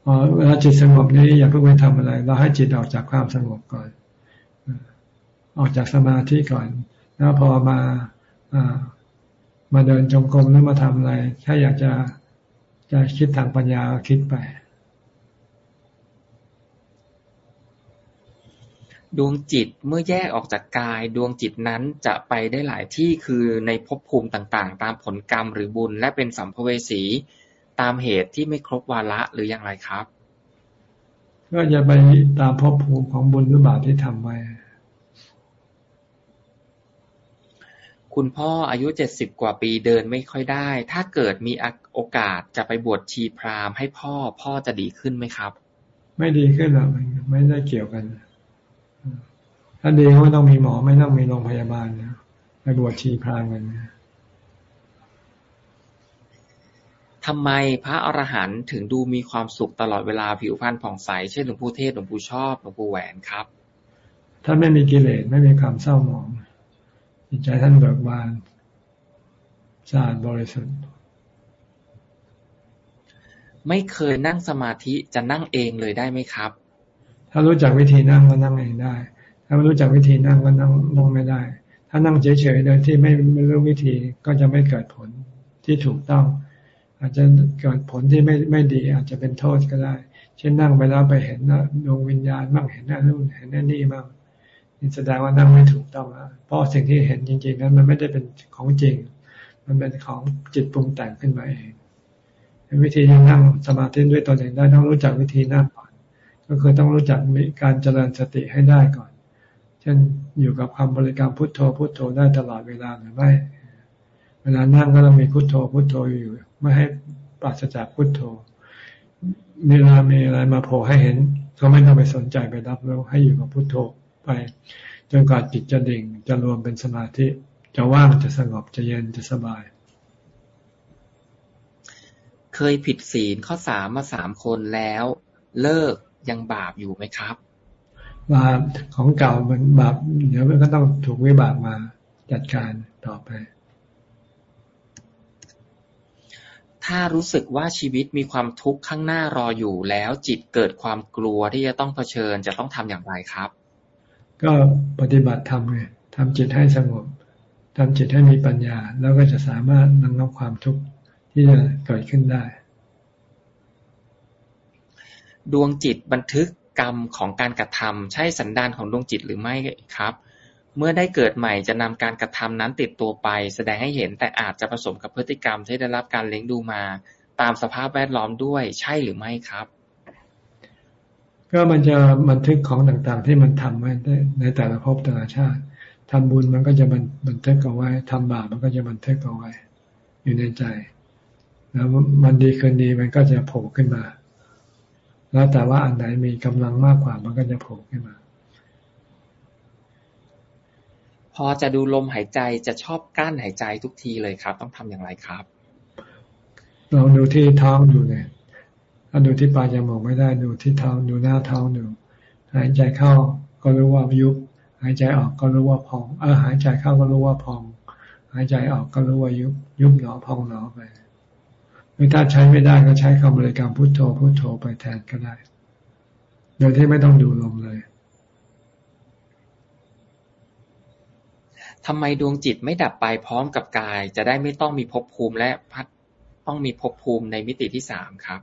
อ๋อเวลาจิตสงบนี้อย่าเพิ่งไปทำอะไร เราให้จิตออกจากความสงบก่อน ออกจากสมาธิก่อน แล้วพอมามาเดินจงกรมหรือมาทำอะไร ถ้าอยากจะจะคิดทางปัญญาคิดไป ดวงจิตเมื่อแยกออกจากกาย ดวงจิตนั้นจะไปได้หลายที่คือในภพภูมิต่างๆ ตามผลกรรมหรือบุญ และเป็นสัมภเวสีตามเหตุที่ไม่ครบวาระหรืออย่างไรครับ ก็จะไปตามภพภูมิของบุญหรือบาปที่ทำไว้ คุณพ่ออายุเจ็ดสิบกว่าปีเดินไม่ค่อยได้ ถ้าเกิดมีโอกาสจะไปบวชชีพราหมณ์ให้พ่อ พ่อจะดีขึ้นไหมครับ ไม่ดีขึ้นหรอกไม่ได้เกี่ยวกัน ถ้าดีก็ไม่ต้องมีหมอไม่ต้องมีโรงพยาบาลนะไปบวชชีพรางกันนะทำไมพระอรหันต์ถึงดูมีความสุขตลอดเวลาผิวพรรณผ่องใส เช่นหลวงปู่เทศหลวงปู่ชอบหลวงปู่แหวนครับ ท่านไม่มีกิเลสไม่มีความเศร้าหมอง จิตใจท่านเบิกบานสะอาดบริสุทธิ์ ไม่เคยนั่งสมาธิจะนั่งเองเลยได้ไหมครับ ถ้ารู้จักวิธีนั่งก็นั่งเองได้ ถ้าไม่รู้จักวิธีนั่งก็นั่งนั่งไม่ได้ ถ้านั่งเฉยๆโดยที่ไม่ไม่รู้วิธีก็จะไม่เกิดผลที่ถูกต้อง อาจจะเกิดผลที่ไม่ไม่ดี อาจจะเป็นโทษก็ได้ เช่นนั่งไปแล้วไปเห็นดวงวิญญาณบ้างเห็นนั่นนู่นเห็นนั่นนี่บ้าง นี่แสดงว่านั่งไม่ถูกต้องะเพราะสิ่งที่เห็นจริง ๆ นั้น มันไม่ได้เป็นของจริง มันเป็นของจิตปรุงแต่งขึ้นมาเองวิธีนั่งสมาธิด้วยตนเองได้ต้องรู้จักวิธีนั่งก่อน ก็คือต้องรู้จักมีการเจริญสติให้ได้ก่อน เช่นอยู่กับคำบริกรรมพุทโธพุทโธได้ตลอดเวลาหรือไม่ เวลานั่งก็ต้องมีพุทโธพุทโธอยู่ ไม่ให้ปราศจากพุทโธเวลามีอะไรมาโผล่ให้เห็น ก็ไม่ต้องไปสนใจไปรับรู้ให้อยู่กับพุทโธ ไปจนกว่าจิตจะดิ่งจะรวมเป็นสมาธิจะว่างจะสงบจะเย็นจะสบาย เคยผิดศีลข้อสามมาสามคนแล้ว เลิกยังบาปอยู่ไหมครับบาปของเก่ามันบาปเดี๋ยวมันก็ต้องถูกวิบากมาจัดการต่อไป ถ้ถ้ารู้สึกว่าชีวิตมีความทุกข์ข้างหน้า รออยู่แล้วจิตเกิดความกลัวที่จะต้องเผชิญจะต้องทำอย่างไรครับ ก็ปฏิบัติธรรมไงทำจิตให้สงบทำจิตให้มีปัญญา แล้วก็จะสามารถนำงับความทุกข์ที่จะเกิดขึ้นได้ ดวงจิตบันทึกกรรมของการกระทำใช่สันดานของดวงจิตหรือไม่ครับ เมื่อได้เกิดใหม่จะนำการกระทำนั้นติดตัวไป แสดงให้เห็นแต่อาจจะผสมกับพฤติกรรมที่ได้รับการเลี้ยงดูมา ตามสภาพแวดล้อมด้วยใช่หรือไม่ครับ ก็มันจะบันทึกของต่างๆ ที่มันทำไว้ในแต่ละภพแต่ละชาติทำบุญมันก็จะบันทึกเอาไว้ทำบาปมันก็จะบันทึกเอาไว้ อยู่ในใจ แล้วมันดีคืนดีมันก็จะโผล่ขึ้นมา แล้วแต่ว่าอันไหนมีกำลังมากกว่ามันก็จะโผล่ขึ้นมา พอจะดูลมหายใจจะชอบกั้นหายใจทุกทีเลยครับ ต้องทำอย่างไรครับลองดูที่ท้องดูเลย ถ้าดูที่ปลายจมูกไม่ได้ดูที่เท้องดูหน้าเท้องดูหายใจเข้าก็รู้ว่ายุบหายใจออกก็รู้ว่าพอง เออหายใจเข้าก็รู้ว่าพอง หายใจออกก็รู้ว่ายุบยุบหนอพองหนอไปหรือถ้าใช้ไม่ได้ก็ใช้คำบริกรรมพุทโธพุทโธไปแทนก็ได้ โดยที่ไม่ต้องดูลมเลยทำไมดวงจิตไม่ดับไปพร้อมกับกาย จะได้ไม่ต้องมีภพภูมิและพัดต้องมีภพภูมิในมิติที่สามครับ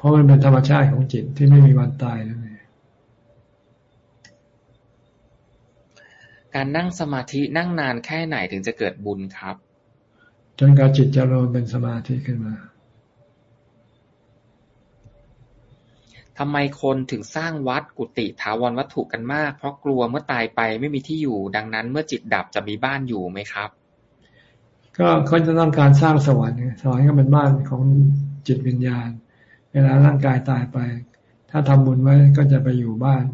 เพราะมันเป็นธรรมชาติของจิตที่ไม่มีวันตายนั่นเองการนั่งสมาธินั่งนานแค่ไหนถึงจะเกิดบุญครับ จนกว่าจิตจะรวมเป็นสมาธิขึ้นมาทำไมคนถึงสร้างวัดกุฏิถาวรวัตถุกันมาก เพราะกลัวเมื่อตายไปไม่มีที่อยู่ ดังนั้น เมื่อจิตดับจะมีบ้านอยู่ไหมครับ ก็เขาจะต้องการสร้างสวรรค์สวรรค์ก็เป็นบ้านของจิตวิญญาณ เวลาร่างกายตายไป ถ้าทำบุญไว้ก็จะไปอยู่บ้าน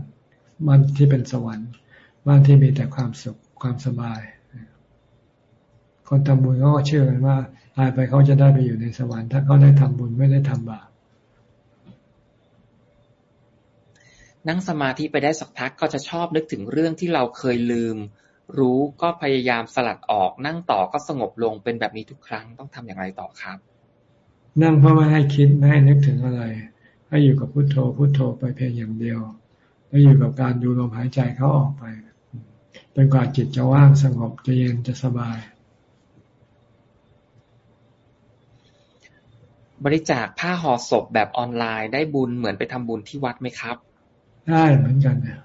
บ้านที่เป็นสวรรค์ บ้านที่มีแต่ความสุขความสบาย คนทำบุญเขาก็เชื่อกันว่าตายไปเขาจะได้ไปอยู่ในสวรรค์ถ้าเขาได้ทำบุญไม่ได้ทำบาปนั่งสมาธิไปได้สักพักก็จะชอบนึกถึงเรื่องที่เราเคยลืม รู้ก็พยายามสลัดออกนั่งต่อก็สงบลงเป็นแบบนี้ทุกครั้งต้องทำอย่างไรต่อครับ นั่งเพื่อไม่ให้คิดไม่ให้นึกถึงอะไร ให้อยู่กับพุโทโธพุโทโธไปเพียงอย่างเดียว แล้วอยู่กับการดูลมหายใจเขาออกไปจนกว่าจิตจะว่างสงบจะเย็นจะสบาย บริจาคผ้าห่อศพแบบออนไลน์ได้บุญเหมือนไปทำบุญที่วัดไหมครับ ได้เหมือนกันเนี่ย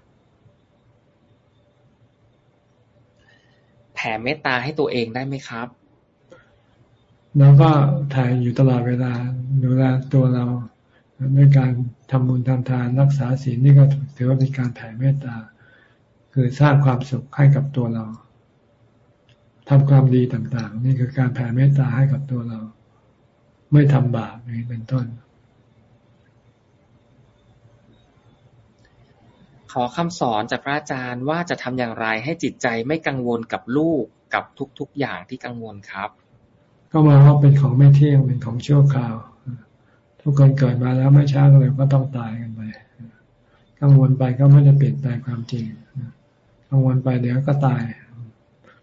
แผ่เมตตาให้ตัวเองได้ไหมครับ เราก็ถ่ายอยู่ตลอดเวลาดูแลตัวเราด้วยการทำบุญทำทานรักษาศีลนี่ก็ถือว่าเป็นการแผ่เมตตา คือสร้างความสุขให้กับตัวเราทำความดีต่างๆ นี่คือการแผ่เมตตาให้กับตัวเรา ไม่ทำบาปนี่เป็นต้น ขอคำสอนจากพระอาจารย์ว่าจะทำอย่างไรให้จิตใจไม่กังวลกับลูกกับทุกๆอย่างที่กังวลครับ ก็มาว่าเป็นของไม่เที่ยงเป็นของชั่วคราว ทุกคนเกิดมาแล้วไม่ช้าก็เลยก็ต้องตายกันไปกังวลไปก็ไม่ได้เปลี่ยนแปลงความจริงกังวลไปเดี๋ยวก็ตาย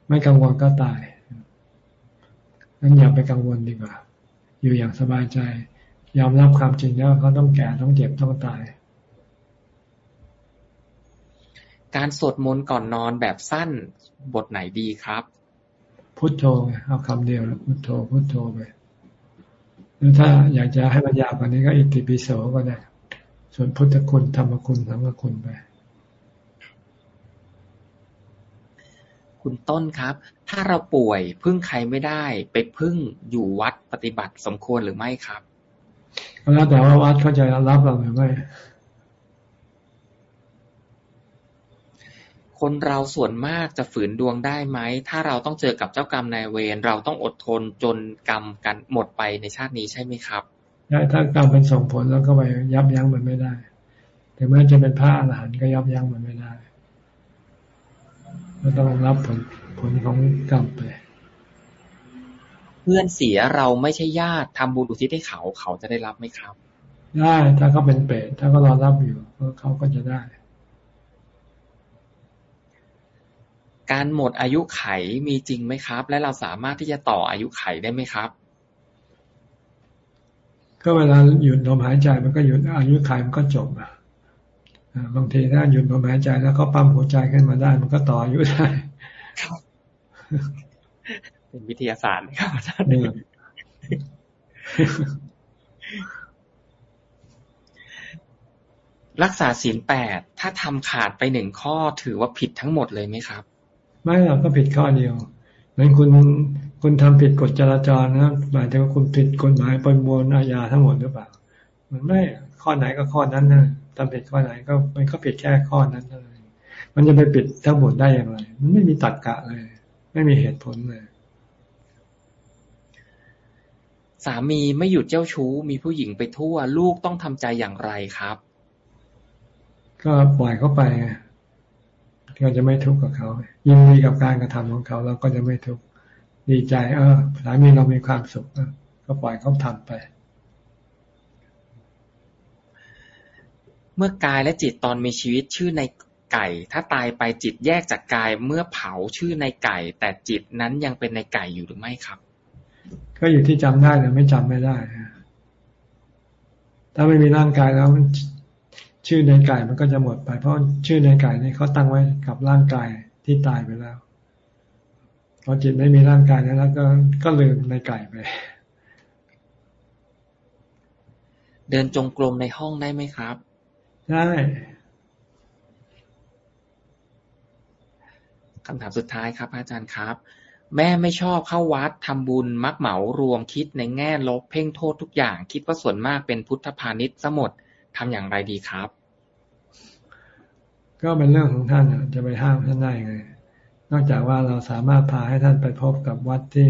ไม่กังวลก็ตายงั้นอย่าไปกังวลดีกว่า อยู่อย่างสบายใจ ยอมรับความจริงแล้วเขาต้องแก่ต้องเจ็บต้องตาย การสวดมนต์ก่อนนอนแบบสั้นบทไหนดีครับ พุทโธเอาคำเดียวแล้วพุทโธพุทโธไปหรือถ้าอยากจะให้มันยาวกว่านี้ก็อิติปิโสก็ได้ ส่วนพุทธคุณธรรมคุณธรรมคุณไป คุณต้นครับ ถ้าเราป่วยพึ่งใครไม่ได้ ไปพึ่งอยู่วัดปฏิบัติสมควรหรือไม่ครับแล้วแต่ว่าวัดเขาจะรับเราหรือไม่ คนเราส่วนมากจะฝืนดวงได้ไหม ถ้าเราต้องเจอกับเจ้ากรรมนายเวร เราต้องอดทนจนกรรมกันหมดไปในชาตินี้ใช่ไหมครับได้ถ้ากรรมเป็นส่งผลแล้วก็ไปยับยั้งมันไม่ได้ถึงแม้จะเป็นพระอรหันต์ก็ยับยั้งมันไม่ได้ก็ต้องรับผลผลของกรรมไป เพื่อนเสียเราไม่ใช่ญาติทำบุญอุทิศให้เขาเขาจะได้รับไหมครับ ได้ถ้าเขาเป็นเปรตถ้าเขารอรับอยู่เขาก็จะได้ การหมดอายุไขมีจริงไหมครับ และเราสามารถที่จะต่ออายุไขได้ไหมครับ ก็เวลาหยุดลมหายใจมันก็หยุดอายุขัยมันก็จบอะบางทีถ้าหยุดลมหายใจแล้วก็ปั๊มหัวใจขึ้นมาได้ มันก็ต่ออายุได้เป็นวิทยาศาสตร์ครับอาจารย์รักษาศีลแปดถ้าทำขาดไปหนึ่งข้อถือว่าผิดทั้งหมดเลยไหมครับ ไม่เราก็ผิดข้อเดียว เหมือนคุณคุณทำผิดกฎจราจรนะหมายถึงว่าคุณผิดกฎหมายประมวลอาญาทั้งหมดหรือเปล่า มันไม่ข้อไหนก็ข้อนั้นนะทำผิดข้อไหนก็มันก็ผิดแค่ข้อนั้นเท่านั้นมันจะไปปิดทั้งหมดได้อย่างไร มันไม่มีตรรกกะเลย ไม่มีเหตุผลเลย สามีไม่หยุดเจ้าชู้ มีผู้หญิงไปทั่ว ลูกต้องทำใจอย่างไรครับ ก็ปล่อยเขาไป เราจะไม่ทุกข์กับเขา ยินดีกับการกระทำของเขาเราก็จะไม่ทุกข์ดีใจ เออสามีเรามีความสุขก็ปล่อยเขาทำไป เมื่อกายและจิตตอนมีชีวิตชื่อในไก่ ถ้าตายไปจิตแยกจากกายเมื่อเผาชื่อในไก่ แต่จิตนั้นยังเป็นในไก่อยู่หรือไม่ครับ ก็อยู่ที่จำได้หรือไม่จำไม่ได้ถ้าไม่มีร่างกายแล้ว ชื่อในไก่มันก็จะหมดไป เพราะชื่อในไก่นี่เขาตั้งไว้กับร่างกายที่ตายไปแล้วพอจิตไม่มีร่างกายแล้วก็ก็ลืมในไก่ไป เดินจงกรมในห้องได้ไหมครับ ได้คำถามสุดท้ายครับ อาจารย์ครับ แม่ไม่ชอบเข้าวัดทำบุญมักเหมารวมคิดในแง่ลบเพ่งโทษทุกอย่าง คิดว่าส่วนมากเป็นพุทธพาณิชย์ซะหมด ทำอย่างไรดีครับ ก็เป็นเรื่องของท่านจะไปห้ามท่านได้ไงนอกจากว่าเราสามารถพาให้ท่านไปพบกับวัดที่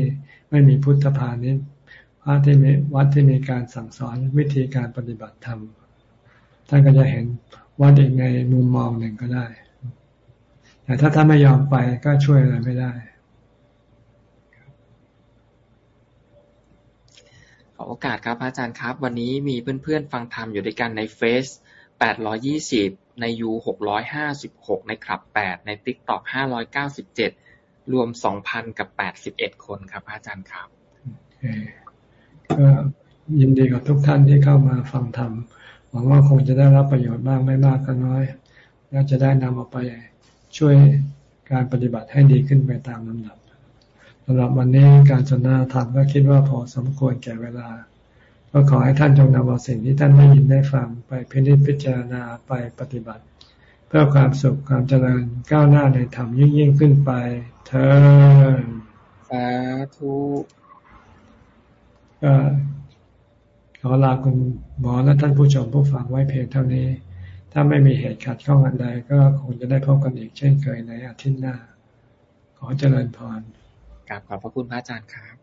ไม่มีพุทธพาณิชย์วัดที่มีวัดที่มีการสั่งสอนวิธีการปฏิบัติธรรม ท่านก็จะเห็นวัดอีกในมุมมองหนึ่งก็ได้ แต่ถ้าท่านไม่ยอมไปก็ช่วยอะไรไม่ได้ ขอโอกาสครับอาจารย์ครับ วันนี้มีเพื่อนๆฟังธรรมอยู่ด้วยกันในเฟซ820 ในยู656 ในคลับ 8 ในติ๊กต็อก597 รวม 2,000 กับ 81 คนครับอาจารย์ครับก็ยินดีกับทุกท่านที่เข้ามาฟังธรรม หวังว่าคงจะได้รับประโยชน์บ้างไม่มากก็น้อย แล้วจะได้นำเอาไปช่วยการปฏิบัติให้ดีขึ้นไปตามลำดับำหรับวันนี้การสนทนาธรรมก็คิดว่าพอสมควรแก่เวลา ก็ขอให้ท่านจงนำเอาสิ่งที่ท่านได้ยินได้ฟังไปพิจิตพิจารณาไปปฏิบัติ เพื่อความสุขความเจริญก้าวหน้าในธรรมยิ่งยิ่งขึ้นไป เธอสาธุก็ขอลาคุณหมอและท่านผู้ชมผู้ฟังไว้เพียงเท่านี้ ถ้าไม่มีเหตุขัดข้องอันใดก็คงจะได้พบกันอีกเช่นเคยในอาทิตย์หน้า ขอเจริญพร กราบขอบพระคุณพระอาจารย์ครับ